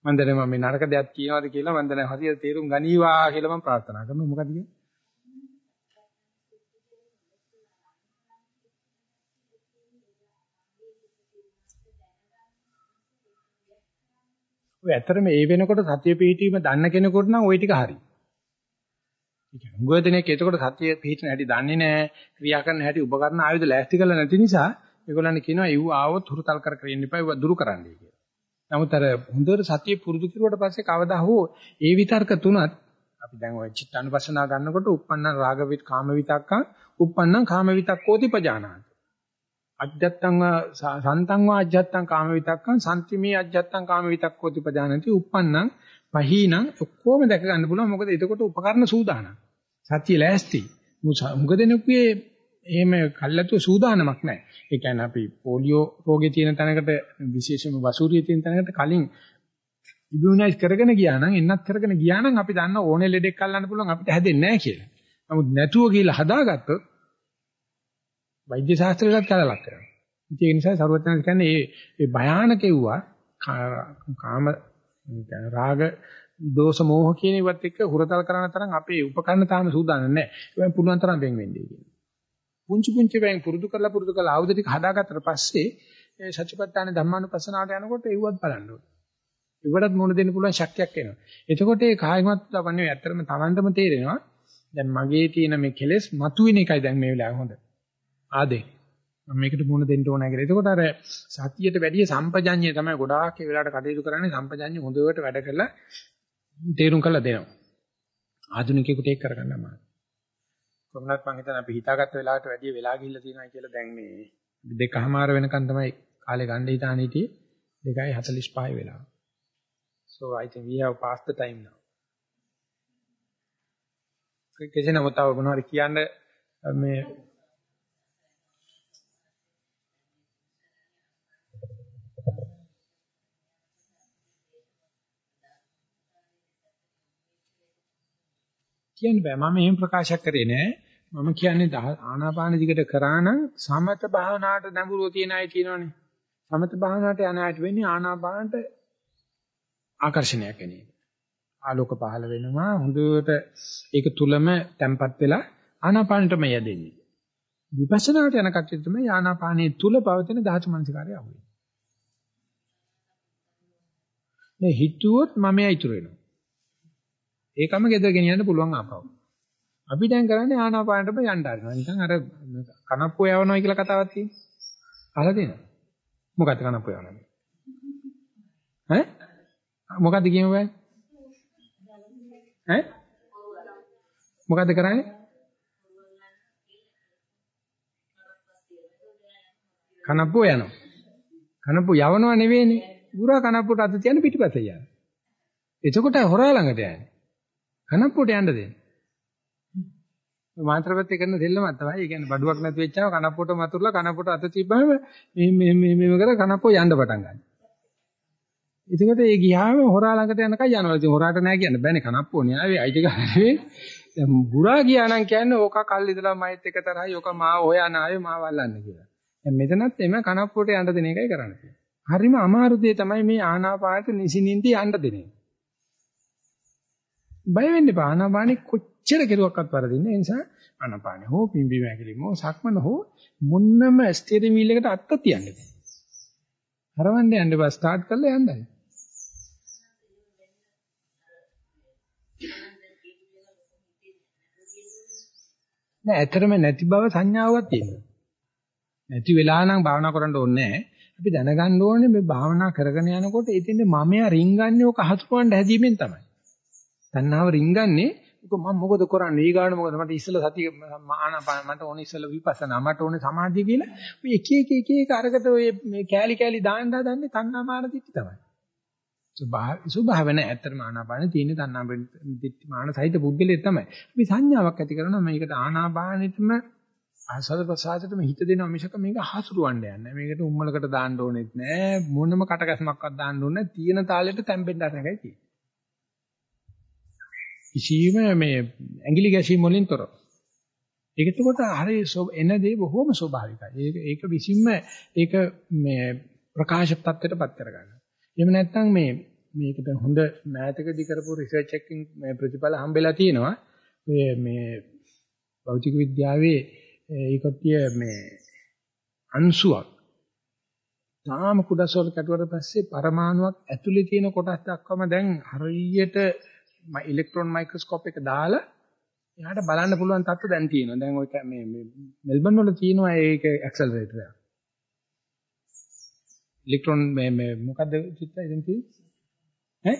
මම දැන මම මේ නරක දෙයක් කියනවාද කියලා මම දැන හරියට තේරුම් ගනීවා කියලා මම ප්‍රාර්ථනා කරනවා මොකද කියන්නේ? ඔය ඇත්තටම ඒ වෙනකොට සතිය පිහිටීම දන්න කෙනෙකුට නම් ওই ටික හරි. ඒ කියන්නේ උගදෙනෙක් එතකොට සතිය පිහිටන හැටි දන්නේ නැහැ, ක්‍රියා කරන හැටි උපකරණ ආයුධ ලෑස්ති කරලා නැති නිසා ඒගොල්ලන් කියනවා "ඉව් ආවොත් හුරුතල් කර කර ඉන්න එපා, ඒව දුරු කරන්නයි" කියලා. නමුත් අර හොඳට සතිය පුරුදු කරුවට පස්සේ කවදා හෝ ඒ විතර්ක තුනත් අපි දැන් ওই චිත්තානුපස්සනා ගන්නකොට uppannam ragavid kama vitakka uppannam kama vitakkoති pajanaati. අජ්ජත්තං සන්තං වා අජ්ජත්තං කාම විතක්කං සම්ත්‍රිමේ අජ්ජත්තං කාම විතක්කෝති පදානති uppannam පහීනං ඔක්කොම දැක ගන්න පුළුවන් මොකද එතකොට උපකරණ සූදානම් සත්‍ය ලෑස්ති මුගදෙනුගේ එහෙම කල්ලාතු සූදානමක් නැහැ ඒ කියන්නේ අපි පොලියෝ රෝගේ තියෙන තැනකට විශේෂම වසූරිය තියෙන තැනකට කලින් ඉමුනයිස් කරගෙන ගියා නම් එන්නත් කරගෙන ගියා නම් අපි දන්න ඕනේ ලෙඩෙක් අල්ලන්න පුළුවන් අපිට හැදෙන්නේ නැහැ කියලා. නමුත් නැතුව කියලා හදාගත්තොත් වෛද්‍ය ශාස්ත්‍රයටත් කලලක් කරනවා. ඒ නිසා සරුවත්න කියන්නේ මේ මේ භයානක එව්වා කාම රාග දෝෂ මෝහ කියන ඒවත් එක්ක හුරතල් කරන තරම් අපේ උපකරණ තාම සූදානම් නැහැ. ඒවෙන් පුළුවන් තරම් වෙන් වෙන්නේ කියලා. පුංචි පුංචි වෙන් පුරුදු කරලා පුරුදු කරලා ආයුධ ටික හදාගත්තට පස්සේ ඒ සත්‍යපට්ඨාන ධම්මානුපස්සනාවට යනකොට ඒවත් බලන්න ඕනේ. ඒවටත් මොන දෙන්න පුළුවන් ශක්තියක් එනවා. එතකොට ඒ කායිමත් ලබන්නේ ඇත්තටම Tamanටම තේරෙනවා. දැන් මගේ තියෙන මේ කෙලෙස් මතුවෙන එකයි දැන් මේ වෙලාවේ හොඳ. ආදේ. මම මේකට මුණ දෙන්න ඕනෑ කියලා. එතකොට අර සතියට වැඩිය සම්පජඤ්ඤය තමයි ගොඩාක් ඒ වෙලාවට කටයුතු කරන්නේ සම්පජඤ්ඤය හොඳට වැඩ කරලා තේරුම් කරලා දෙනවා. ආධුනිකයෙකුට ඒක කරගන්න අමාරුයි. කොහොමවත් මම හිතන්නේ අපි හිතාගත්ත වෙලාවට වැඩිය වෙලා ගිහිල්ලා තියෙනවා කියලා දැන් මේ දෙකමාර වෙනකන් තමයි කාලේ ගන්න හිතාන හිටියේ 2:45 වෙලා. So I think we have passed the time now. කෙසේ නමුත් තව මොනවද කියන්න මේ කියන්න බෑ. මම එහෙම ප්‍රකාශයක් කරේ නෑ. මම කියන්නේ ආනාපාන දිගට කරා නම් සමත භාවනාවට නැඹුරුව තියෙන අය කියනවනේ. සමත භාවනාවට යන අයට වෙන්නේ ආනාපානට ආකර්ෂණයක් එන එක ආලෝක පහළ වෙනවා. හොඳට ඒක තුලම තැම්පත් වෙලා ආනාපානෙටම යදෙන්නේ. විපස්සනාට යන කට්ටිය තමයි ආනාපානයේ තුල පවතින ධාතු මනසිකාරය අහුවෙන්නේ. මේ හිතුවොත් මමයි ඉතුරු වෙනවා. ඒකම ගෙදර ගෙනියන්න පුළුවන් ආපහු. අපි දැන් කරන්නේ ආනාපානටම යන්න හරිනවා. නිකන් අර කනප්පෝ යවනවා කියලා කතාවක් තියෙනවා. අහලා තියෙනවද? මොකක්ද කනප්පෝ යවන්නේ? ඈ? මොකද්ද කියමු බෑ? ඈ? මොකද්ද කරන්නේ? කනප්පෝ යනවා. කනප්පෝ යවනවා නෙවෙයිනේ. ගුරා කනප්පෝට අත තියන්න පිටිපස්සේ යනවා. එතකොට හොරා ළඟට යන්නේ. කනප්පුවට යන්න දෙන්න. මාත්‍රපත් කරන දෙල්ලමක් තමයි. ඒ කියන්නේ බඩුවක් නැති වෙච්චාම කනප්පුවට මතුරුලා කනප්පුවට අත තිබ්බම මේ මේ මේ මේ කර කනප්පුව යන්න පටන් ගන්නවා. එතකොට ඒ ගියාම හොරා ළඟට යනකම් යනවා. ඉතින් හොරාට නෑ කියන්න බෑනේ කනප්පුව න්යාවේ අයිතිකාරේ. දැන් ගුරා ගියා නම් කියන්නේ ඕක කල් ඉඳලා මයිත් එක තරහයි ඕක මාව හොයන ආවේ මාව අල්ලන්න කියලා. දැන් මෙතනත් එම කනප්පුවට යන්න දෙන එකයි කරන්නේ. හරිම අමාරු දේ තමයි මේ ආනාපානට නිසින්ින්ද යන්න දෙන එක. බය වෙන්න එපා. ආනාපානෙ කොච්චර කෙරුවක්වත් වරදින්නේ. ඒ නිසා ආනාපානෙ හෝ පිම්බීම හැකිලිම හෝ සක්මන හෝ මුන්නම ස්ටියරින් වීල් එකට අත්ත තියන්න බෑ. හරවන්න යන්න බෑ. ස්ටාර්ට් කරලා යන්නයි. නෑ ඇත්තටම නැති බව සංඥාවක් තියෙනවා. නැති වෙලා නම් භාවනා කරන්න ඕනේ නෑ. අපි දැනගන්න ඕනේ මේ භාවනා කරගෙන යනකොට ඉතින් මමයා රින්ගන්නේ ඔක හසුරවන්න හැදීමෙන් තමයි. තණ්හාව රින්ගන්නේ ඔක මම මොකද කරන්නේ? ඊගාන මොකද? මට ඉස්සෙල්ලා සතිය ආනාපාන මට ඕනේ ඉස්සෙල්ලා විපස්සනා. මට ඕනේ සමාධිය කියලා ඔය එක එක එක එක අරකට ඔය මේ කෑලි කෑලි දාන්න හදන්නේ තණ්හා මාන දිට්ඨි තමයි. ස්වභාව ස්වභාව නැහැ ඇත්තටම ආනාපාන තියෙන තණ්හා දිට්ඨි මාන සහිත පුද්ගලයෙක් තමයි. අපි සංඥාවක් ඇති කරනවා මේකට ආනාපානෙටම ආසද ප්‍රසආදයටම හිත දෙනවා මිසක මේක හසුරුවන්න යන්නේ මේකට උම්මලකට දාන්න ඕනෙත් නෑ. මොනම කටකැස්මක්වත් දාන්න ඕනේ තියෙන තාලෙට තැම්බෙන්න අරගෙන තියෙන්නේ. කිසිම මේ ඇඟිලි ගැසීම් වලින් තොරව. ඒක එතකොට හරි එන දේ බොහොම ස්වභාවිකයි. ඒක ඒක විසින්ම ඒක මේ ප්‍රකාශ තත්ත්වයටපත් කරගන්න. එහෙම නැත්නම් මේ මේකට හොඳ මෑතකදී කරපු රිසර්ච් එකකින් මේ ප්‍රතිඵල හම්බෙලා තියෙනවා. ඔය මේ භෞතික විද්‍යාවේ ඒකතිය මේ අංශුවක් තාම කුඩසෝල කැටුවට පස්සේ පරමාණුවක් ඇතුලේ තියෙන කොටස් දක්වම දැන් හරියට ඉලෙක්ට්‍රෝන මයික්‍රොස්කෝප් එක දාලා එයාට බලන්න පුළුවන් තත්ත්ව දැන් තියෙනවා. දැන් ඔය මේ මේ මෙල්බන් වල තියෙනවා ඒක ඇක්සලරේටර් එක. ඉලෙක්ට්‍රෝන මේ මේ මොකද්ද චිත්තය දැන් තියෙන්නේ? ඈ?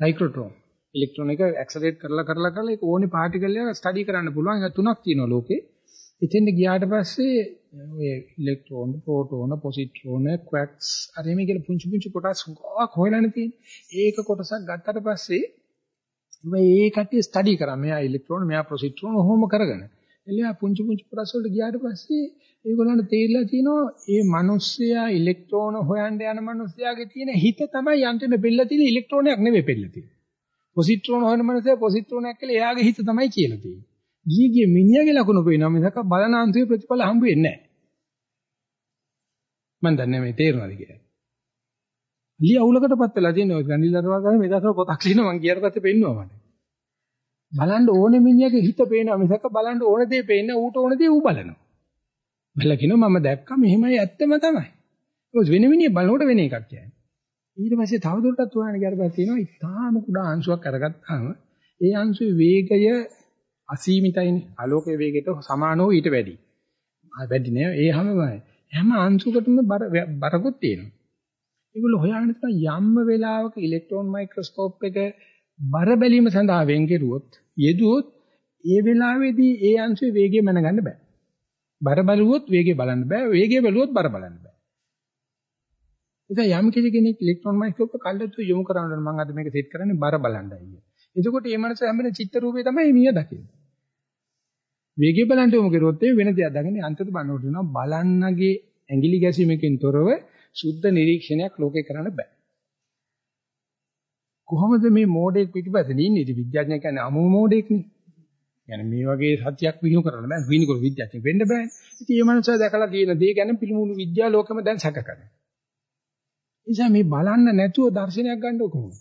සයික්ලෝට්‍රෝන. ඉලෙක්ට්‍රෝන එක ඇක්සලරේට් කරලා කරලා කරලා ඒක ඕනේ පාටිකල් එක ස්ටඩි කරන්න පුළුවන්. ඒක තුනක් තියෙනවා ලෝකේ. එතෙන්ට ගියාට පස්සේ ඔය ඉලෙක්ට්‍රෝන, ප්‍රෝටෝන, පොසිට්‍රෝන, ක්වැක්ස් අර මේ කියලා පුංචි පුංචි කොටස් ගොඩක් හොයලානේ තියෙන්නේ. ඒක කොටසක් ගත්තට පස්සේ මේ කට්ටිය ස්ටඩි කරා. මෙයා ඉලෙක්ට්‍රෝන, මෙයා පොසිට්‍රෝන ඔහොම කරගෙන. එළියා පුංචි පුංචි කොටස් වලට ගියාට පස්සේ ඒගොල්ලන්ට තේරිලා තිනවා මේ මිනිස්සයා ඉලෙක්ට්‍රෝන හොයන්න යන මිනිස්සයාගේ තියෙන හිත තමයි යන්ත්‍රෙ බෙල්ල තියෙන ඉලෙක්ට්‍රෝනයක් නෙවෙයි බෙල්ල තියෙන්නේ. පොසිට්‍රෝන හොයන මිනිස්සයා පොසිට්‍රෝනයක් කියලා එයාගේ හිත තමයි කියලා තියෙන්නේ. ගිය ගිය මිනිහාගේ ලකුණු පේනවා මිසක බලන අන්තිම ප්‍රතිඵල හම්බ වෙන්නේ නැහැ. මම දන්නේ මේ තේරෙනවද කියලා. ලිය අවුලකටපත් වෙලා තියෙන ඔය ගණිතදරවා ගන්න මේ දවස්වල පොතක් ලියනවා මම ගියට පස්සේ පෙන්නවා මට. බලන්න ඕනේ මිනිහාගේ හිත පේනවා මිසක බලන්න ඕන දේ පේන්නේ ඌට ඕන දේ ඌ බලනවා. බලලා කියනවා මම දැක්කා මෙහෙමයි ඇත්තම තමයි. ඒක වෙන මිනිහ බලනකොට වෙන එකක් කියන්නේ. ඊට පස්සේ තවදුරටත් හොයන්න ගියාට පස්සේ තියෙනවා ඉතාලම කුඩා අංශුවක් අරගත්තාම ඒ අංශුවේ වේගය අසීමිතයිනේ. ආලෝකයේ වේගයට සමානව ඊට වැඩි. වැඩි නෑ. ඒ හැමමයි. හැම අංශුවකටම බර බරකුත් තියෙනවා. ඒගොල්ලෝ හොයාගෙන තමයි යම්ම වෙලාවක ඉලෙක්ට්‍රෝන මයික්‍රොස්කෝප් එක බර බැලීම සඳහා වෙන් කෙරුවොත් යෙදුවොත් ඒ වෙලාවේදී ඒ අංශුවේ වේගය මැනගන්න බෑ. බර බලුවොත් වේගය බලන්න බෑ. වේගය බැලුවොත් බර බලන්න බෑ. ඉතින් යම් කිසි කෙනෙක් ඉලෙක්ට්‍රෝන මයික්‍රොස්කෝප් එක කල්ලාතු යොමු කරනකොට මම අද මේක සෙට් කරන්නේ බර බලන්නයි. එතකොට මේ මනස හැමෙන චිත්ත රූපේ තමයි මිය දකින්නේ. වේගය බලන්න යොමු කරුවොත් වෙන දෙයක් දකින්නේ අන්තිමට බලනකොට වෙනවා බලන්නගේ ඇඟිලි ගැසීමකින් තොරව සුද්ධ නිරීක්ෂණයක් ලෝකේ කරන්න බෑ. කොහොමද මේ මෝඩෙක් පිටිපස්සේ ඉන්නේ? ඉතින් විද්‍යාඥයෙක් කියන්නේ අමු මෝඩෙක් නේ. يعني මේ වගේ සත්‍යයක් විහිළු කරන්න බෑ. විහිළුකෝ විද්‍යාඥයෙක් වෙන්න බෑ. ඉතින් මේ මනුස්සයා දැකලා තියෙන දේ ගැන පිළිමුණු විද්‍යා ලෝකෙම දැන් සැක කරනවා. නිසා මේ බලන්න නැතුව දර්ශනයක් ගන්න කොහොමද?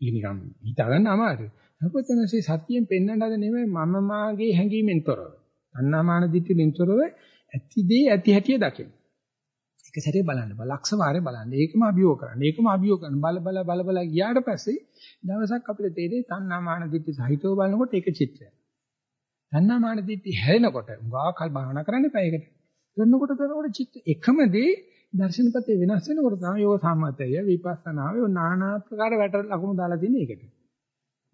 ඒක නිකන් හිතා ගන්න අමාරුයි. සර්වඥාන්සේ සත්‍යයෙන් පෙන්වන්න හද නෙමෙයි මම මාගේ හැඟීමෙන් තොරව. අන්නාමාන දිට්ඨියෙන් තොරව ඇති දේ ඇති හැටිය දකින්න. එක සැරේ බලන්න බල ලක්ෂ වාරේ බලන්න. ඒකම අභියෝග කරන්න. ඒකම අභියෝග කරන්න. බල බල බල බල ගියාට පස්සේ දවසක් අපිට තේරෙයි තණ්හාමාන දිට්ඨි සහිතව බලනකොට ඒක චිත්‍රයක්. තණ්හාමාන දිට්ඨි හැරෙනකොට උගාකල් භාවනා කරන්න එපා ඒකට. කරනකොට කරනකොට චිත්ත එකම දේ දර්ශනපතේ වෙනස් වෙනකොට තමයි යෝග සම්මතය විපස්සනාවේ নানা ආකාර වැට ලකුණු දාලා තියෙන එකට.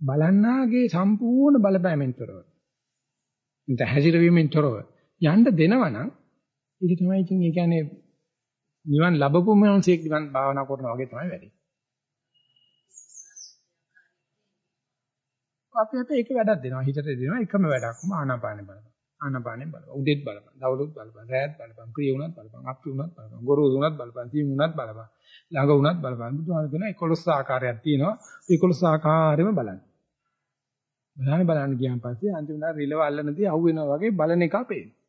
බලන්නාගේ සම්පූර්ණ බලපෑමෙන් තොරව. ඉත හැසිරවීමෙන් තොරව යන්න දෙනවනම් ඒක තමයි ඉතින් ඒ කියන්නේ නිවන් ලැබපු මනසෙක් නිවන් භාවනා කරනවා වගේ තමයි වැඩි. අපි හිත ඒක වැඩක් දෙනවා හිතට දෙනවා එකම වැඩක්ම ආනාපානෙ බලනවා. ආනාපානෙ බලපන්. උදේත් බලපන්. දවල්ුත් බලපන්. රාත් බලපන්. ප්‍රිය වුණත් බලපන්. අප්‍රිය වුණත් බලපන්. ගොරෝසු වුණත් බලපන්. තීම වුණත් බලපන්. ළඟ වුණත් බලපන්. බුදුහාම කියන 11 ආකාරයක් තියෙනවා. 11 ආකාරෙම බලන්න. බලන්න බලන්න ගියාන් පස්සේ අන්තිමට රිලව අල්ලනදී අහු වෙනවා වගේ බලන එක පේනවා.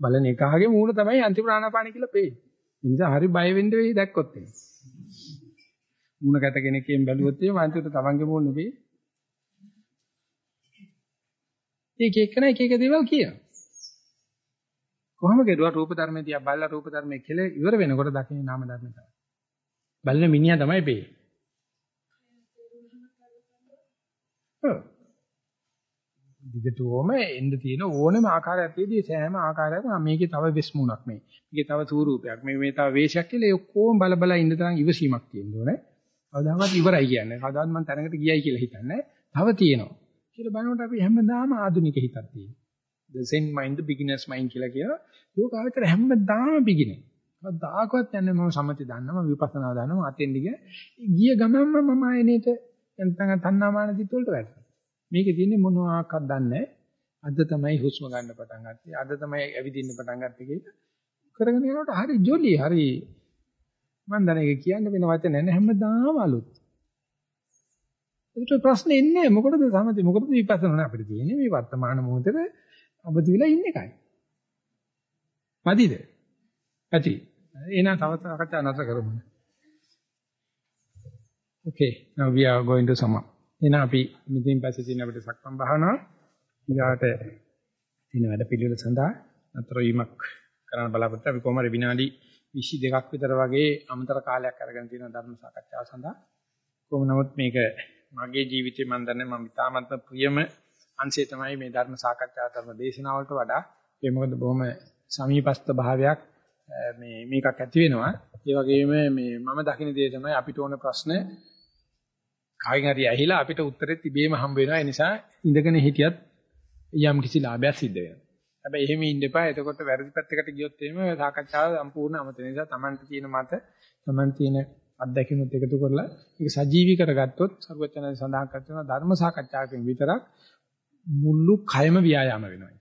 බලන එකහගේ මූණ තමයි අන්තිම ආනාපාන කියලා පේන්නේ. ඒ නිසා හරි බය වෙන්න වෙයි දැක්කොත් එහෙම. මූණ කැත කෙනෙක්ගෙන් බැලුවොත් එහෙම අන්තිමට තමන්ගේ මූණ නෙවෙයි. ඒක එක්කන එක එක දේවල් කියනවා. කොහොම කෙරුවා රූප ධර්මයේ තියා බලලා රූප ධර්මයේ කියලා ඉවර වෙනකොට දකින්නේ නාම ධර්ම තමයි. බලන මිනිහා තමයි පේන්නේ. ඔව්. දිගටම එන්න තියෙන ඕනම ආකාරයක් තියදී සෑම ආකාරයක්ම මේකේ තව වෙස්මුණක් මේ. මේකේ තව ස්වරූපයක්. මේ මේ තව වේශයක් කියලා ඒ ඔක්කොම බල බල ඉන්න තරම් ඉවසීමක් තියෙන්න ඕනේ. කවදාවත් ඉවරයි කියන්නේ. කවදාවත් මම තරඟට ගියයි කියලා හිතන්නේ. තව තියෙනවා. කියලා බලනකොට අපි හැමදාම ආධුනික හිතක් තියෙනවා. the zen mind the beginner's mind කියලා කියනවා. යෝගාවචර හැමදාම beginner. කවදාකවත් යන්නේ මම සමථය දන්නවා මම විපස්සනා දන්නවා අතෙන් දිග ගිය ගමන්ම මම ආයනේට නැත්නම් තණ්හාමාන දිත් වලට වැටෙනවා. මේකේ තියෙන්නේ මොනවාක්වත් දන්නේ අද තමයි හුස්ම ගන්න පටන් ගත්තේ. අද තමයි ඇවිදින්න පටන් ගත්තේ කියලා කරගෙන යනකොට හරි ජොලි හරි මම දැන් ඒක කියන්න වෙන වචන නැහැ හැමදාම අලුත්. ඒකට ප්‍රශ්නේ ඉන්නේ මොකටද සමථ මොකටද විපස්සනා අපිට තියෙන්නේ මේ වර්තමාන මොහොතේ අවදි වෙලා ඉන්න එකයි. මදිද? ඇති. එහෙනම් තව සාකච්ඡා නැතර කරමු. Okay, now we are going to sum up. එහෙනම් අපි මෙතෙන් පස්සේ තියෙන අපිට සක්මන් භාවනාව ඊගාට තියෙන වැඩ පිළිවෙල සඳහා අතර වීමක් කරන්න බලාපොරොත්තු. අපි කොහොම හරි විනාඩි 22ක් විතර වගේ අමතර කාලයක් අරගෙන තියෙන ධර්ම සාකච්ඡාව සඳහා. කොහොම නමුත් මේක මගේ ජීවිතේ මම දන්නේ මම ඉතාමත්ම ප්‍රියම අංශය තමයි මේ ධර්ම සාකච්ඡා ධර්ම දේශනාවලට වඩා. ඒ මොකද බොහොම සමීපස්ත භාවයක් මේ මේකක් ඇති වෙනවා. ඒ වගේම මේ මම දකින දේ තමයි අපිට ඕන ප්‍රශ්න කායින් හරි ඇහිලා අපිට උත්තරේ තිබීම හම්බ වෙනවා. ඒ නිසා ඉඳගෙන හිටියත් යම් කිසි ලාභයක් සිද්ධ වෙනවා. හැබැයි එහෙම ඉන්න එපා. එතකොට වැරදි පැත්තකට ගියොත් එහෙම සාකච්ඡාව සම්පූර්ණ අමතක නිසා Tamanට තියෙන මත Taman තියෙන අත්දැකීමුත් එකතු කරලා ඒක සජීවී කරගත්තොත් සර්වචනය සඳහන් කරන ධර්ම සාකච්ඡාවකින් විතරක් මුළු කයම ව්‍යායාම වෙනවා.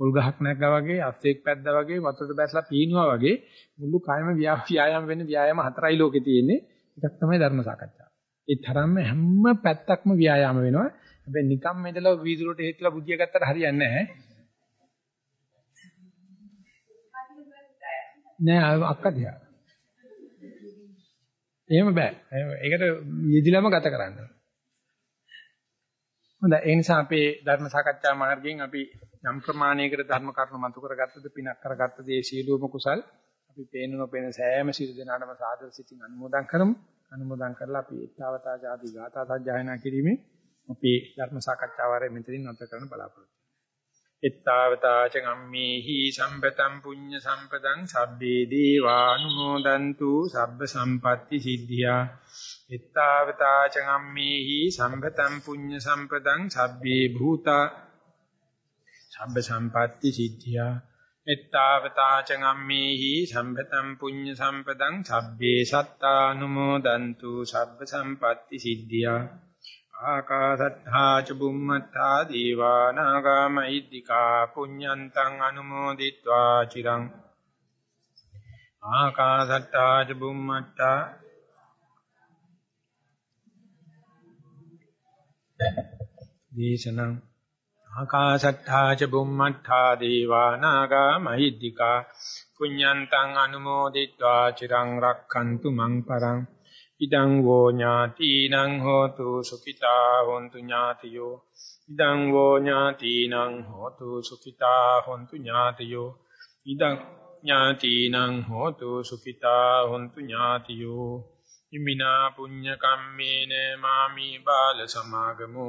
පොල් ගහක් නැග්ගා වගේ අස්සෙක් පැද්දා වගේ වතුරට බැසලා පීනුවා වගේ මුළු කයම ව්‍යායාම වෙන ව්‍යායාම හතරයි ලෝකේ තියෙන්නේ. එකක් තමයි ධර්ම සාකච්ඡාව. ඒ තරම්ම හැම පැත්තක්ම ව්‍යායාම වෙනවා. හැබැයි නිකම් මෙදලා වීදුරට හේතුලා බුදිය ගත්තට හරියන්නේ නැහැ. නෑ අක්කා දිහා. එහෙම බෑ. ඒකට යෙදිලම ගත කරන්න. හොඳයි ඒ නිසා අපේ ධර්ම සාකච්ඡා මාර්ගයෙන් අපි යම් ප්‍රමාණයකට ධර්ම කරුණු මතු කරගත්තද පිනක් කරගත්තද ඒ සීලුවම කුසල් අපි පේනන පේන සෑම සිල් දෙනාටම සාදර සිතින් අනුමෝදන් කරමු. අනුමෝදන් කරලා අපි ඊතාවතා ආදී ගාථා සජ්ජායනා කිරීමේ අපි ධර්ම සාකච්ඡාව ආරම්භ මෙතනින් නැවත කරන්න බලාපොරොත්තු එත්තාවතා ච ගම්මේහි සම්පතම් පුඤ්ඤ සම්පතං සබ්බේ දීවානුමෝදන්තු සබ්බ සම්පatti සිද්ධියා. එත්තාවතා ච ගම්මේහි සම්පතම් පුඤ්ඤ සම්පතං සබ්බේ භූතා සබ්බ සම්පatti සිද්ධියා. එත්තාවතා ච ගම්මේහි සම්පතම් පුඤ්ඤ සම්පතං සබ්බේ සත්තානුමෝදන්තු සබ්බ සම්පatti සිද්ධියා ආකාසත්තා ච බුම්මත්තා දීවා නාග මහිද්దికා පුඤ්ඤන්තං අනුමෝදිත්වා චිරං ආකාසත්තා ච බුම්මත්තා දේශනං ආකාසත්තා ච බුම්මත්තා දීවා නාග මහිද්దికා පුඤ්ඤන්තං අනුමෝදිත්වා චිරං රක්ඛන්තු මං පරං ඉදං වෝ ඥාතිනං හෝතු සුඛිතා හොන්තු ඥාතියෝ ඉදං වෝ ඥාතිනං හෝතු සුඛිතා හොන්තු ඥාතියෝ ඉදං ඥාතිනං හෝතු සුඛිතා හොන්තු ඥාතියෝ ඉමිනා පුඤ්ඤ කම්මේන මාමි බාල සමාගමු